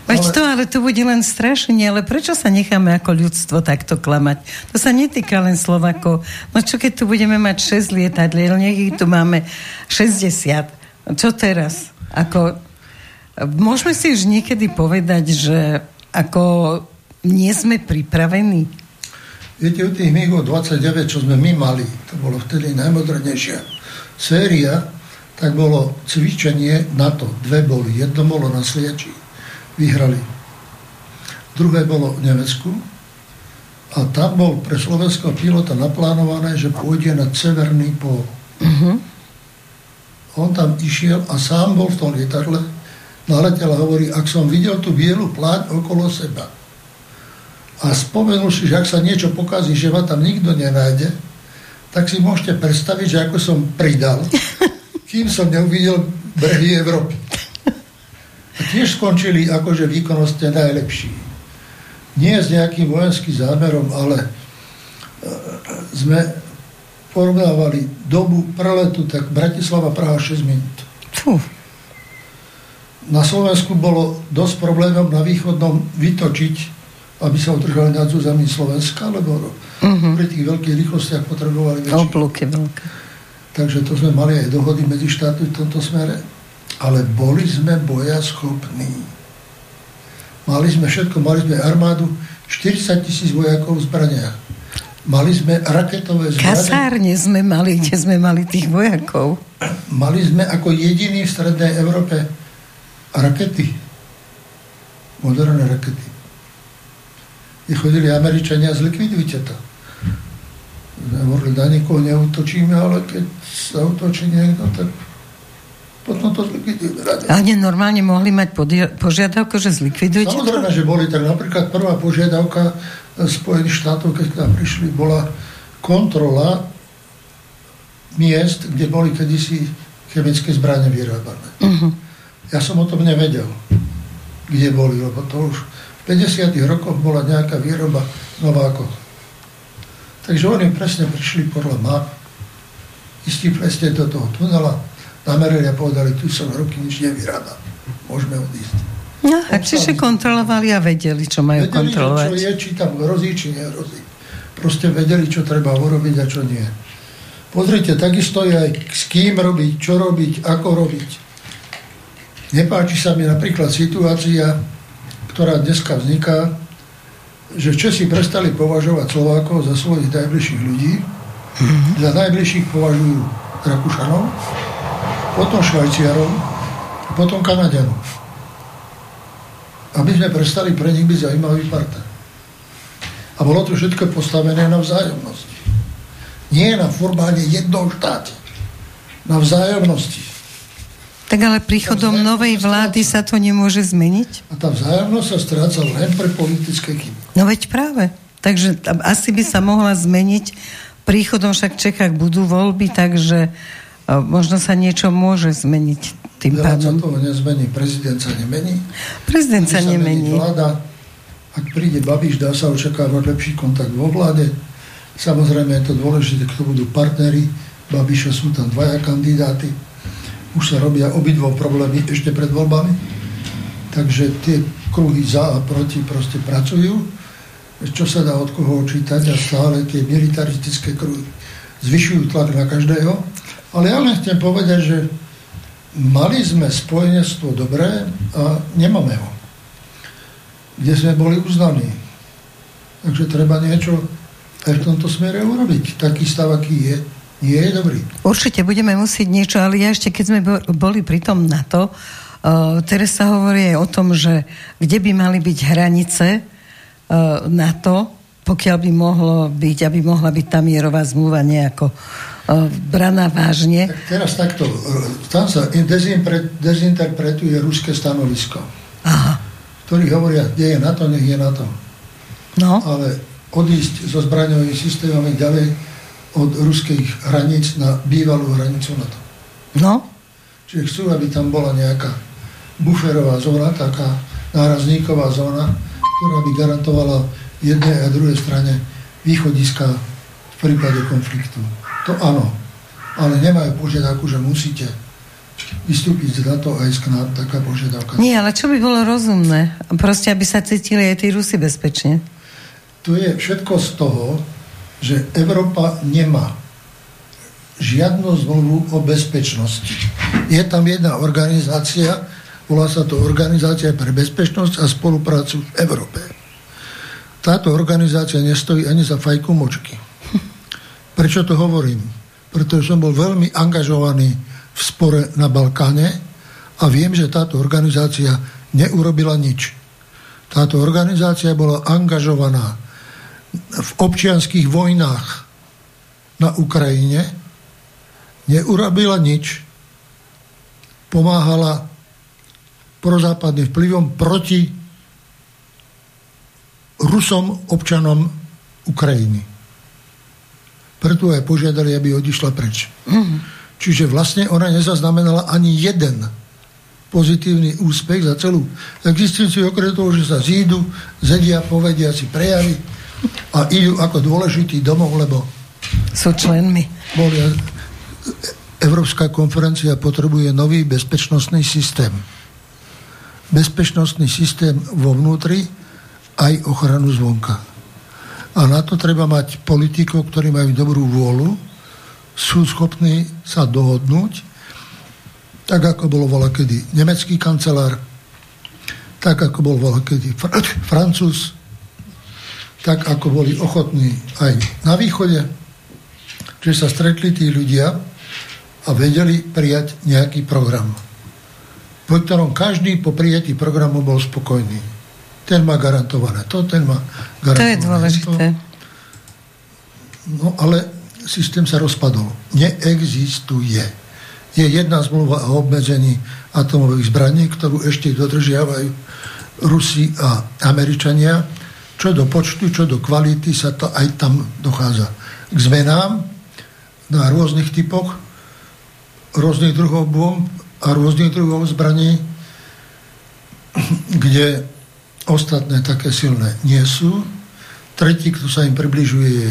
A: Veď ale... to, ale to bude len strašenie, ale prečo sa necháme ako ľudstvo takto klamať? To sa netýka len Slovakov. No čo keď tu budeme mať 6 lietadliel, nech ich tu máme 60. Čo teraz? Ako, môžeme si už niekedy povedať, že ako nie sme pripravení?
B: Viete, u tých MIGO 29, čo sme my mali, to bolo vtedy najmodernejšia séria, tak bolo cvičenie NATO. Dve boli. Jedno bolo na Sliači. Vyhrali. Druhé bolo v Nemecku. A tam bol pre slovenského pilota naplánované, že pôjde na severný pól. Uh-huh. On tam išiel a sám bol v tom lietadle. Naletel a hovorí, ak som videl tú bielu pláň okolo seba a spomenul si, že ak sa niečo pokazí, že ma tam nikto nenájde, tak si môžete predstaviť, že ako som pridal kým som neuvidel brehy Európy. A tiež skončili akože výkonnostne najlepší. Nie s nejakým vojenským zámerom, ale e, sme porovnávali dobu preletu, tak Bratislava Praha 6 minút. Na Slovensku bolo dosť problémov na východnom vytočiť, aby sa udržali nad zúzemí Slovenska, lebo uh-huh. pri tých veľkých rýchlostiach potrebovali väčšie.
A: Obluky veľké.
B: Takže to sme mali aj dohody medzi štátmi v tomto smere. Ale boli sme boja schopní. Mali sme všetko, mali sme armádu, 40 tisíc vojakov v zbraniach. Mali sme raketové
A: zbrane. Kasárne sme mali, kde sme mali tých vojakov.
B: Mali sme ako jediní v Strednej Európe rakety. Moderné rakety. I chodili Američania, zlikvidujte to. Hovorili, na nikoho neutočíme, ale keď sa utočí niekto, tak potom to zlikvidujeme.
A: A oni normálne mohli mať požiadavku, že zlikvidujete
B: Samozrejme, to? že boli. Tak napríklad prvá požiadavka Spojených štátov, keď tam prišli, bola kontrola miest, kde boli kedysi chemické zbranie vyrábané. Uh-huh. Ja som o tom nevedel, kde boli, lebo to už v 50. rokoch bola nejaká výroba Novákov. Takže oni presne prišli podľa map, istí presne do toho tunela, namerili a povedali, tu som roky nič nevyrába. Môžeme odísť.
A: No, ak čiže kontrolovali a vedeli, čo majú vedeli, kontrolovať.
B: Vedeli, čo je, či tam hrozí, či nehrozí. Proste vedeli, čo treba urobiť a čo nie. Pozrite, takisto je aj s kým robiť, čo robiť, ako robiť. Nepáči sa mi napríklad situácia, ktorá dneska vzniká, že Česi prestali považovať Slovákov za svojich najbližších ľudí, mm-hmm. za najbližších považujú Rakúšanov, potom Švajciarov a potom Kanadianov aby sme prestali pre nich byť zaujímavý partner. A bolo to všetko postavené na vzájomnosti. Nie na formálne jednom štáte. Na vzájomnosti.
A: Tak ale príchodom novej vlády sa to nemôže zmeniť?
B: A tá vzájomnosť sa stráca len pre politické chyby.
A: No veď práve. Takže asi by sa mohla zmeniť. Príchodom však v Čechách budú voľby, takže možno sa niečo môže zmeniť tým
B: Veľa pádom... sa toho nezmení. Prezident sa nemení.
A: Prezident sa, sa nemení.
B: Vláda, ak príde Babiš, dá sa očakávať lepší kontakt vo vláde. Samozrejme je to dôležité, kto budú partnery. Babiša sú tam dvaja kandidáty. Už sa robia obidvo problémy ešte pred voľbami. Takže tie kruhy za a proti proste pracujú. Čo sa dá od koho očítať a stále tie militaristické kruhy zvyšujú tlak na každého. Ale ja len chcem povedať, že mali sme spojenectvo dobré a nemáme ho. Kde sme boli uznaní. Takže treba niečo aj v tomto smere urobiť. Taký stav, aký je, nie dobrý.
A: Určite budeme musieť niečo, ale ja ešte keď sme boli pri tom NATO, uh, teraz sa hovorí aj o tom, že kde by mali byť hranice uh, NATO, pokiaľ by mohlo byť, aby mohla byť tá mierová zmluva nejako braná vážne.
B: Tak teraz takto, tam sa dezinterpretuje ruské stanovisko, Aha. ktorí hovoria, kde je na to, nech je na to. No. Ale odísť so zbraňovými systémami ďalej od ruských hraníc na bývalú hranicu na to.
A: No.
B: Čiže chcú, aby tam bola nejaká buferová zóna, taká nárazníková zóna, ktorá by garantovala jednej a druhej strane východiska v prípade konfliktu. To áno, ale nemajú požiadavku, že musíte vystúpiť z NATO aj z KNAT, taká požiadavka.
A: Nie, ale čo by bolo rozumné? Proste, aby sa cítili aj tí Rusi bezpečne.
B: To je všetko z toho, že Európa nemá žiadnu zmluvu o bezpečnosti. Je tam jedna organizácia, volá sa to Organizácia pre bezpečnosť a spoluprácu v Európe. Táto organizácia nestojí ani za fajku močky. Prečo to hovorím? Pretože som bol veľmi angažovaný v spore na Balkáne a viem, že táto organizácia neurobila nič. Táto organizácia bola angažovaná v občianských vojnách na Ukrajine, neurobila nič, pomáhala prozápadným vplyvom proti Rusom, občanom Ukrajiny. Preto aj požiadali, aby odišla preč. Mm. Čiže vlastne ona nezaznamenala ani jeden pozitívny úspech za celú existenciu, okrem toho, že sa zídu, zedia, povedia si prejavy a idú ako dôležitý domov, lebo
A: sú členmi.
B: Boli, Európska konferencia potrebuje nový bezpečnostný systém. Bezpečnostný systém vo vnútri aj ochranu zvonka. A na to treba mať politikov, ktorí majú dobrú vôľu, sú schopní sa dohodnúť, tak ako bolo voľa kedy nemecký kancelár, tak ako bol voľa kedy fr- francúz, tak ako boli ochotní aj na východe, že sa stretli tí ľudia a vedeli prijať nejaký program, po ktorom každý po prijatí programu bol spokojný. Ten má garantované to, ten má garantované
A: to. je dôležité. To.
B: No ale systém sa rozpadol. Neexistuje. Je jedna zmluva o obmedzení atomových zbraní, ktorú ešte dodržiavajú Rusi a Američania čo do počtu, čo do kvality sa to aj tam dochádza k zmenám na rôznych typoch, rôznych druhov bomb a rôznych druhov zbraní, kde ostatné také silné nie sú. Tretí, kto sa im približuje, je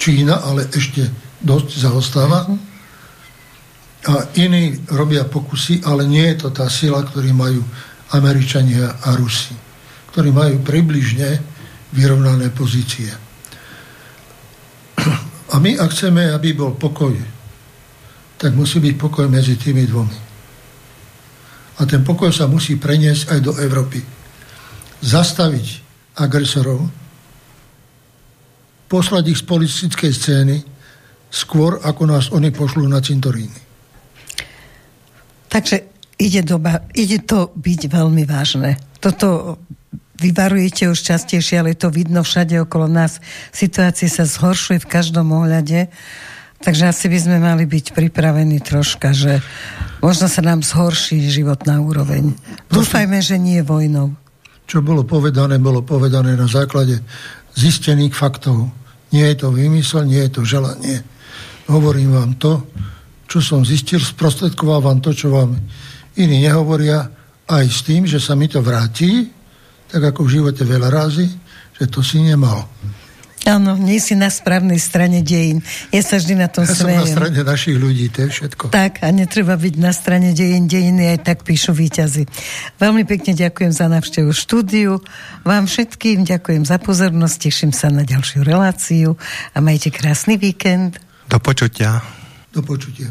B: Čína, ale ešte dosť zaostáva. A iní robia pokusy, ale nie je to tá sila, ktorú majú Američania a Rusi, ktorí majú približne vyrovnané pozície. A my, ak chceme, aby bol pokoj, tak musí byť pokoj medzi tými dvomi. A ten pokoj sa musí preniesť aj do Európy. Zastaviť agresorov, poslať ich z politickej scény skôr, ako nás oni pošlú na cintoríny.
A: Takže ide, doba, ide to byť veľmi vážne. Toto vyvarujete už častejšie, ale to vidno všade okolo nás. Situácia sa zhoršuje v každom ohľade, takže asi by sme mali byť pripravení troška, že možno sa nám zhorší životná úroveň. Dúfajme, že nie vojnou.
B: Čo bolo povedané, bolo povedané na základe zistených faktov. Nie je to vymysel, nie je to želanie. Hovorím vám to, čo som zistil, sprostredkovávam to, čo vám iní nehovoria, aj s tým, že sa mi to vráti, tak ako v živote veľa razy, že to si nemal.
A: Áno, nie si na správnej strane dejín. Ja sa vždy na tom
B: ja
A: smejem.
B: som na strane našich ľudí, to je všetko.
A: Tak, a netreba byť na strane dejín. Dejiny aj tak píšu výťazy. Veľmi pekne ďakujem za návštevu štúdiu. Vám všetkým ďakujem za pozornosť, teším sa na ďalšiu reláciu a majte krásny víkend.
C: Do počutia.
B: Do počutia.